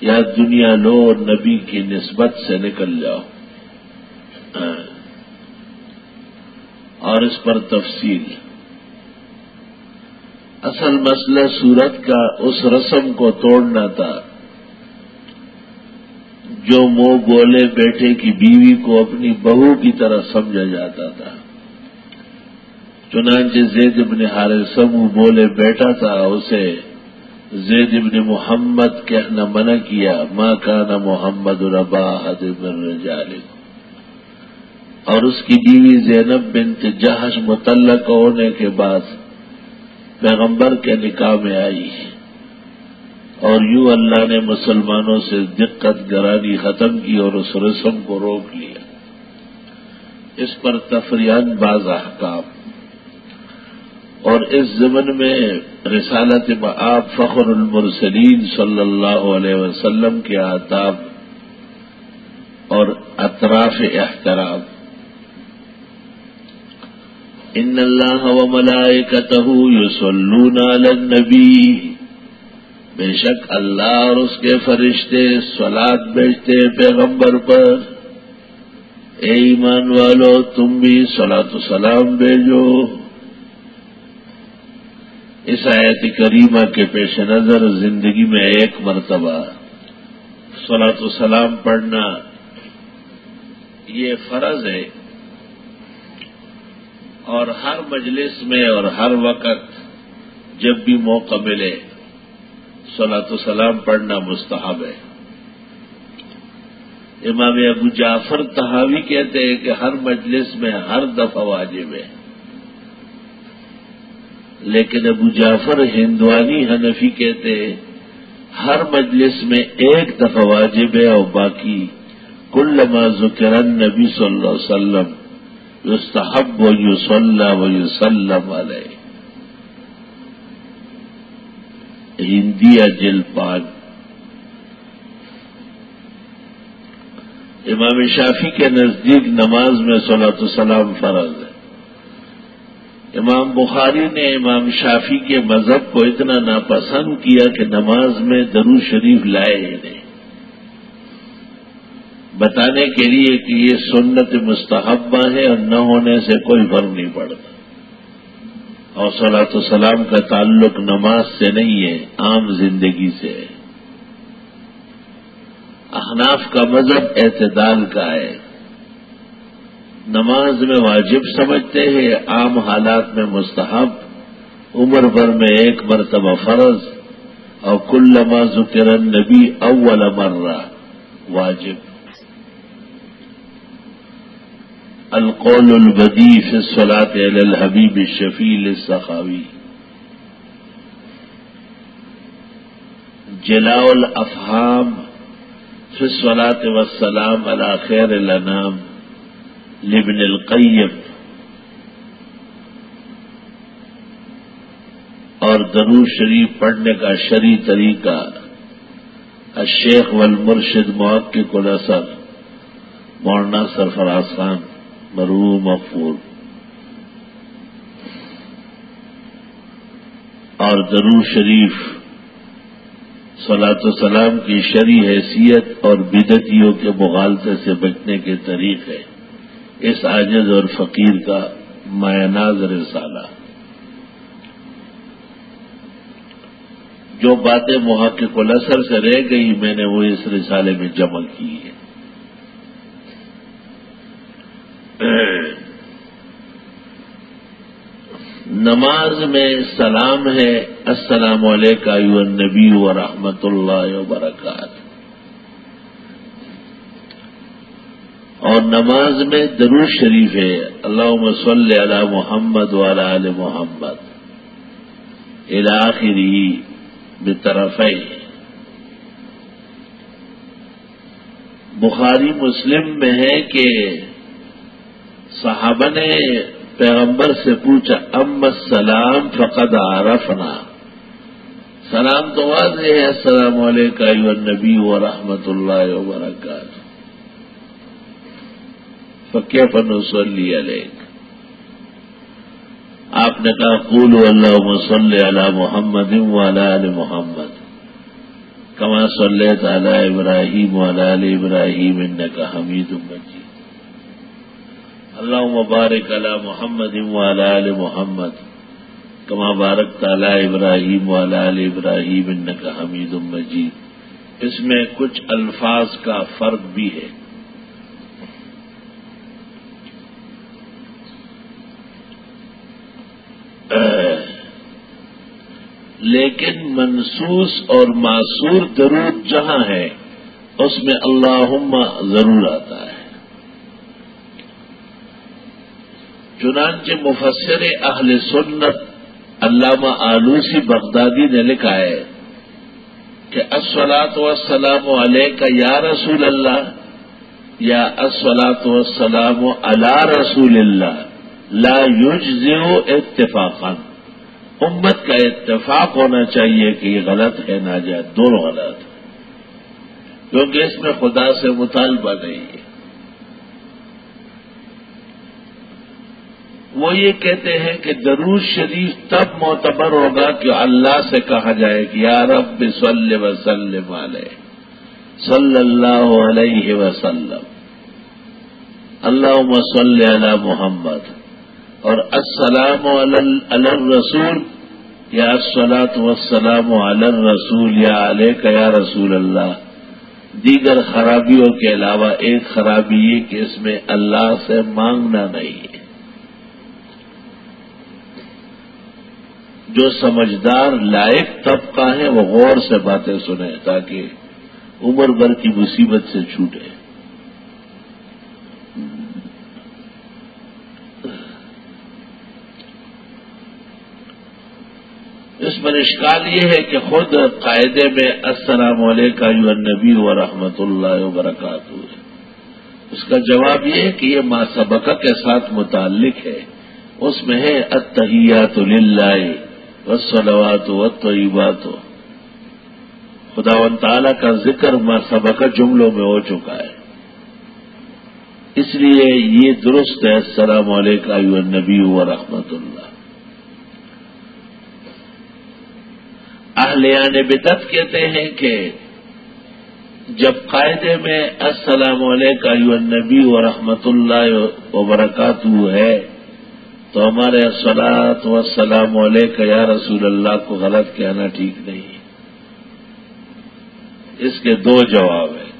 یا دنیا لو اور نبی کی نسبت سے نکل جاؤ۔ اور اس پر تفصیل۔ اصل مسئلہ سورت کا اس رسم کو توڑنا تھا۔ جو منہ بولے بیٹے کی بیوی کو اپنی بہو کی طرح سمجھا جاتا تھا۔ چنانچہ زید ابن حارثم بولے بیٹا تھا، اسے زید ابن محمد کہنا منع کیا ماں کا نہ محمد الربا حدم اور اس کی بیوی زینب بنت جہش متعلق ہونے کے بعد پیغمبر کے نکاح میں آئی۔ اور یوں اللہ نے مسلمانوں سے دقت گرانی ختم کی اور اس رسم کو روک لیا۔ اس پر تفریحان باز احکام۔ اور اس زمن میں رسالت آپ فخر المرسلین صلی اللہ علیہ وسلم کے آداب اور اطراف احترام۔ ان اللہ و ملائکتہ یصلون علی النبی۔ بے شک اللہ اور اس کے فرشتے سلاد بیچتے پیغمبر پر۔ اے ایمان والو، تم بھی سلاۃ سلام بھیجو اس آیت کریمہ کے پیش نظر زندگی میں ایک مرتبہ صلاۃ السلام پڑھنا یہ فرض ہے اور ہر مجلس میں اور ہر وقت جب بھی موقع ملے صلاۃ السلام پڑھنا مستحب ہے۔ امام ابو جعفر تحاوی کہتے ہیں کہ ہر مجلس میں ہر دفعہ واجب ہے۔ لیکن ابو جعفر ہندوانی حنفی کہتے ہیں، ہر مجلس میں ایک دفعہ واجب ہے اور باقی کل ذکرن نبی صلی اللہ علیہ وسلم یستحب و یو و یو علیہ۔ ہندی جل پان امام شافی کے نزدیک نماز میں صلاۃ السلام فرض ہے۔ امام بخاری نے امام شافی کے مذہب کو اتنا ناپسند کیا کہ نماز میں درو شریف لائے ہی نہیں۔ بتانے کے لیے کہ یہ سنت مستحبہ ہے اور نہ ہونے سے کوئی فرق نہیں پڑتا۔ اور صلاۃ السلام کا تعلق نماز سے نہیں ہے، عام زندگی سے ہے۔ احناف کا مذہب اعتدال کا ہے۔ نماز میں واجب سمجھتے ہیں، عام حالات میں مستحب، عمر بھر میں ایک مرتبہ فرض، اور کل نماز کرن نبی اول مرہ، واجب۔ القول البدی فی علی الحبیب الشفیل السخاوی جلاء الافہام فی الصلاة والسلام على خیر الانام لبن القیم اور درو شریف پڑھنے کا شرعی طریقہ الشیخ والمرشد موقع الاثر مولانا سرفراز خان مرو مقفور اور درو شریف سلاۃ السلام کی شرع حیثیت اور بدتیوں کے مغالطے سے بچنے کے طریقے۔ اس عاجز اور فقیر کا معناز رسالہ۔ جو باتیں محقق الاسر سے رہ گئی، میں نے وہ اس رسالے میں جمع کی ہے نماز میں سلام ہے، السلام علیکم نبی و رحمۃ اللہ وبرکاتہ۔ اور نماز میں درو شریف ہے۔ اللہ صلی علی محمد والا عل محمد۔ الاخری بطرف بخاری مسلم میں ہے کہ صحابہ نے پیغمبر سے پوچھا، ام السلام فقد عرفنا؟ سلام تو واضح ہے، السلام علیکم نبی و رحمۃ اللہ وبرکاتہ فقے فنوسلی علیک۔ آپ نے کہا قول اللہ مسلی علی محمد علی محمد۔ کما صلی تعالی ابراہیم علی ابراہیم ان کا حمید مجید۔ اللہ مبارک علی محمد آل محمد۔ کما بارک تعالی ابراہیم آل ابراہیم ان کا حمید مجید۔ اس میں کچھ الفاظ کا فرق بھی ہے۔ لیکن منسوس اور معصور درود جہاں ہے، اس میں اللہ ضرور آتا ہے۔ چنانچہ مفسر اہل سنت علامہ آلوسی بغدادی نے لکھا ہے کہ اسلاط وسلام علیہ کا یا رسول اللہ، یا اسلاط وسلام علی رسول اللہ۔ لا یجزو اتفاقا۔ امت کا اتفاق ہونا چاہیے کہ یہ غلط ہے، نہ جائے، دونوں غلط۔ کیونکہ اس میں خدا سے مطالبہ نہیں ہے۔ وہ یہ کہتے ہیں کہ درود شریف تب معتبر ہوگا کہ اللہ سے کہا جائے کہ یا رب صلی وسلم علیہ، صلی اللہ علیہ وسلم۔ اللہ صلی علی محمد۔ اور السلام علی الرسول، یا السلاط وسلام علی الرسول، یا علیہ یا رسول اللہ۔ دیگر خرابیوں کے علاوہ ایک خرابی یہ کہ اس میں اللہ سے مانگنا نہیں ہے۔ جو سمجھدار لائق طبقہ ہے، وہ غور سے باتیں سنیں تاکہ عمر بھر کی مصیبت سے چھوٹے۔ اس پر اشکال یہ ہے کہ خود قاعدے میں السلام علیکم نبی و رحمۃ اللہ وبرکاتہ اس کا جواب یہ ہے کہ یہ ماں سبقہ کے ساتھ متعلق ہے۔ اس میں ہے اتحیات للہ وسلوات و طیبات خدا و تعالی کا ذکر ماں سبق جملوں میں ہو چکا ہے۔ اس لیے یہ درست ہے السلام علیکم نبی و رحمت اللہ اہلیان یعنی بدت کہتے ہیں کہ جب قاعدے میں السلام علیکم نبی و رحمت اللہ وبرکاتہ ہے، تو ہمارے سلاد و السلام علیکم یا رسول اللہ کو غلط کہنا ٹھیک نہیں اس کے دو جواب ہیں۔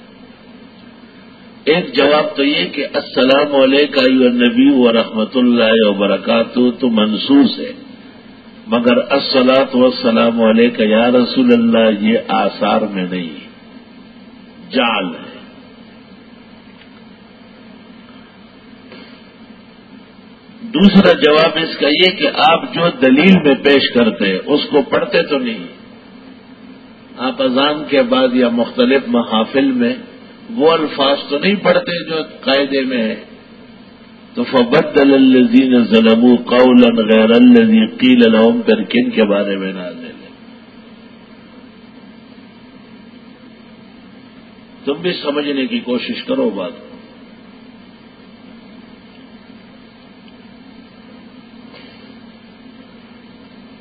ایک جواب تو یہ کہ السلام علیکم نبی و رحمت اللہ وبرکاتہ تو منصوص ہے۔ مگر السلاط وسلام علیکم یا رسول اللہ، یہ آثار میں نہیں جال ہے۔ دوسرا جواب اس کا یہ کہ آپ جو دلیل میں پیش کرتے، اس کو پڑھتے تو نہیں۔ آپ اذان کے بعد یا مختلف محافل میں وہ الفاظ تو نہیں پڑھتے جو قاعدے میں ہے تو فبد الزین ظلم قول غیر الزی قیل الحم پر کن کے بارے میں نازل ہے۔ تم بھی سمجھنے کی کوشش کرو بات۔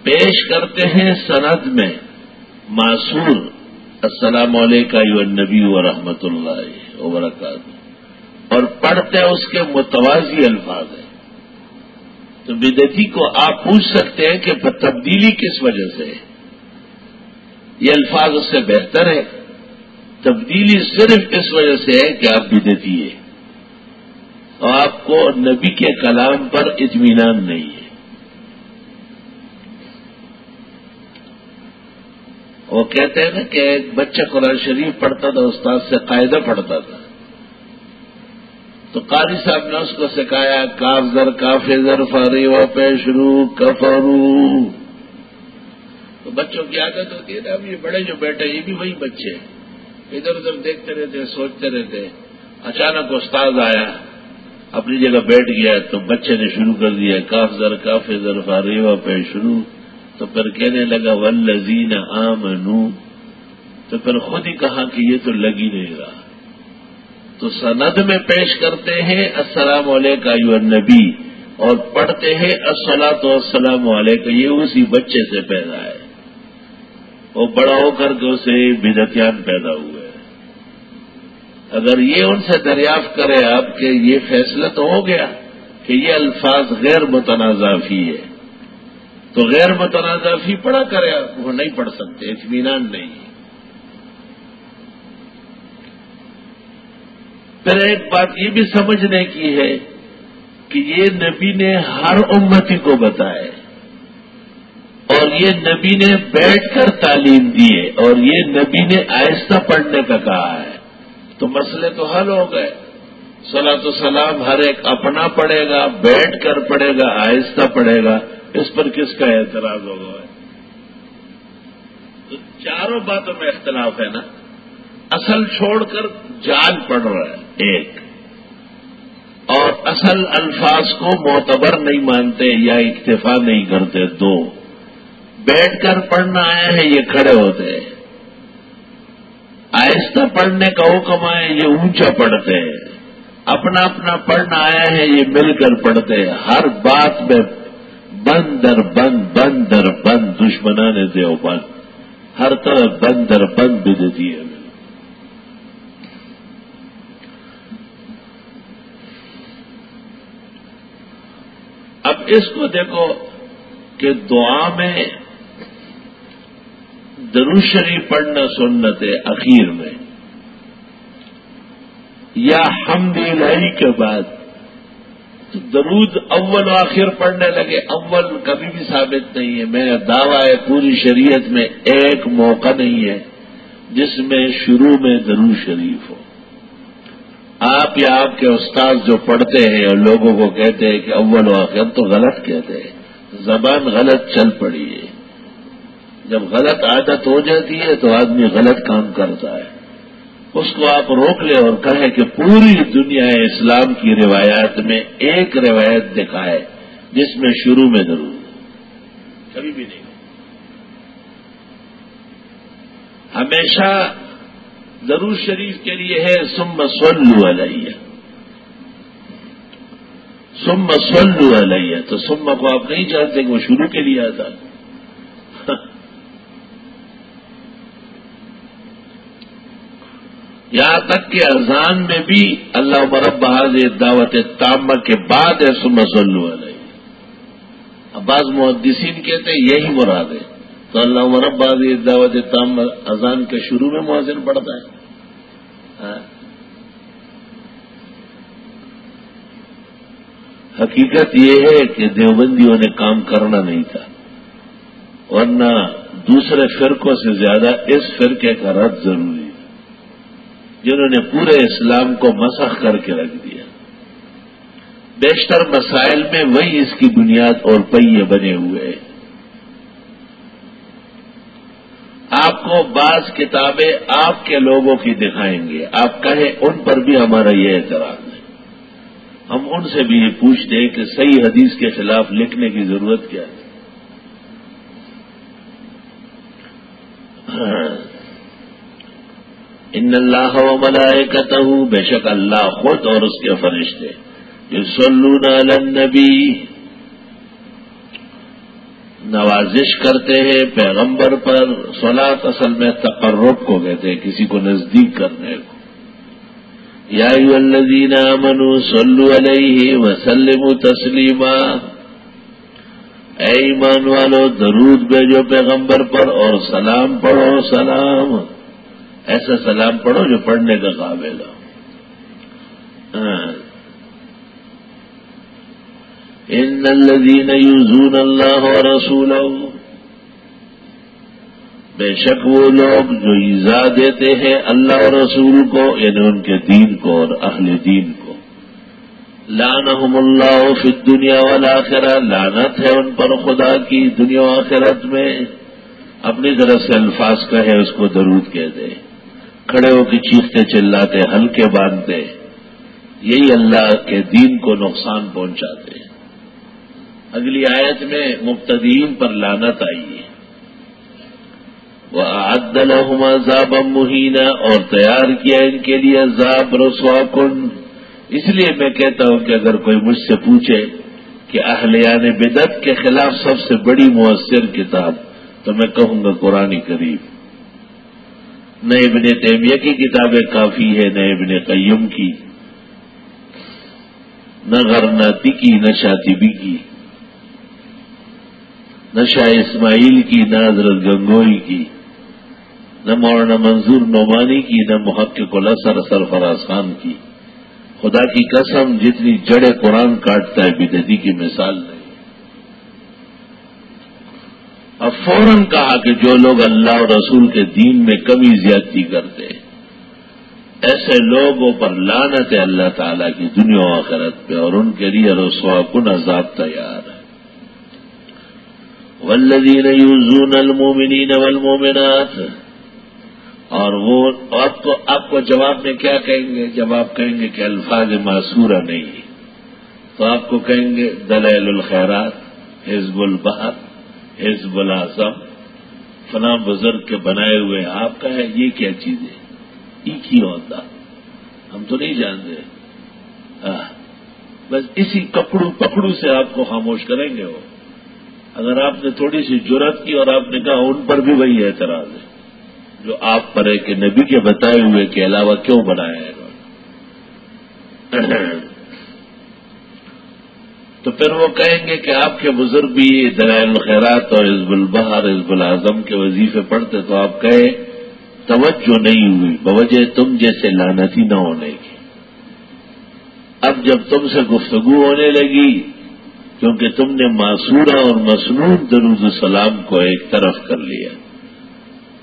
پیش کرتے ہیں سند میں معصور۔ السلام علیکم نبی و رحمت اللہ وبرکاتہ۔ اور پڑھتے اس کے متوازی الفاظ ہیں۔ تو بدتی کو آپ پوچھ سکتے ہیں کہ تبدیلی کس وجہ سے ہے؟ یہ الفاظ اس سے بہتر ہے تبدیلی صرف اس وجہ سے ہے کہ آپ بدتی ہے اور آپ کو نبی کے کلام پر اطمینان نہیں ہے۔ وہ کہتے ہیں نا کہ ایک بچہ قرآن شریف پڑھتا تھا، استاد سے قاعدہ پڑھتا تھا۔ تو قاری صاحب نے اس کو سکھایا، کاف زر کاف زر فاری و پیشرو کفرو۔ تو بچوں کی عادت ہوتی ہے نا، اب یہ بڑے جو بیٹھے یہ بھی وہی بچے ادھر ادھر دیکھتے رہتے سوچتے رہتے اچانک استاد آیا، اپنی جگہ بیٹھ گیا، تو بچے نے شروع کر دیا، کاف زر کاف زر فاری و پیشرو تو پھر کہنے لگا ولزین آمنو۔ تو پھر خود ہی کہا کہ یہ تو لگ ہی نہیں رہا۔ تو سند میں پیش کرتے ہیں، السلام علیکم نبی اور پڑھتے ہیں السلاۃ والسلام علیکم، یہ اسی بچے سے پیدا ہے۔ وہ بڑا ہو کر کے اسے بدتیان پیدا ہوئے اگر یہ ان سے دریافت کرے آپ کہ یہ فیصلہ تو ہو گیا کہ یہ الفاظ غیر متنازع ہے، تو غیر متنازع فی پڑھا کرے آپ، وہ نہیں پڑھ سکتے، اطمینان نہیں۔ پھر ایک بات یہ بھی سمجھنے کی ہے کہ یہ نبی نے ہر امتی کو بتایا اور یہ نبی نے بیٹھ کر تعلیم دی ہے اور یہ نبی نے آہستہ پڑھنے کا کہا ہے۔ تو مسئلے تو حل ہو گئے۔ صلاح تو سلام ہر ایک اپنا پڑے گا، بیٹھ کر پڑے گا، آہستہ پڑے گا۔ اس پر کس کا اعتراض ہوگا؟ تو چاروں باتوں میں اختلاف ہے نا۔ اصل چھوڑ کر جال پڑ رہا ہے، ایک۔ اور اصل الفاظ کو معتبر نہیں مانتے یا اکتفا نہیں کرتے، دو۔ بیٹھ کر پڑھنا آیا ہے، یہ کھڑے ہوتے ہیں۔ آہستہ پڑھنے کا حکم آئے یہ اونچا پڑھتے ہیں۔ اپنا اپنا پڑھنا آیا ہے، یہ مل کر پڑھتے ہیں۔ ہر بات میں بند در بند بند در بند، دشمنان دیو بند۔ ہر طرف بند در بند بھی دیتی ہے اب اس کو دیکھو کہ دعا میں درو شریف پڑھنا سنت ہے اخیر میں۔ یا ہم الہی کے بعد درود اول و آخر پڑھنے لگے۔ اول کبھی بھی ثابت نہیں ہے۔ میرا دعویٰ ہے پوری شریعت میں ایک موقع نہیں ہے جس میں شروع میں درود شریف ہو۔ آپ یا آپ کے استاد جو پڑھتے ہیں اور لوگوں کو کہتے ہیں کہ اول و آخر تو غلط کہتے ہیں۔ زبان غلط چل پڑی ہے۔ جب غلط عادت ہو جاتی ہے تو آدمی غلط کام کرتا ہے۔ اس کو آپ روک لیں اور کہیں کہ پوری دنیا اسلام کی روایات میں ایک روایت دکھائے، جس میں شروع میں ضرور کبھی بھی نہیں۔ ہمیشہ ضرور شریف کے لیے ہے سم سلو علیہ۔ سم سلو علیہ۔ تو سم کو آپ نہیں چاہتے کہ وہ شروع کے لیے آتا۔ یہاں تک کہ اذان میں بھی اللہ مرب بہاد دعوت تامہ کے بعد ہے سم سلو علیہ۔ بعض محدثین کہتے ہیں، یہی مراد ہے۔ تو اللہ مرب بہاد دعوت تام اذان کے شروع میں مؤذن پڑتا ہے۔ حقیقت یہ ہے کہ دیوبندیوں نے کام کرنا نہیں تھا۔ ورنہ دوسرے فرقوں سے زیادہ اس فرقے کا رد ضروری جنہوں نے پورے اسلام کو مسخ کر کے رکھ دیا۔ بیشتر مسائل میں وہی اس کی بنیاد اور پہیے بنے ہوئے ہیں۔ آپ کو بعض کتابیں آپ کے لوگوں کی دکھائیں گے۔ آپ کہیں ان پر بھی ہمارا یہ اعتراض ہے۔ ہم ان سے بھی یہ پوچھتے ہیں کہ صحیح حدیث کے خلاف لکھنے کی ضرورت کیا ہے۔ ان اللہ و ملائکتہ، بے شک اللہ خود اور اس کے فرشتے۔ یصلون علی النبی نوازش کرتے ہیں، پیغمبر پر سولاد اصل میں تقرب کو کہتے ہیں، کسی کو نزدیک کرنے کو۔ یا الذین آمنوا صلو علیہ وسلم تسلیما۔ اے ایمان والو، درود بھیجو پیغمبر پر اور سلام پڑھو، سلام۔ ایسا سلام پڑھو جو پڑھنے کا قابل ہو۔ ہاں، ان الذين يؤذون الله ورسوله بے شک وہ لوگ جو ایزا دیتے ہیں اللہ اور رسول کو یعنی ان کے دین کو اور اہل دین کو۔ لانحم اللہ فی دنیا والا لانت ہے ان پر خدا کی دنیا و آخرت میں۔ اپنی طرف سے الفاظ کہے، اس کو درود کہہ دے۔ کھڑے ہو کے چیختے، چلاتے، ہلکے باندھتے۔ یہی اللہ کے دین کو نقصان پہنچاتے۔ اگلی آیت میں مبتدین پر لانت آئی ہے۔ وہ عدل ذاب مہینہ اور تیار کیا ان کے لیے ذاب رسوا کن۔ اس لیے میں کہتا ہوں کہ اگر کوئی مجھ سے پوچھے کہ اہلیان یعنی بدت کے خلاف سب سے بڑی مؤثر کتاب، تو میں کہوں گا قرآن قریب نہ ابن تیمیہ کی کتابیں کافی ہے نہ ابن قیم کی، نہ غرناتی کی، نہ شاطبی کی۔ نہ شاہ اسماعیل کی، نہ حضرت گنگوئی کی، نہ مولانا منظور نعمانی کی، نہ محقق الاسر سرفراز خان کی۔ خدا کی قسم، جتنی جڑے قرآن کاٹتا ہے بدتی کی مثال نہیں۔ اب فوراً کہا کہ جو لوگ اللہ اور رسول کے دین میں کمی زیادتی کرتے، ایسے لوگوں پر لانت ہے اللہ تعالیٰ کی دنیا و آخرت پہ، اور ان کے لیے رسوا کن عذاب تیار ہے۔ ولدین یوزون المومنین والمومنات اور وہ آپ کو آپ کو جواب میں کیا کہیں گے؟ جب آپ کہیں گے کہ الفاظ معصورہ نہیں تو آپ کو کہیں گے دلائل الخیرات، حزب البحر حزب العظم۔ فلاں بزرگ کے بنائے ہوئے آپ کا ہے، یہ کیا چیز ہے؟ ایک ہی ہوتا ہم تو نہیں جانتے۔ بس اسی کپڑو پکڑو سے آپ کو خاموش کریں گے وہ۔ اگر آپ نے تھوڑی سی جرت کی اور آپ نے کہا ان پر بھی وہی اعتراض ہے، جو آپ پر ہے کہ نبی کے بتائے ہوئے کے علاوہ کیوں بنایا ہے۔ تو پھر وہ کہیں گے کہ آپ کے بزرگ بھی دلائل الخیرات اور حزب البہر حزب العظم کے وظیفے پڑھتے تو آپ کہے توجہ نہیں ہوئی، بوجہ تم جیسے لانتی نہ ہونے کی۔ اب جب تم سے گفتگو ہونے لگی کیونکہ تم نے معصورہ اور مصنون درود السلام کو ایک طرف کر لیا۔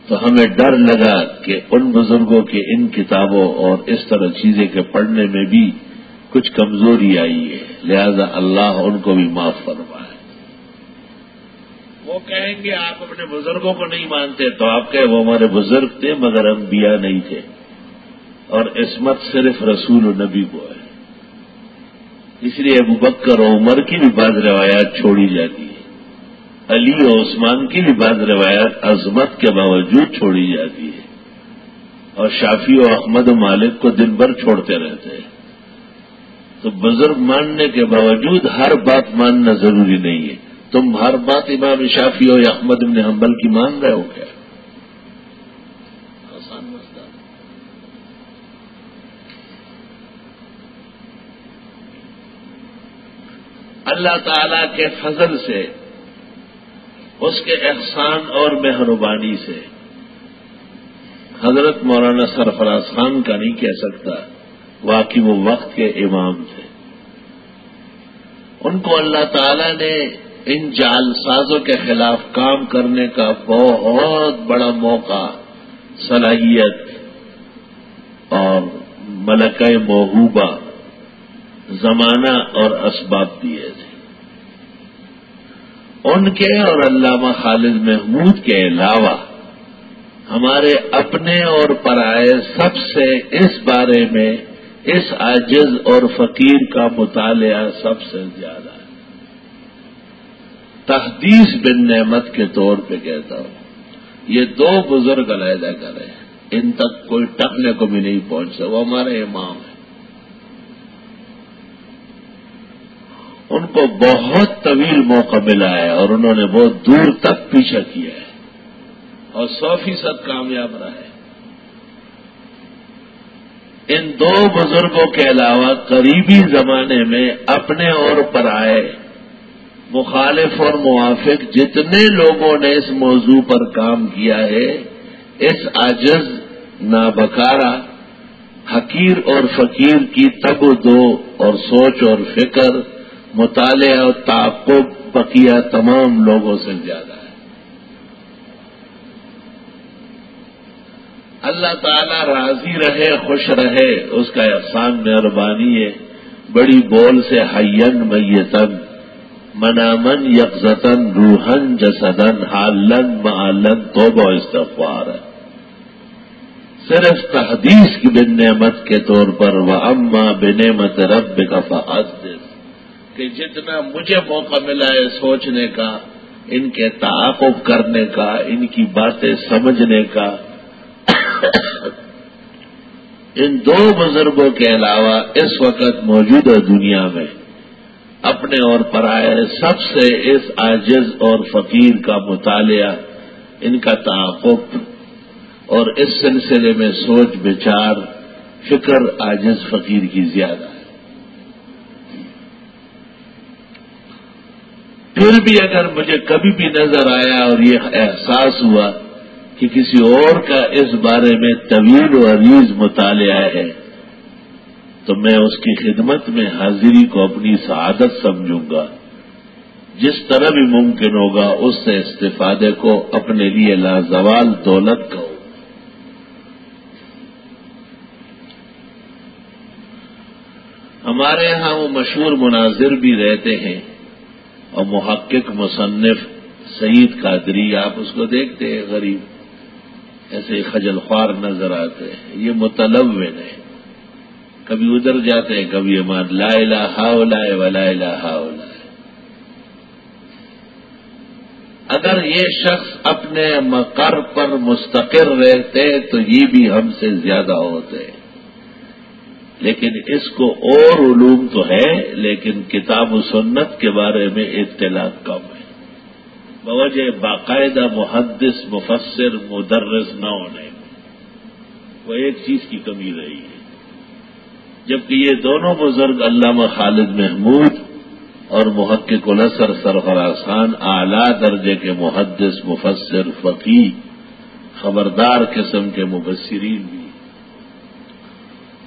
تو ہمیں ڈر لگا کہ ان بزرگوں کے ان کتابوں اور اس طرح چیزیں کے پڑھنے میں بھی کچھ کمزوری آئی ہے۔ لہذا اللہ ان کو بھی معاف فرمائے۔ وہ کہیں گے آپ اپنے بزرگوں کو نہیں مانتے، تو آپ کہ وہ ہمارے بزرگ تھے مگر انبیاء نہیں تھے۔ اور عصمت صرف رسول و نبی کو ہے۔ اس لیے ابو بکر و عمر کی بھی بعض روایات چھوڑی جاتی ہے علی و عثمان کی بھی بعض روایات عظمت کے باوجود چھوڑی جاتی ہے اور شافی و احمد و مالک کو دن بھر چھوڑتے رہتے ہیں۔ تو بزرگ ماننے کے باوجود ہر بات ماننا ضروری نہیں ہے۔ تم ہر بات امام شافی ہو یا احمد ابن حنبل کی مان رہے ہو کیا؟ اللہ تعالی کے فضل سے، اس کے احسان اور مہربانی سے۔ حضرت مولانا سرفراز خان کا نہیں کہہ سکتا، واقعی وہ وقت کے امام تھے۔ ان کو اللہ تعالی نے ان جال سازوں کے خلاف کام کرنے کا بہت بڑا موقع، صلاحیت اور ملکہ محبوبہ زمانہ اور اسباب دیے۔ تھے ان کے اور علامہ خالد محمود کے علاوہ ہمارے اپنے اور پرائے سب سے اس بارے میں اس عاجز اور فقیر کا مطالعہ سب سے زیادہ ہے۔ تحدیث بن نعمت کے طور پہ کہتا ہوں، یہ دو بزرگ علیحدہ کرے ان تک کوئی ٹکنے کو بھی نہیں پہنچا، وہ ہمارے امام ہیں۔ ان کو بہت طویل موقع ملا ہے اور انہوں نے بہت دور تک پیچھا کیا ہے اور سو فیصد کامیاب رہے ان دو بزرگوں کے علاوہ قریبی زمانے میں اپنے اور پرائے مخالف اور موافق جتنے لوگوں نے اس موضوع پر کام کیا ہے، اس عجز نابکارا حقیر اور فقیر کی تب و دو اور سوچ اور فکر مطالعہ اور تعقب بقیہ تمام لوگوں سے زیادہ ہے۔ اللہ تعالیٰ راضی رہے، خوش رہے، اس کا احسان مہربانی ہے۔ بڑی بول سے حین میتن منامن یکزتن روحن جسدن حالن معلن تو استغفار ہے۔ صرف تحدیث کی بن نعمت کے طور پر وہ اما بنعمت رب کا فعد کہ جتنا مجھے موقع ملا ہے سوچنے کا، ان کے تعاقب کرنے کا، ان کی باتیں سمجھنے کا، ان دو بزرگوں کے علاوہ اس وقت موجودہ دنیا میں۔ اپنے اور پرائے سب سے اس عاجز اور فقیر کا مطالعہ، ان کا تعاقب اور اس سلسلے میں سوچ، بچار، فکر، عاجز فقیر کی زیادہ۔ ہے پھر بھی اگر مجھے کبھی بھی نظر آیا اور یہ احساس ہوا کہ کسی اور کا اس بارے میں طویل و عزیز مطالعہ ہے، تو میں اس کی خدمت میں حاضری کو اپنی سعادت سمجھوں گا۔ جس طرح بھی ممکن ہوگا، اس سے استفادے کو اپنے لیے لازوال دولت کا ہو ہمارے یہاں وہ مشہور مناظر بھی رہتے ہیں۔ اور محقق مصنف سعید قادری، آپ اس کو دیکھتے ہیں، غریب۔ ایسے خجل خوار نظر آتے ہیں۔ یہ متلون ہے کبھی ادھر جاتے ہیں، کبھی امان لا الہ الا ولا الہ الا اگر یہ شخص اپنے مقر پر مستقر رہتے تو یہ بھی ہم سے زیادہ ہوتے ہیں۔ لیکن اس کو اور علوم تو ہے، لیکن کتاب و سنت کے بارے میں اطلاع کم ہے۔ بوجہ باقاعدہ محدث، مفسر، مدرس نہ ہونے۔ وہ ایک چیز کی کمی رہی ہے۔ جبکہ یہ دونوں بزرگ علامہ خالد محمود اور محقق الاسر سرفراز خان اعلی درجے کے محدث، مفسر فقی خبردار قسم کے مبصرین بھی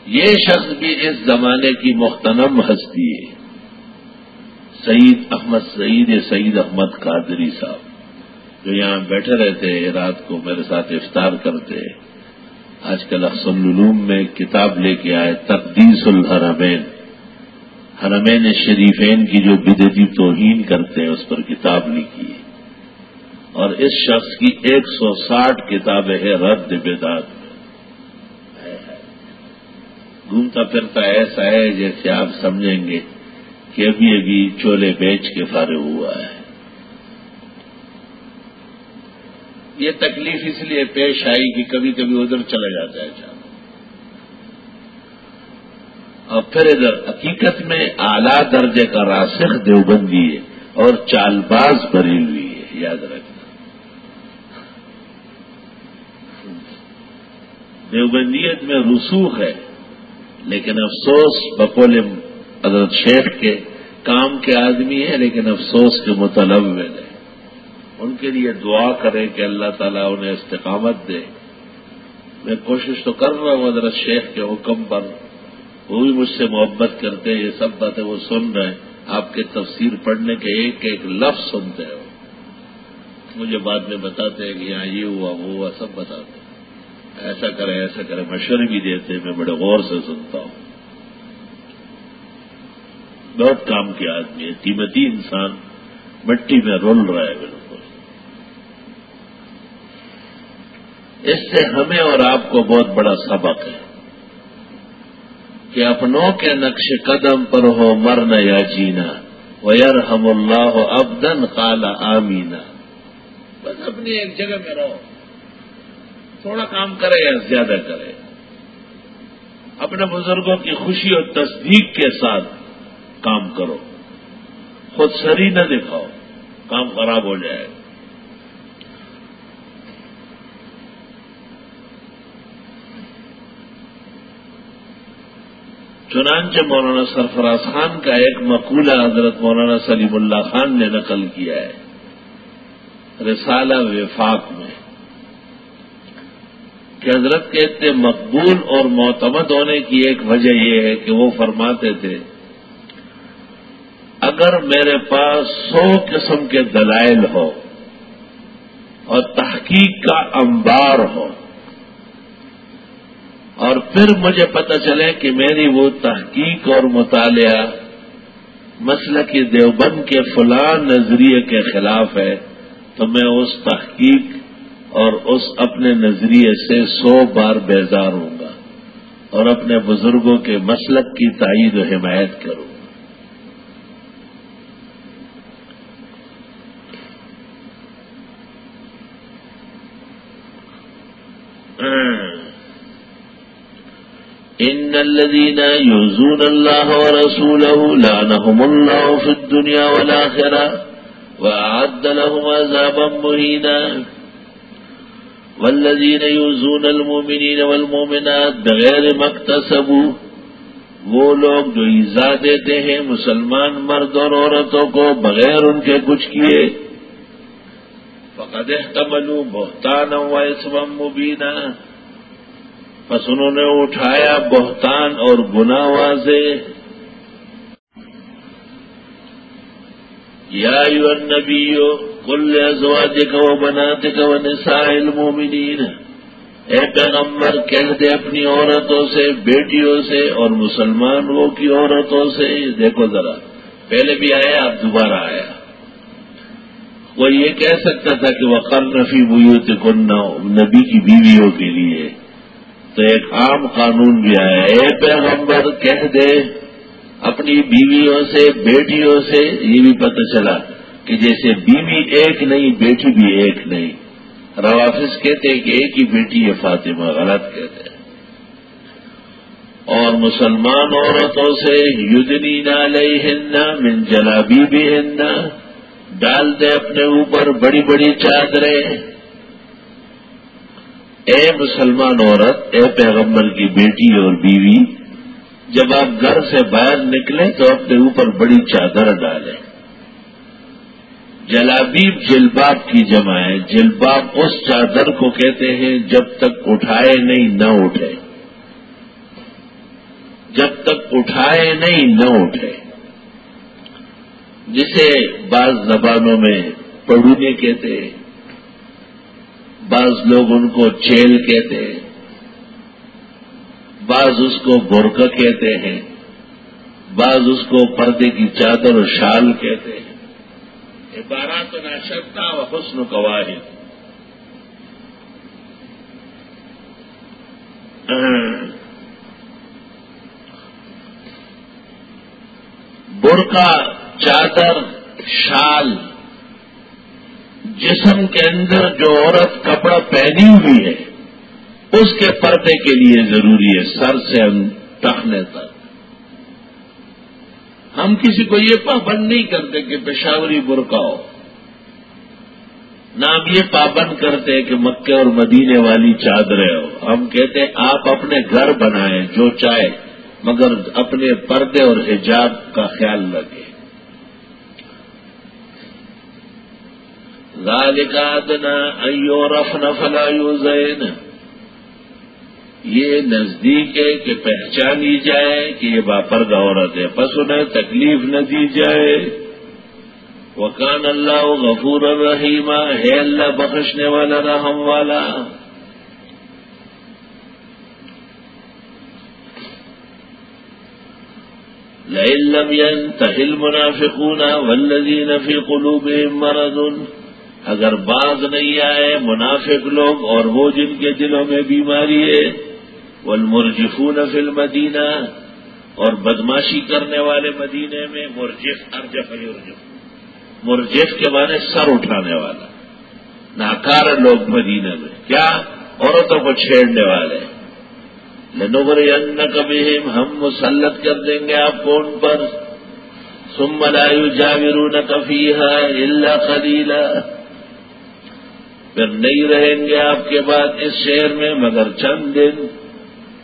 یہ شخص بھی اس زمانے کی مختنم ہستی ہے۔ سعید احمد سعید سعید احمد قادری صاحب، جو یہاں بیٹھے رہتے رات کو میرے ساتھ افطار کرتے آج کل احسن العلوم میں کتاب لے کے آئے تقدیس الحرمین۔ حرمین شریفین کی جو بدتی توہین کرتے ہیں، اس پر کتاب لکھی اور اس شخص کی ایک سو ساٹھ کتابیں ہیں، رد بداد میں گھومتا پھرتا ایسا ہے جیسے آپ سمجھیں گے کہ ابھی ابھی چولے بیچ کے فارغ ہوا ہے۔ یہ تکلیف اس لیے پیش آئی کہ کبھی کبھی ادھر چلا جاتا ہے چاند اور پھر ادھر حقیقت میں اعلی درجے کا راسخ دیوبندی ہے اور چال باز بری ہوئی ہے، یاد رکھنا۔ دیوبندیت میں رسوخ ہے۔ لیکن افسوس بقول حضرت شیخ کے کام کے آدمی ہے لیکن افسوس کے مطلب میں ان کے لیے دعا کرے کہ اللہ تعالیٰ انہیں استقامت دے۔ میں کوشش تو کر رہا ہوں حضرت شیخ کے حکم پر۔ وہ بھی مجھ سے محبت کرتے یہ سب باتیں وہ سن رہے ہیں۔ آپ کے تفسیر پڑھنے کے ایک ایک لفظ سنتے ہو مجھے بعد میں بتاتے ہیں کہ یہاں یہ ہوا، وہ ہوا، سب بتاتے ہیں۔ ایسا کرے ایسا کرے مشورے بھی دیتے میں بڑے غور سے سنتا ہوں۔ بہت کام کے آدمی ہے، قیمتی انسان، مٹی میں رول رہا ہے بالکل۔ اس سے ہمیں اور آپ کو بہت بڑا سبق ہے کہ اپنوں کے نقش قدم پر ہو مرنا یا جینا ویر ہم اللہ ابدن کالا آمینا بس اپنی ایک جگہ میں رہو۔ تھوڑا کام کرے یا زیادہ کرے؟ اپنے بزرگوں کی خوشی اور تصدیق کے ساتھ کام کرو۔ خود سری نہ دکھاؤ، کام خراب ہو جائے۔ چنانچہ مولانا سرفراز خان کا ایک مقولہ حضرت مولانا سلیم اللہ خان نے نقل کیا ہے۔ رسالہ وفاق میں۔ کہ حضرت کے اتنے مقبول اور معتمد ہونے کی ایک وجہ یہ ہے کہ وہ فرماتے تھے، اگر میرے پاس سو قسم کے دلائل ہو اور تحقیق کا انبار ہو اور پھر مجھے پتہ چلے کہ میری وہ تحقیق اور مطالعہ مسئلہ کی دیوبند کے فلاں نظریے کے خلاف ہے، تو میں اس تحقیق اور اس اپنے نظریے سے سو بار بیزار ہوں گا اور اپنے بزرگوں کے مسلک کی تائید و حمایت کروں گا۔ ان الذين يؤذون الله ورسوله لعنهم الله في الدنيا والاخره واعد لهم عذابا مهينا. والذين يؤذون المؤمنين والمؤمنات بغير ما وہ لوگ جو ایزا دیتے ہیں مسلمان مرد اور عورتوں کو بغیر ان کے کچھ کیے، فقد احتملوا بہتانا واسما مبینا۔ بس انہوں نے اٹھایا بہتان اور گنا واضح یا یو نبیو کل ازواج کو بناتے کو نساء المومنین اے پیغمبر، کہہ دے اپنی عورتوں سے، بیٹیوں سے اور مسلمانوں کی عورتوں سے۔ دیکھو ذرا، پہلے بھی آیا، اب دوبارہ آیا۔ وہ یہ کہہ سکتا تھا کہ وہ نفی بوئیت کنہ نبی کی بیویوں کے لیے۔ تو ایک عام قانون بھی آیا۔ اے پیغمبر، کہہ دے اپنی بیویوں سے، بیٹیوں سے، یہ بھی پتہ چلا۔ کہ جیسے بیوی ایک نہیں، بیٹی بھی ایک نہیں۔ روافظ کہتے کہ ایک ہی بیٹی ہے فاطمہ، غلط کہتے ہیں۔ اور مسلمان عورتوں سے یدنی نالئی ہندا من جلابی بھی ہندا ڈال دے اپنے اوپر بڑی بڑی چادریں۔ اے مسلمان عورت، اے پیغمبر کی بیٹی اور بیوی، جب آپ گھر سے باہر نکلیں تو اپنے اوپر بڑی چادر ڈالیں۔ جلابیب جلباب کی جمع ہے۔ جلباب اس چادر کو کہتے ہیں جب تک اٹھائے نہیں نہ اٹھے۔ جب تک اٹھائے نہیں نہ اٹھے۔ جسے بعض زبانوں میں پڑھونے کہتے ہیں۔ بعض لوگ ان کو چیل کہتے ہیں۔ بعض اس کو برقع کہتے ہیں۔ بعض اس کو پردے کی چادر اور شال کہتے ہیں۔ عبارات ناشکتا و حسن قواہد برقع، چادر، شال، جسم کے اندر جو عورت کپڑا پہنی ہوئی ہے، اس کے پردے کے لیے ضروری ہے سر سے ٹکنے تک۔ ہم کسی کو یہ پابند نہیں کرتے کہ پشاوری برقع ہو۔ نہ ہم یہ پابند کرتے کہ مکے اور مدینے والی چادریں ہو۔ ہم کہتے ہیں آپ اپنے گھر بنائیں جو چاہے، مگر اپنے پردے اور حجاب کا خیال رکھیں۔ ذالک ادنا ایو رفن فلا یوزین یہ نزدیک ہے کہ پہچانی جائے کہ یہ باپرد عورت ہے۔ پس انہیں تکلیف نہ دی جائے۔ وکان اللہ غفور الرحیم ہے اللہ، بخشنے والا، رحم والا۔ لم ينتهي المنافقون والذين في قلوبهم مرض۔ اگر باز نہیں آئے منافق لوگ اور وہ جن کے دلوں میں بیماری ہے والمرجفون فی المدینہ اور بدماشی کرنے والے مدینے میں مرجف، ارجف یرجف مرجف کے معنی سر اٹھانے والا۔ ناکار لوگ مدینے میں۔ کیا؟ عورتوں کو چھیڑنے والے۔ لنوبر ان کبھی ہم مسلط کر دیں گے آپ کو ان پر۔ سم لایو جاویرون کفی ہے اللہ خلیلا پھر نہیں رہیں گے آپ کے بعد اس شہر میں، مگر چند دن۔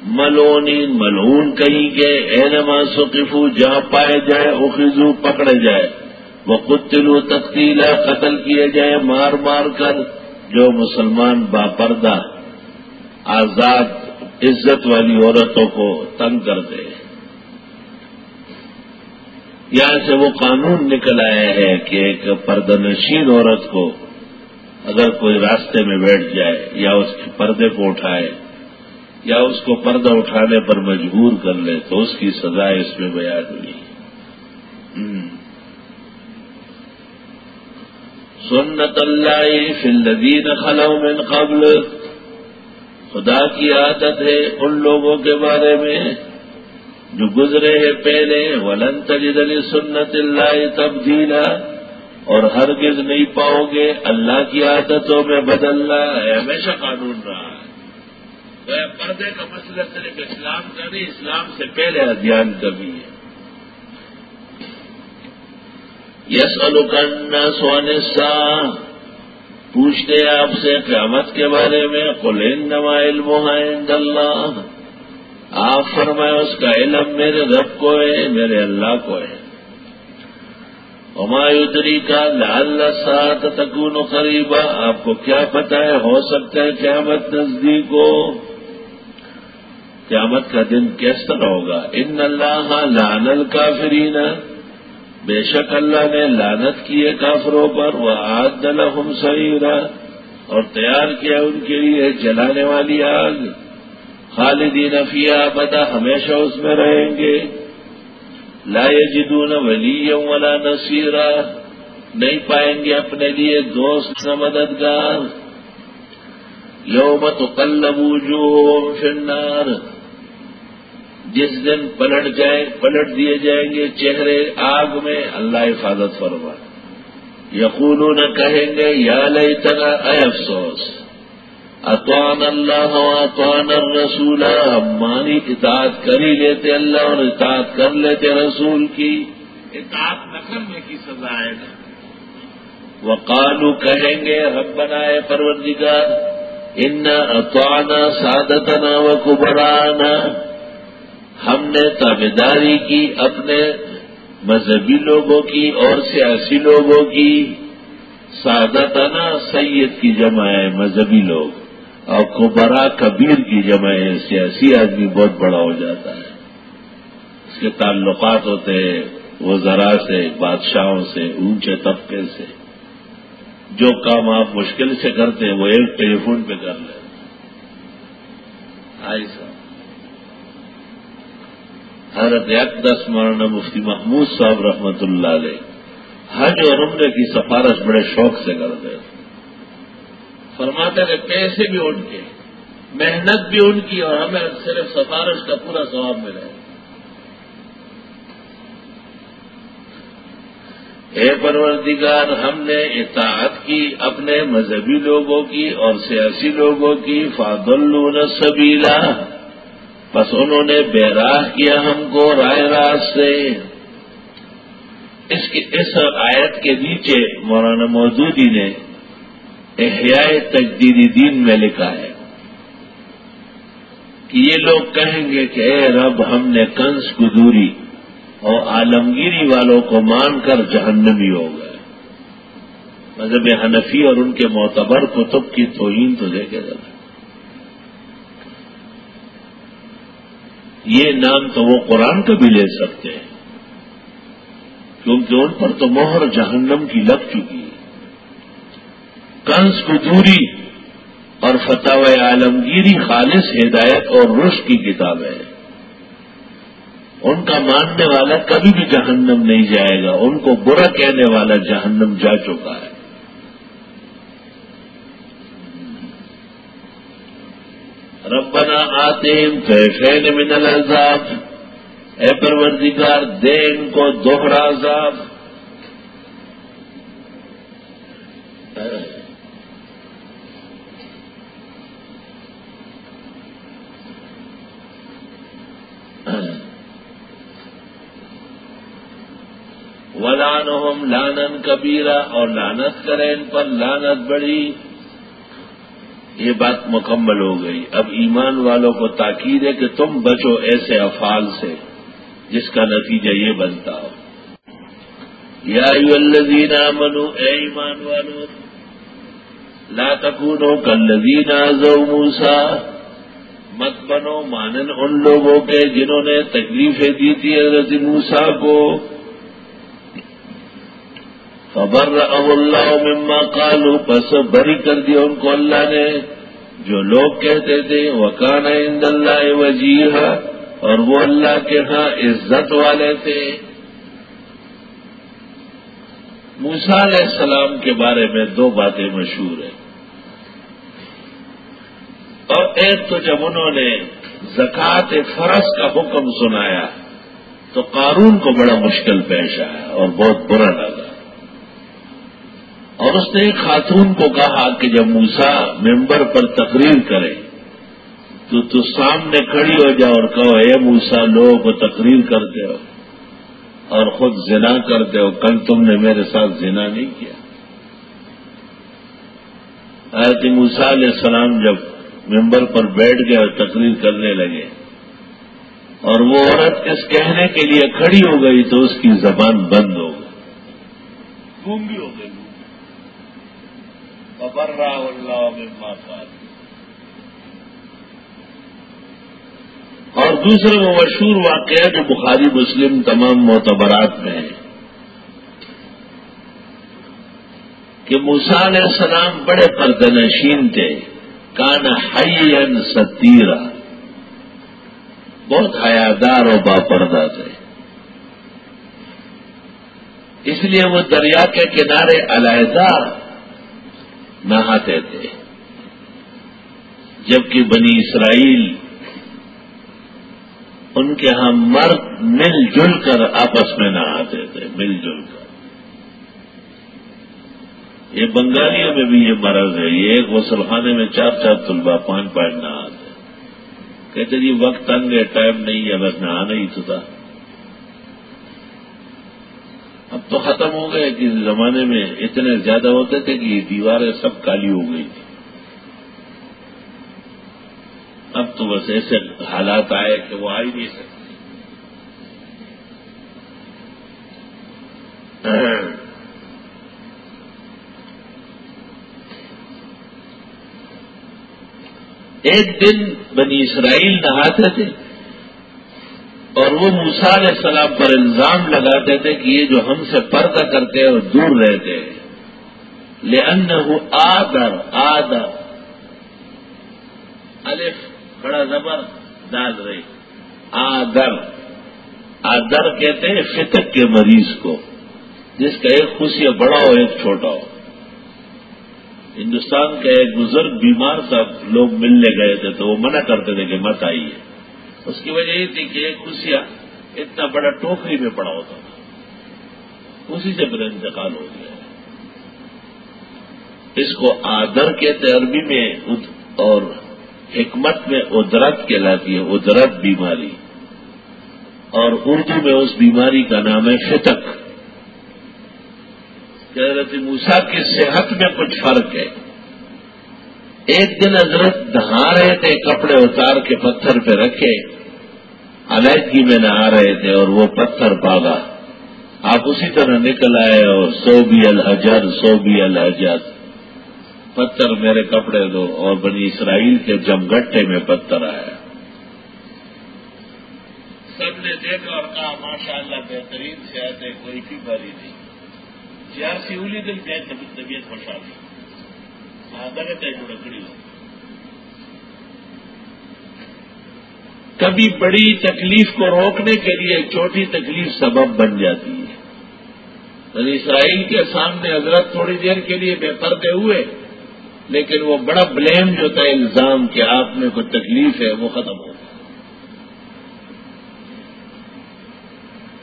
ملونی ملون کہیں گے اینما سقفو، جہاں پائے جائے اخیزو پکڑے جائے وہ قتلو تقتیلا قتل کیے جائے مار مار کر جو مسلمان باپردہ، آزاد، عزت والی عورتوں کو تنگ کر دے۔ یہاں سے وہ قانون نکل آیا ہے کہ ایک پردنشین عورت کو اگر کوئی راستے میں بیٹھ جائے یا اس کے پردے کو اٹھائے یا اس کو پردہ اٹھانے پر مجبور کر لے تو اس کی سزا اس میں بیان ہوئی۔ سنت اللہ فی الذین خلو من قبل۔ خدا کی عادت ہے ان لوگوں کے بارے میں جو گزرے ہیں پہلے۔ ولن تجد علی سنت اللہ تبدیلا۔ اور ہرگز نہیں پاؤ گے اللہ کی عادتوں میں بدلنا۔ ہے ہمیشہ قانون رہا۔ ہے پردے کا مسئلہ صرف اسلام کا نہیں، اسلام سے پہلے ادھیان کا بھی ہے۔ یس الکن سونے سا پوچھتے آپ سے قیامت کے بارے میں قلین نما علم اللہ۔ آپ فرمائے، اس کا علم میرے رب کو ہے، میرے اللہ کو ہے۔ ہمایودری کا لال سات تکون قریبا، آپ کو کیا پتا ہے، ہو سکتا ہے قیامت نزدیک ہو۔ قیامت کا دن کیس طرح ہوگا۔ ان اللہ لان الکافرین۔ بے شک اللہ نے لانت کیے کافروں پر۔ وہ آگ دلحم سعیرا اور تیار کیا ان کے لیے جلانے والی آگ۔ خالدین افیہ بتا ہمیشہ اس میں رہیں گے۔ لا جدون ولی ولا نصیرا۔ نہیں پائیں گے اپنے لیے دوست نہ مددگار۔ یوم تقلب وجوہم فی النار۔ جس دن پلٹ جائیں پلٹ دیے جائیں گے چہرے آگ میں اللہ حفاظت فرما۔ نہ کہیں گے یا لئی تنا اے افسوس اطوان اللہ اطوان الرسول ہم مانی اطاعت کر ہی لیتے اللہ اور اطاعت کر لیتے رسول کی۔ اطاعت نہ کرنے کی سزا ہے نا۔ وہ کالو کہیں گے رب بنائے پروردگار ان اطوانا سادتنا و کبرانا۔ ہم نے تابے کی اپنے مذہبی لوگوں کی اور سیاسی لوگوں کی۔ سعادتنا سید کی جمع ہے مذہبی لوگ اور کبرا کبیر کی جمع ہے۔ سیاسی آدمی بہت بڑا ہو جاتا ہے۔ اس کے تعلقات ہوتے ہیں وہ ذرا سے، بادشاہوں سے، اونچے طبقے سے۔ جو کام آپ مشکل سے کرتے ہیں وہ ایک ٹیلی فون پہ کر لیں آئی صاحب حضرت اقدس مولانا مفتی محمود صاحب رحمت اللہ علیہ، حج اور عمرے کی سفارش بڑے شوق سے کرتے فرماتے کہ پیسے بھی ان کے، محنت بھی ان کی اور ہمیں صرف سفارش کا پورا ثواب ملے اے پروردگار، ہم نے اطاعت کی اپنے مذہبی لوگوں کی اور سیاسی لوگوں کی فادل سبیلا۔ بس انہوں نے بیراہ کیا ہم کو رائے راج سے۔ اس اس آیت کے نیچے مولانا مودودی نے احیاء تجدیدی دین میں لکھا ہے کہ یہ لوگ کہیں گے کہ اے رب ہم نے کنس گدوری اور عالمگیری والوں کو مان کر جہنمی ہو گئے۔ مذہب حنفی اور ان کے معتبر کتب کی توہین تو دیکھے ذرا یہ نام تو وہ قرآن کا بھی لے سکتے ہیں۔ کیونکہ ان پر تو مہر جہنم کی لگ چکی ہے۔ کنس کو دوری اور فتح عالمگیری خالص ہدایت اور رش کی کتاب ہے۔ ان کا ماننے والا کبھی بھی جہنم نہیں جائے گا۔ ان کو برا کہنے والا جہنم جا چکا ہے۔ ربنا آتے فیفین من العذاب۔ اے پروردگار، دے ان کو دوہرا عذاب۔ ولانہم لانن کبیرہ اور لانت کریں ان پر لانت بڑی۔ یہ بات مکمل ہو گئی۔ اب ایمان والوں کو تاکید ہے کہ تم بچو ایسے افعال سے، جس کا نتیجہ یہ بنتا ہو۔ یا الذین منو اے ایمان والو، لا تکونو کلذین آزو موسا مت بنو، مانن ان لوگوں کے جنہوں نے تکلیفیں دی تھی حضرت موسا کو۔ خبر اب اللہ مما کالو پس بری کر دیا ان کو اللہ نے، جو لوگ کہتے تھے وہ کان اللہ وجیح اور وہ اللہ کے ہاں عزت والے تھے۔ موسا علیہ السلام کے بارے میں دو باتیں مشہور ہیں۔ اور ایک تو جب انہوں نے زکوٰۃ فرض کا حکم سنایا، تو قانون کو بڑا مشکل پیش آیا اور بہت برا لگا۔ اور اس نے ایک خاتون کو کہا کہ جب موسا ممبر پر تقریر کرے، تو تو سامنے کھڑی ہو جاؤ اور کہو، اے موسا لوگوں کو تقریر کرتے ہو اور خود زنا کرتے ہو۔ کل تم نے میرے ساتھ زنا نہیں کیا۔ حضرت موسا علیہ السلام جب ممبر پر بیٹھ گئے اور تقریر کرنے لگے، اور وہ عورت اس کہنے کے لیے کھڑی ہو گئی تو اس کی زبان بند ہو گئی۔ گونگی ہو گئی۔ اللہ مما اور دوسرے وہ مشہور واقعہ جو بخاری مسلم تمام معتبرات میں ہے کہ علیہ السلام بڑے پردنشین تھے، کان حین ستیرا بہت حیادار اور باپردہ تھے۔ اس لیے وہ دریا کے کنارے علیحدہ نہاتے تھے۔ جبکہ بنی اسرائیل ان کے ہاں مرد مل جل کر آپس میں نہاتے تھے، مل جل کر۔ یہ بنگالیوں میں بھی یہ مرض ہے، یہ ایک غسلخانے میں چار چار طلبا پانچ پانچ نہاتے۔ کہتے جی وقت تنگ ہے، ٹائم نہیں ہے، بس نہانا ہی تو تھا۔ اب تو ختم ہو گئے کہ زمانے میں اتنے زیادہ ہوتے تھے کہ یہ دیواریں سب کالی ہو گئی تھی اب تو بس ایسے حالات آئے کہ وہ آ ہی نہیں سکتے۔ ایک دن بنی اسرائیل نہاتے تھے۔ اور وہ موسا علیہ السلام پر الزام لگاتے تھے کہ یہ جو ہم سے پردہ کرتے اور دور رہتے لے ان آدر آدر۔ الف بڑا زبر ڈال رہی آدر۔ آدر کہتے ہیں فطق کے مریض کو، جس کا ایک خوشی بڑا ہو، ایک چھوٹا ہو۔ ہندوستان کا ایک بزرگ بیمار تھا، لوگ ملنے گئے تھے تو وہ منع کرتے تھے کہ مت آئیے۔ اس کی وجہ یہ تھی کہ ایک خوشیا اتنا بڑا ٹوکری میں پڑا ہوتا تھا۔ اسی سے میرا انتقال ہو گیا۔ اس کو آدر کہتے عربی میں اور حکمت میں ادرت کہلاتی ہے، ادرت بیماری۔ اور اردو میں اس بیماری کا نام ہے فتق کہ حضرت موسا کی صحت میں کچھ فرق ہے۔ ایک دن حضرت نہا رہے تھے، کپڑے اتار کے پتھر پہ رکھے۔ علیحدگی میں نہا رہے تھے اور وہ پتھر پاگا آپ اسی طرح نکل آئے اور سو بھی الحجر، سو بھی الحجر۔ پتھر میرے کپڑے دو اور بنی اسرائیل کے جمگٹے میں پتھر آیا۔ سب نے دیکھا اور کہا، ماشاء اللہ بہترین سے آتے کوئی بھی باری نہیں۔ جی سیاسی اولی دل گئے طبیعت خوشحالی ہاں، لکڑی ہو کبھی بڑی تکلیف کو روکنے کے لیے چھوٹی تکلیف سبب بن جاتی ہے۔ بنی اسرائیل کے سامنے حضرت تھوڑی دیر کے لیے بے پردے ہوئے، لیکن وہ بڑا بلیم جو تھا، الزام کہ آپ میں کوئی تکلیف ہے، وہ ختم ہو گیا۔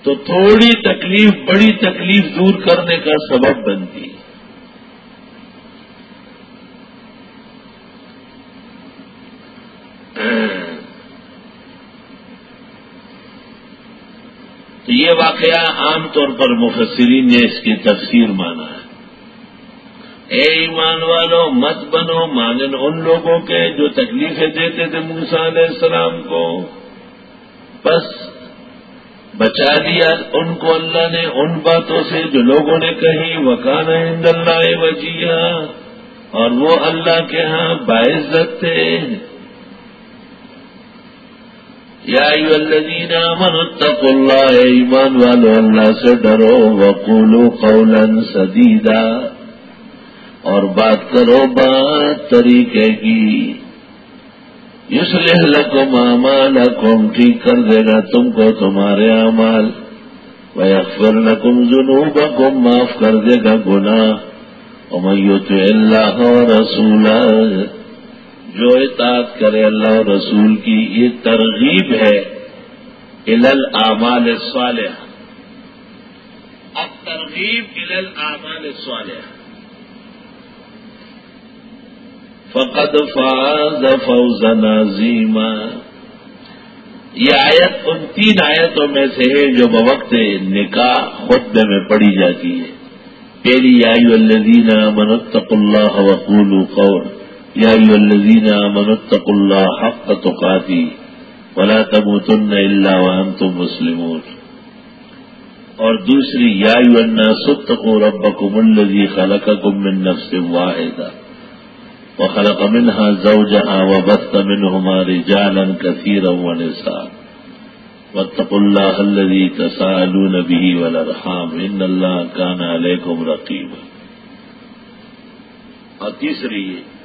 تو تھوڑی تکلیف، بڑی تکلیف دور کرنے کا سبب بنتی ہے تو یہ واقعہ عام طور پر مفسرین نے اس کی تفسیر مانا ہے۔ اے ایمان والو، مت بنو، مانن ان لوگوں کے جو تکلیفیں دیتے تھے موسا علیہ السلام کو۔ بس بچا دیا ان کو اللہ نے ان باتوں سے جو لوگوں نے کہی، وکان ہند اللہ وجیہ اور وہ اللہ کے ہاں باعزت تھے۔ یا الذین آمنوا اتقوا اللہ ایمان والو اللہ سے ڈرو وقولوا قولا سدیدا اور بات کرو بات طریقے کی یسلح لکم اعمالکم ٹھیک کر دے گا تم کو تمہارے اعمال ویغفر لکم ذنوبکم معاف کر دے گا گناہ ومیت اللہ ورسولہ جو اطاعت کرے اللہ رسول کی یہ ترغیب ہے الل اعمال صالح اب ترغیب الل اعمال صالح فقد فاز فوزا نظیما یہ آیت ان تین آیتوں میں سے ہے جو بوقت نکاح خطبے میں پڑھی جاتی ہے۔ پہلی آیو الدین منتق اللہ وقول قول یا الذین آمنوا اتقوا اللہ حق تقاتی ولا تموتن الا وانتم مسلمون. اور دوسری یا الناس اتقوا ربکم الذی خلقکم من نفس واحدہ وخلق منها زوجها وبث منهما رجالا كثيرا ونساء. واتقوا الله الذي تساءلون به والارحام ان الله كان عليكم رقيبا. اور تیسری یہ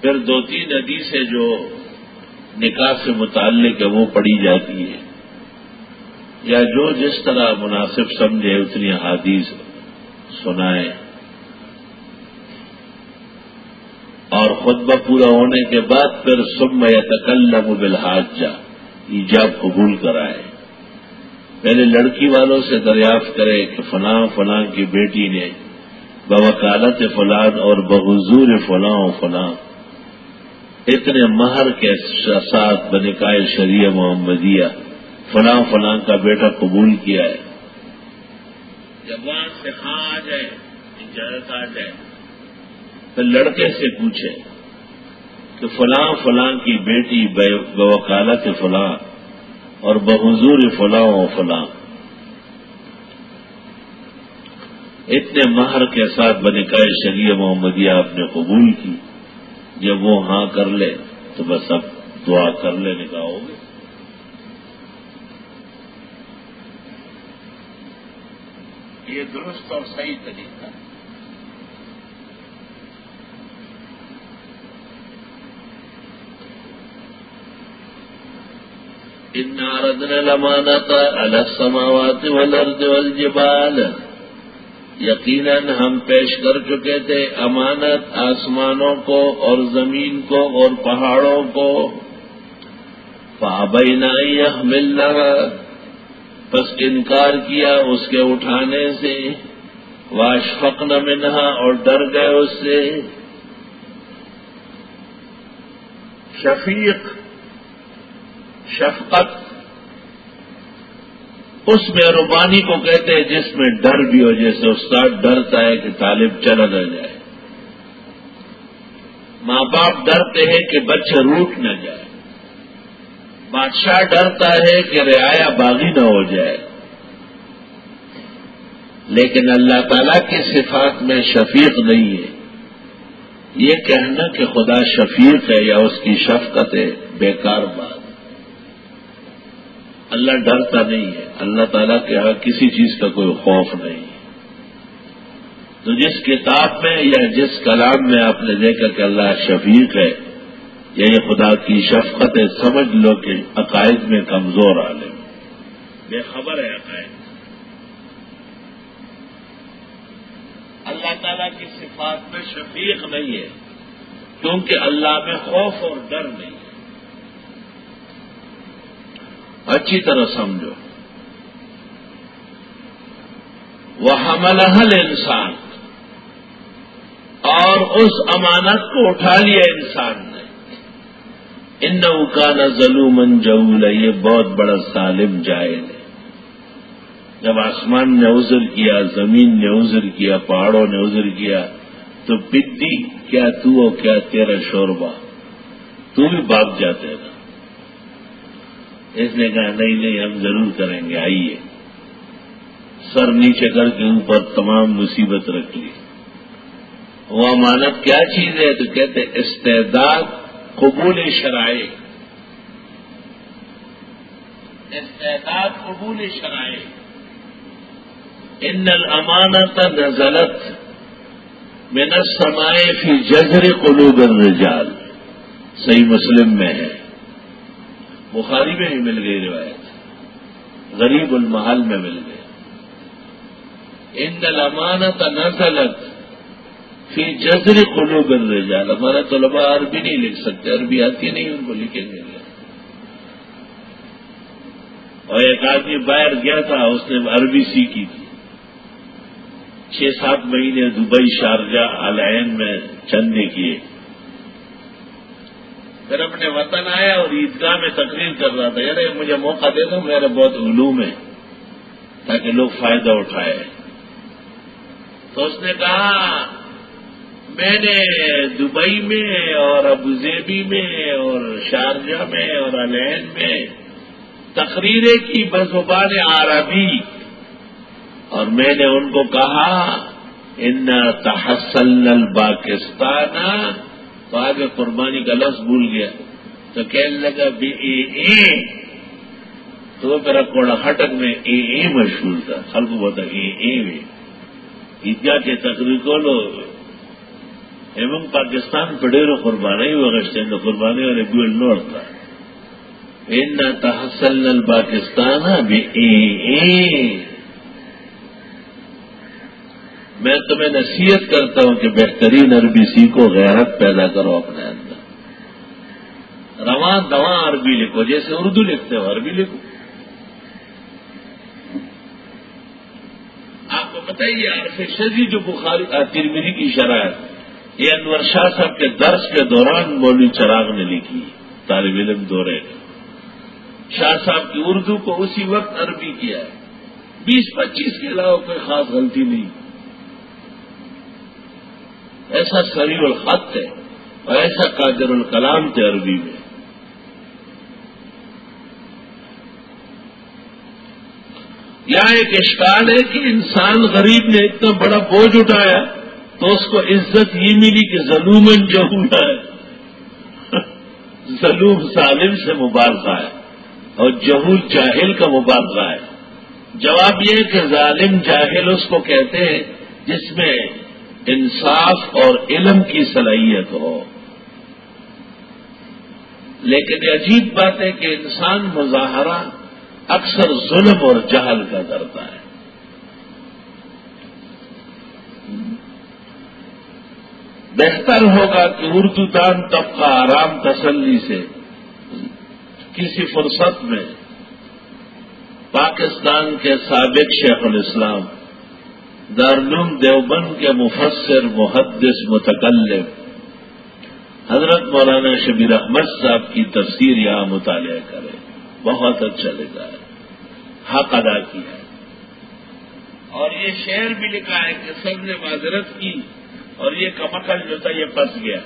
پھر دو تین حدیثیں جو نکاح سے متعلق ہے وہ پڑھی جاتی ہے یا جو جس طرح مناسب سمجھے، اتنی حادیث سنائے اور خطبہ پورا ہونے کے بعد پھر سم یا تکلم بالحاج جا ایجاب قبول کرائے۔ پہلے لڑکی والوں سے دریافت کرے کہ فلاں فلاں کی بیٹی نے بوکالت فلان اور بحضور فلاں فلاں اتنے مہر کے ساتھ بنکائے شریع محمدیہ فلاں فلاں کا بیٹا قبول کیا ہے۔ جب وہاں سے ہاں آ جائے، اجازت آ جائے، تو لڑکے سے پوچھے کہ فلاں فلاں کی بیٹی بوکالت فلاں اور بحضور فلاں و فلاں۔ اتنے مہر کے ساتھ بنکائے شریع محمدیہ آپ نے قبول کی۔ جب وہ ہاں کر لے تو بس اب دعا کر لینے کا ہوگا یہ درست اور صحیح طریقہ۔ ہے ان ردن لمانت السماوات والارض والجبال یقیناً ہم پیش کر چکے تھے امانت آسمانوں کو اور زمین کو اور پہاڑوں کو۔ پابینا مل رہا بس انکار کیا اس کے اٹھانے سے۔ واشفق نہ منہا اور ڈر گئے اس سے۔ شفیق، شفقت اس مہربانی کو کہتے ہیں جس میں ڈر بھی ہو، جیسے استاد ڈرتا ہے کہ طالب چلا نہ جائے۔ ماں باپ ڈرتے ہیں کہ بچے روٹ نہ جائے۔ بادشاہ ڈرتا ہے کہ رعایا باغی نہ ہو جائے۔ لیکن اللہ تعالی کی صفات میں شفیق نہیں ہے۔ یہ کہنا کہ خدا شفیق ہے یا اس کی شفقت ہے، بیکار بات۔ اللہ ڈرتا نہیں ہے۔ اللہ تعالیٰ کے ہاں کسی چیز کا کوئی خوف نہیں۔ تو جس کتاب میں یا جس کلام میں آپ نے دیکھا کہ اللہ شفیق ہے یا یہ خدا کی شفقت ہے، سمجھ لو کہ عقائد میں کمزور عالم۔ بے خبر ہے عقائد۔ اللہ تعالیٰ کی صفات میں شفیق نہیں ہے، کیونکہ اللہ میں خوف اور ڈر نہیں ہے اچھی طرح سمجھو۔ وہ حمل انسان اور اس امانت کو اٹھا لیا انسان نے۔ ان کا نہ ظلم جول یہ بہت بڑا ظالم جائل ہے۔ جب آسمان نے عذر کیا، زمین نے عذر کیا، پہاڑوں نے عذر کیا، تو بدی کیا تو کیا تیرا شوربا تو بھی بھاگ جاتے نا اس نے کہا، نہیں نہیں، ہم ضرور کریں گے، آئیے۔ سر نیچے کر کے اوپر تمام مصیبت رکھ لی۔ وہ امانت کیا چیز ہے؟ تو کہتے استعداد قبول شرائع۔ استعداد قبول شرائع۔ ان الامانت نزلت من السمائے فی جذر قلوب الرجال۔ صحیح مسلم میں ہے۔ بخاری میں ہی مل گئی روایت غریب المحل میں مل گئی۔ ان الامانت نزلت فی جزر قلوب الرجال۔ ہمارا طلبا عربی نہیں لکھ سکتے، عربی آتی نہیں، ان کو لکھیں گے اور ایک آدمی باہر گیا تھا، اس نے عربی سیکھی تھی۔ چھ سات مہینے دبئی شارجہ علائن میں چندے کیے۔ پھر اپنے وطن آیا اور عیدگاہ میں تقریر کر رہا تھا، یار مجھے موقع دے دو، میرے بہت علوم ہے تاکہ لوگ فائدہ اٹھائے۔ تو اس نے کہا، میں نے دبئی میں اور ابوظیبی میں اور شارجہ میں اور علین میں تقریریں کی بزبان عربی۔ اور میں نے ان کو کہا ان تحسن الباکستان تو آگے قربانی کا لفظ بھول گیا تو کہنے لگا بی اے اے تو میرا کوڑا ہٹک میں اے اے مشہور تھا خلق بتا اے اے میں۔ عیدگاہ کے تقریر کو لو۔ ایوم پاکستان پڑے رو قربانی وغیرہ قربانی اور ابھی نوڑ تھا۔ ان تحسن الپاکستان بی اے اے میں تمہیں نصیحت کرتا ہوں کہ بہترین عربی سیکھو، غیرت پیدا کرو اپنے اندر۔ رواں دواں عربی لکھو، جیسے اردو لکھتے ہو، عربی لکھو۔ آپ کو بتائیے عرف شزی جو بخاری ترمیری کی شرائط یہ انور شاہ صاحب کے درس کے دوران مولوی چراغ نے لکھی، طالب علم دورے۔ شاہ صاحب کی اردو کو اسی وقت عربی کیا۔ ہے بیس پچیس کے علاوہ کوئی خاص غلطی نہیں۔ ایسا سریع الخط ہے اور ایسا قادر الکلام تھے عربی میں یہاں ایک اشکال ہے کہ انسان غریب نے اتنا بڑا بوجھ اٹھایا تو اس کو عزت یہ ملی کہ ظلومن جو ہوا ہے ظلم ظالم سے مبارکہ ہے اور جہول جاہل کا مبارکہ ہے۔ جواب یہ کہ ظالم جاہل اس کو کہتے ہیں جس میں انصاف اور علم کی صلاحیت ہو۔ لیکن یہ عجیب بات ہے کہ انسان مظاہرہ اکثر ظلم اور جہل کا کرتا ہے۔ بہتر ہوگا کہ اردو دان طبقہ آرام تسلی سے کسی فرصت میں پاکستان کے سابق شیخ الاسلام دارالعلوم دیوبند کے مفسر، محدث، متکلم۔ حضرت مولانا شبیر احمد صاحب کی تفسیر یہاں مطالعہ کرے بہت اچھا لگا ہے۔ حق ادا کیا ہے۔ اور یہ شعر بھی لکھا ہے کہ سب نے معذرت کی اور یہ کمکل جو تھا، یہ پھنس گیا۔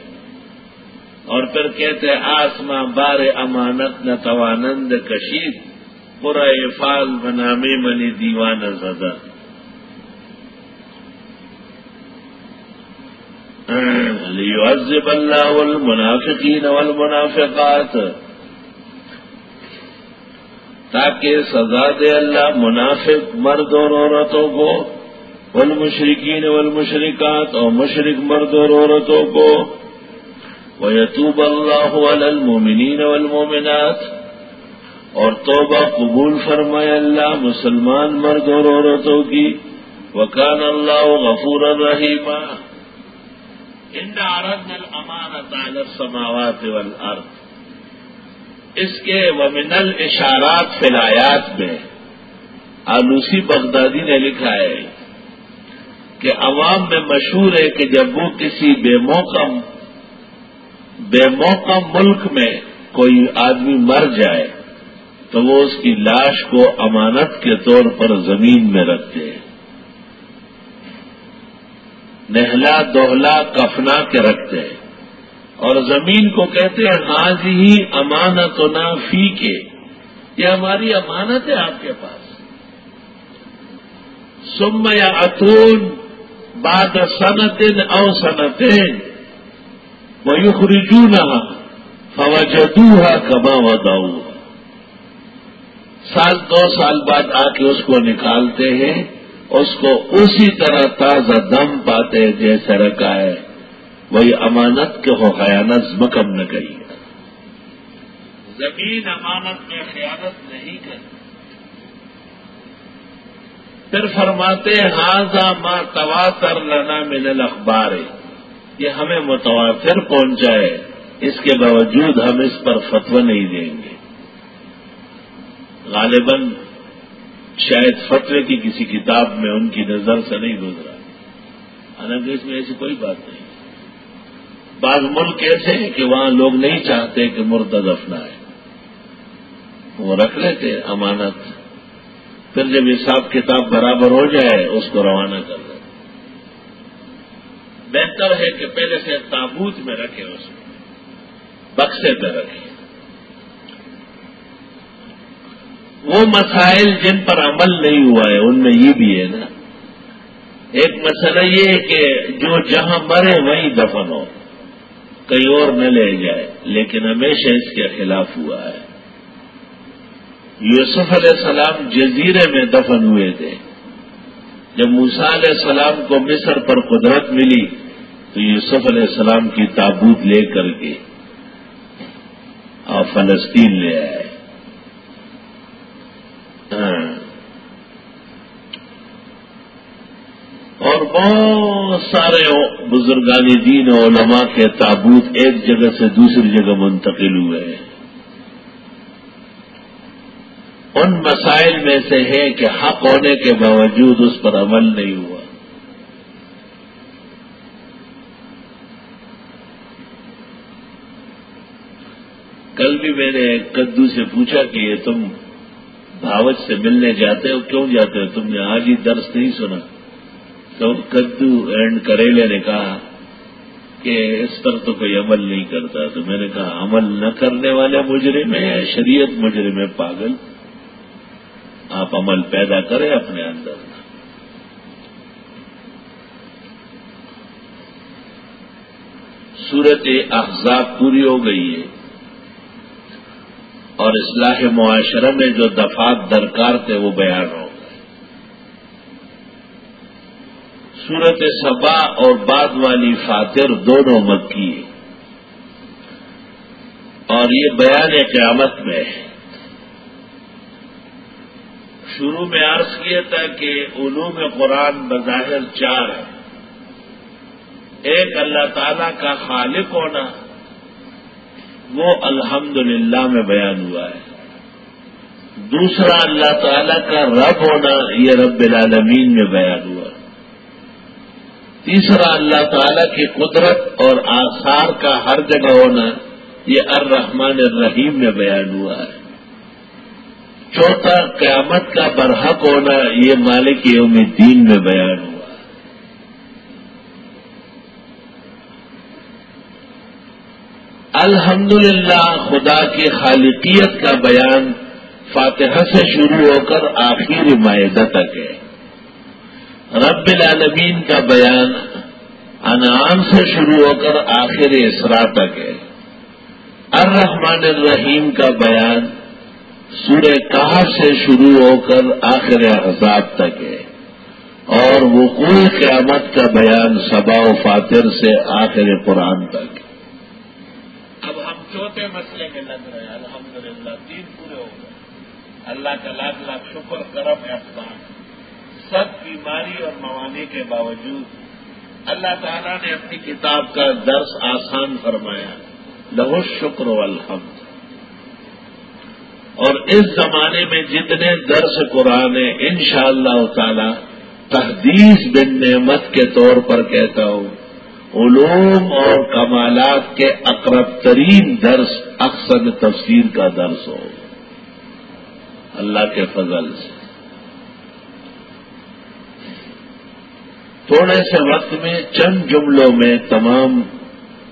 اور پھر کہتے آسماں بار امانت نہ توانند کشید پورا فال بنامے منی دیوان زدہ۔ لیعذب اللہ والمنافقین والمنافقات، تاکہ سزا دے اللہ منافق مرد اور عورتوں کو، والمشرکین والمشرکات اور مشرق مرد اور عورتوں کو ویتوب اللہ علی المومنین والمومنات اور توبہ قبول فرمائے اللہ مسلمان مرد اور عورتوں کی۔ وکان اللہ غفور الرحیمہ ان عرض الامانت علی السماوات والارض. اس کے ومن الاشارات فلایات میں آلوسی بغدادی نے لکھا ہے کہ عوام میں مشہور ہے کہ جب وہ کسی بے موقع بے موقع ملک میں کوئی آدمی مر جائے، تو وہ اس کی لاش کو امانت کے طور پر زمین میں رکھتے ہیں نہلا دوہلا کفنا کے رکھتے ہیں۔ اور زمین کو کہتے ہیں حاض ہی امانت و نہ فی کے یہ ہماری امانت ہے آپ کے پاس۔ سم یا اتون باد صنعتیں او صنعتیں وہ نہ فوجدو کما وداؤ سال دو سال بعد آ کے اس کو نکالتے ہیں۔ اس کو اسی طرح تازہ دم پاتے جیسے رکھا ہے۔ وہی امانت کے ہو خیانت مکم نہ کری زمین امانت میں خیانت نہیں کرتی پھر فرماتے ہاضا ماں تواتر لنا من الاخبار یہ ہمیں متواتر پہنچائے۔ اس کے باوجود ہم اس پر فتو نہیں دیں گے۔ غالباً شاید فتوے کی کسی کتاب میں ان کی نظر سے نہیں گزرا۔ حالانکہ اس میں ایسی کوئی بات نہیں۔ بعض ملک ایسے ہیں کہ وہاں لوگ نہیں چاہتے کہ مرتد افنا ہے وہ رکھ لیتے امانت۔ پھر جب حساب کتاب برابر ہو جائے، اس کو روانہ کر دیں بہتر ہے کہ پہلے سے تابوت میں رکھے اس کو۔ بکسے پہ رکھے۔ وہ مسائل جن پر عمل نہیں ہوا ہے، ان میں یہ بھی ہے نا۔ ایک مسئلہ یہ ہے کہ جو جہاں مرے وہیں دفن ہو، کہیں اور نہ لے جائے، لیکن ہمیشہ اس کے خلاف ہوا ہے۔ یوسف علیہ السلام جزیرے میں دفن ہوئے تھے۔ جب موسا علیہ السلام کو مصر پر قدرت ملی، تو یوسف علیہ السلام کی تابوت لے کر کے اور فلسطین لے آئے۔ ہاں۔ اور بہت سارے بزرگانی دین علماء کے تابوت ایک جگہ سے دوسری جگہ منتقل ہوئے ہیں۔ ان مسائل میں سے ہے کہ حق ہونے کے باوجود اس پر عمل نہیں ہوا۔ کل بھی میں نے کدو سے پوچھا کہ یہ تم دعوت سے ملنے جاتے ہو، کیوں جاتے ہو؟ تم نے آج ہی درس نہیں سنا۔ تو کدو اینڈ کریلے نے کہا کہ اس پر تو کوئی عمل نہیں کرتا۔ تو میں نے کہا، عمل نہ کرنے والے مجرم ہیں شریعت مجرم ہے پاگل۔ آپ عمل پیدا کریں اپنے اندر۔ صورت احزاب پوری ہو گئی ہے۔ اور اصلاح معاشرہ میں جو دفات درکار تھے وہ بیان ہو گئے۔ صورت سبا اور بعد والی فاتر دونوں مکی اور یہ بیان قیامت میں ہے۔ شروع میں عرض کیا تھا کہ علوم قرآن بظاہر چار ہے ایک اللہ تعالی کا خالق ہونا۔ وہ الحمد میں بیان ہوا ہے۔ دوسرا اللہ تعالی کا رب ہونا یہ رب العالمین میں بیان ہوا۔ تیسرا اللہ تعالی کی قدرت اور آثار کا ہر جگہ ہونا یہ الرحمن الرحیم میں بیان ہوا ہے۔ چوتھا قیامت کا برحق ہونا یہ مالک یوم الدین میں بیان ہوا۔ الحمد خدا کی خالقیت کا بیان فاتحہ سے شروع ہو کر آخری معاہدہ تک ہے۔ رب العالمین کا بیان انعام سے شروع ہو کر آخر اسرا تک ہے۔ الرحمن الرحیم کا بیان سورہ کہا سے شروع ہو کر آخر حساب تک ہے۔ اور وقوع قیامت کا بیان سبا و فاتر سے آخر قرآن تک اب ہم چوتھے مسئلے میں لگ رہے ہیں الحمد للہ تین پورے ہو گئے۔ اللہ کا لاکھ لاکھ شکر، کرم احسان سب بیماری اور موانی کے باوجود اللہ تعالیٰ نے اپنی کتاب کا درس آسان فرمایا، لہو شکر والحمد۔ اور اس زمانے میں جتنے درس قرآن ہیں ان شاء اللہ تعالی تحدیث بن نعمت کے طور پر کہتا ہوں۔ علوم اور کمالات کے اقرب ترین درس اکثر تفسیر کا درس ہو۔ اللہ کے فضل سے۔ تھوڑے سے وقت میں چند جملوں میں تمام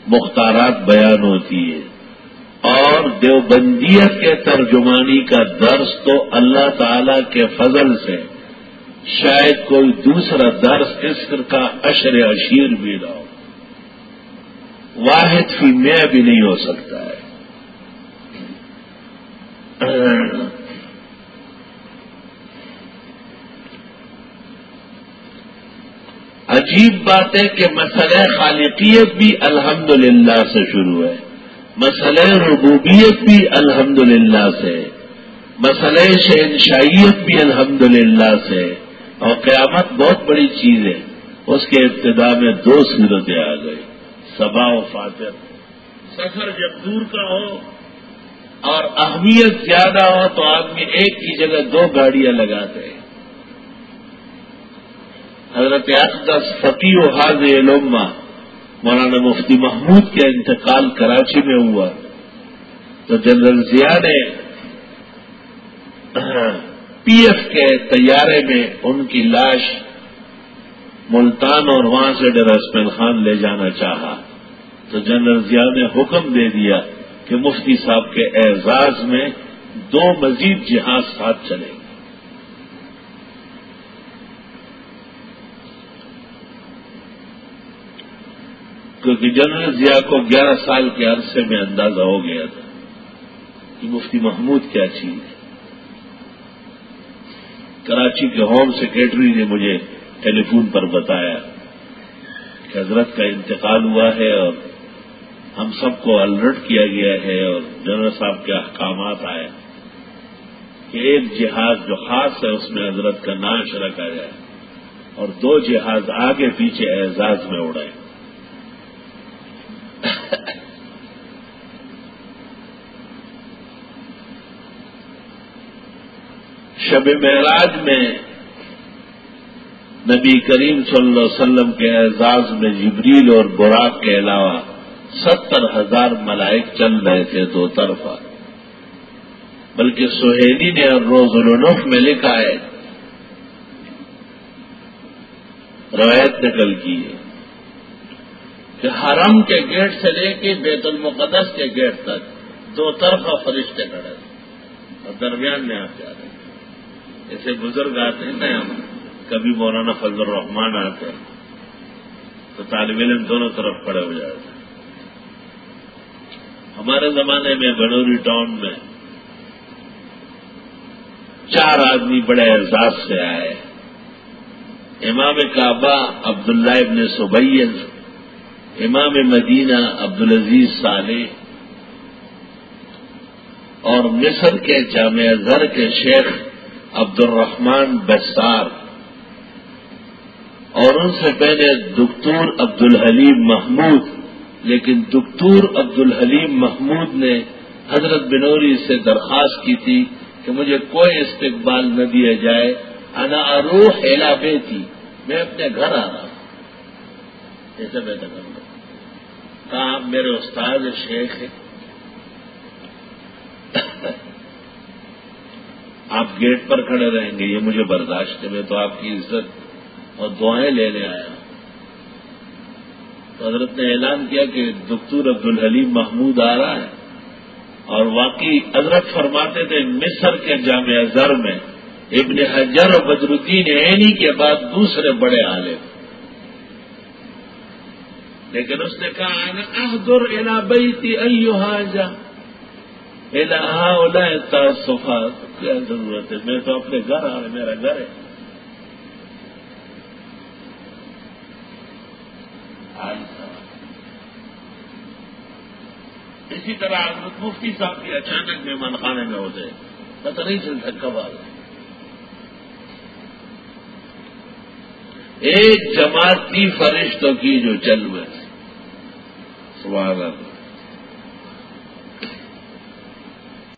مختارات بیان ہوتی ہے اور دیوبندیت کے ترجمانی کا درس تو اللہ تعالی کے فضل سے۔ شاید کوئی دوسرا درس اس کا اشر اشیر بھی نہ ہو۔ واحد فی میں بھی نہیں ہو سکتا ہے۔ عجیب بات ہے کہ مسئلہ خالقیت بھی الحمد سے شروع ہے۔ مسئلہ ربوبیت بھی الحمد سے مسئلہ شہنشائیت بھی الحمد سے اور قیامت بہت بڑی چیز ہے۔ اس کے ابتدا میں دو صورتیں آ گئی سبا و فاتر۔ سفر جب دور کا ہو اور اہمیت زیادہ ہو تو آدمی ایک کی جگہ دو گاڑیاں لگاتے ہیں۔ حضرت اقدس فقی و حاض علما مولانا مفتی محمود کا انتقال کراچی میں ہوا۔ تو جنرل ضیاء نے پی ایف کے طیارے میں ان کی لاش ملتان اور وہاں سے ڈرسمین خان لے جانا چاہا۔ تو جنرل ضیاء نے حکم دے دیا کہ مفتی صاحب کے اعزاز میں دو مزید جہاز ساتھ چلیں گے کیونکہ جنرل ضیاء کو گیارہ سال کے عرصے میں اندازہ ہو گیا تھا کہ مفتی محمود کیا چیز ہے۔ کراچی کے ہوم سیکرٹری نے مجھے ٹیلی فون پر بتایا کہ حضرت کا انتقال ہوا ہے اور ہم سب کو الرٹ کیا گیا ہے اور جنرل صاحب کے احکامات آئے کہ ایک جہاز جو خاص ہے اس میں حضرت کا ناش رکھا جائے اور دو جہاز آگے پیچھے اعزاز میں اڑائے شب معراج میں نبی کریم صلی اللہ علیہ وسلم کے اعزاز میں جبریل اور براق کے علاوہ ستر ہزار ملائک چل رہے تھے دو طرفہ۔ بلکہ سہیلی نے روز النف میں لکھا ہے۔ روایت نکل کی ہے کہ حرم کے گیٹ سے لے کے بیت المقدس کے گیٹ تک دو طرفہ فرشتے کھڑے اور درمیان میں آپ جا رہے ہیں۔ ایسے بزرگ آتے ہیں نا کبھی مولانا فضل الرحمان آتے ہیں، تو طالب علم دونوں طرف کھڑے ہو جاتے ہیں۔ ہمارے زمانے میں بنوری ٹاؤن میں چار آدمی بڑے اعزاز سے آئے امام کعبہ عبداللہ ابن سبیل، امام مدینہ عبدالعزیز صالح، اور مصر کے جامع زر کے شیخ عبد الرحمان بسار اور ان سے پہلے دکتور عبد الحلیم محمود، لیکن دکتور عبد الحلیم محمود نے حضرت بنوری سے درخواست کی تھی کہ مجھے کوئی استقبال نہ دیا جائے، انا اروح الا بیتی، میں اپنے گھر آ رہا ہوں۔ ایسے بیٹھا کروں کہا، آپ میرے استاد شیخ ہیں۔ آپ گیٹ پر کھڑے رہیں گے، یہ مجھے برداشت ہے، میں تو آپ کی عزت اور دعائیں لینے آیا۔ ہوں حضرت نے اعلان کیا کہ دکتور عبد الحلیم محمود آ رہا ہے اور واقعی حضرت فرماتے تھے، مصر کے جامعہ زر میں ابن حجر اور بدرالدین عینی کے بعد دوسرے بڑے عالم۔ لیکن اس نے کہا احدر الا بیتی ایو حاجہ الا اولا صفا کیا ضرورت ہے؟ میں تو اپنے گھر آ رہا میرا گھر ہے۔ اسی طرح مفتی صاحب کی اچانک مہمان خانے میں ہوتے پتہ نہیں چلتا کب آ گئے ایک جماعت کی فرشتوں کی جو چل میں سبحان اللہ۔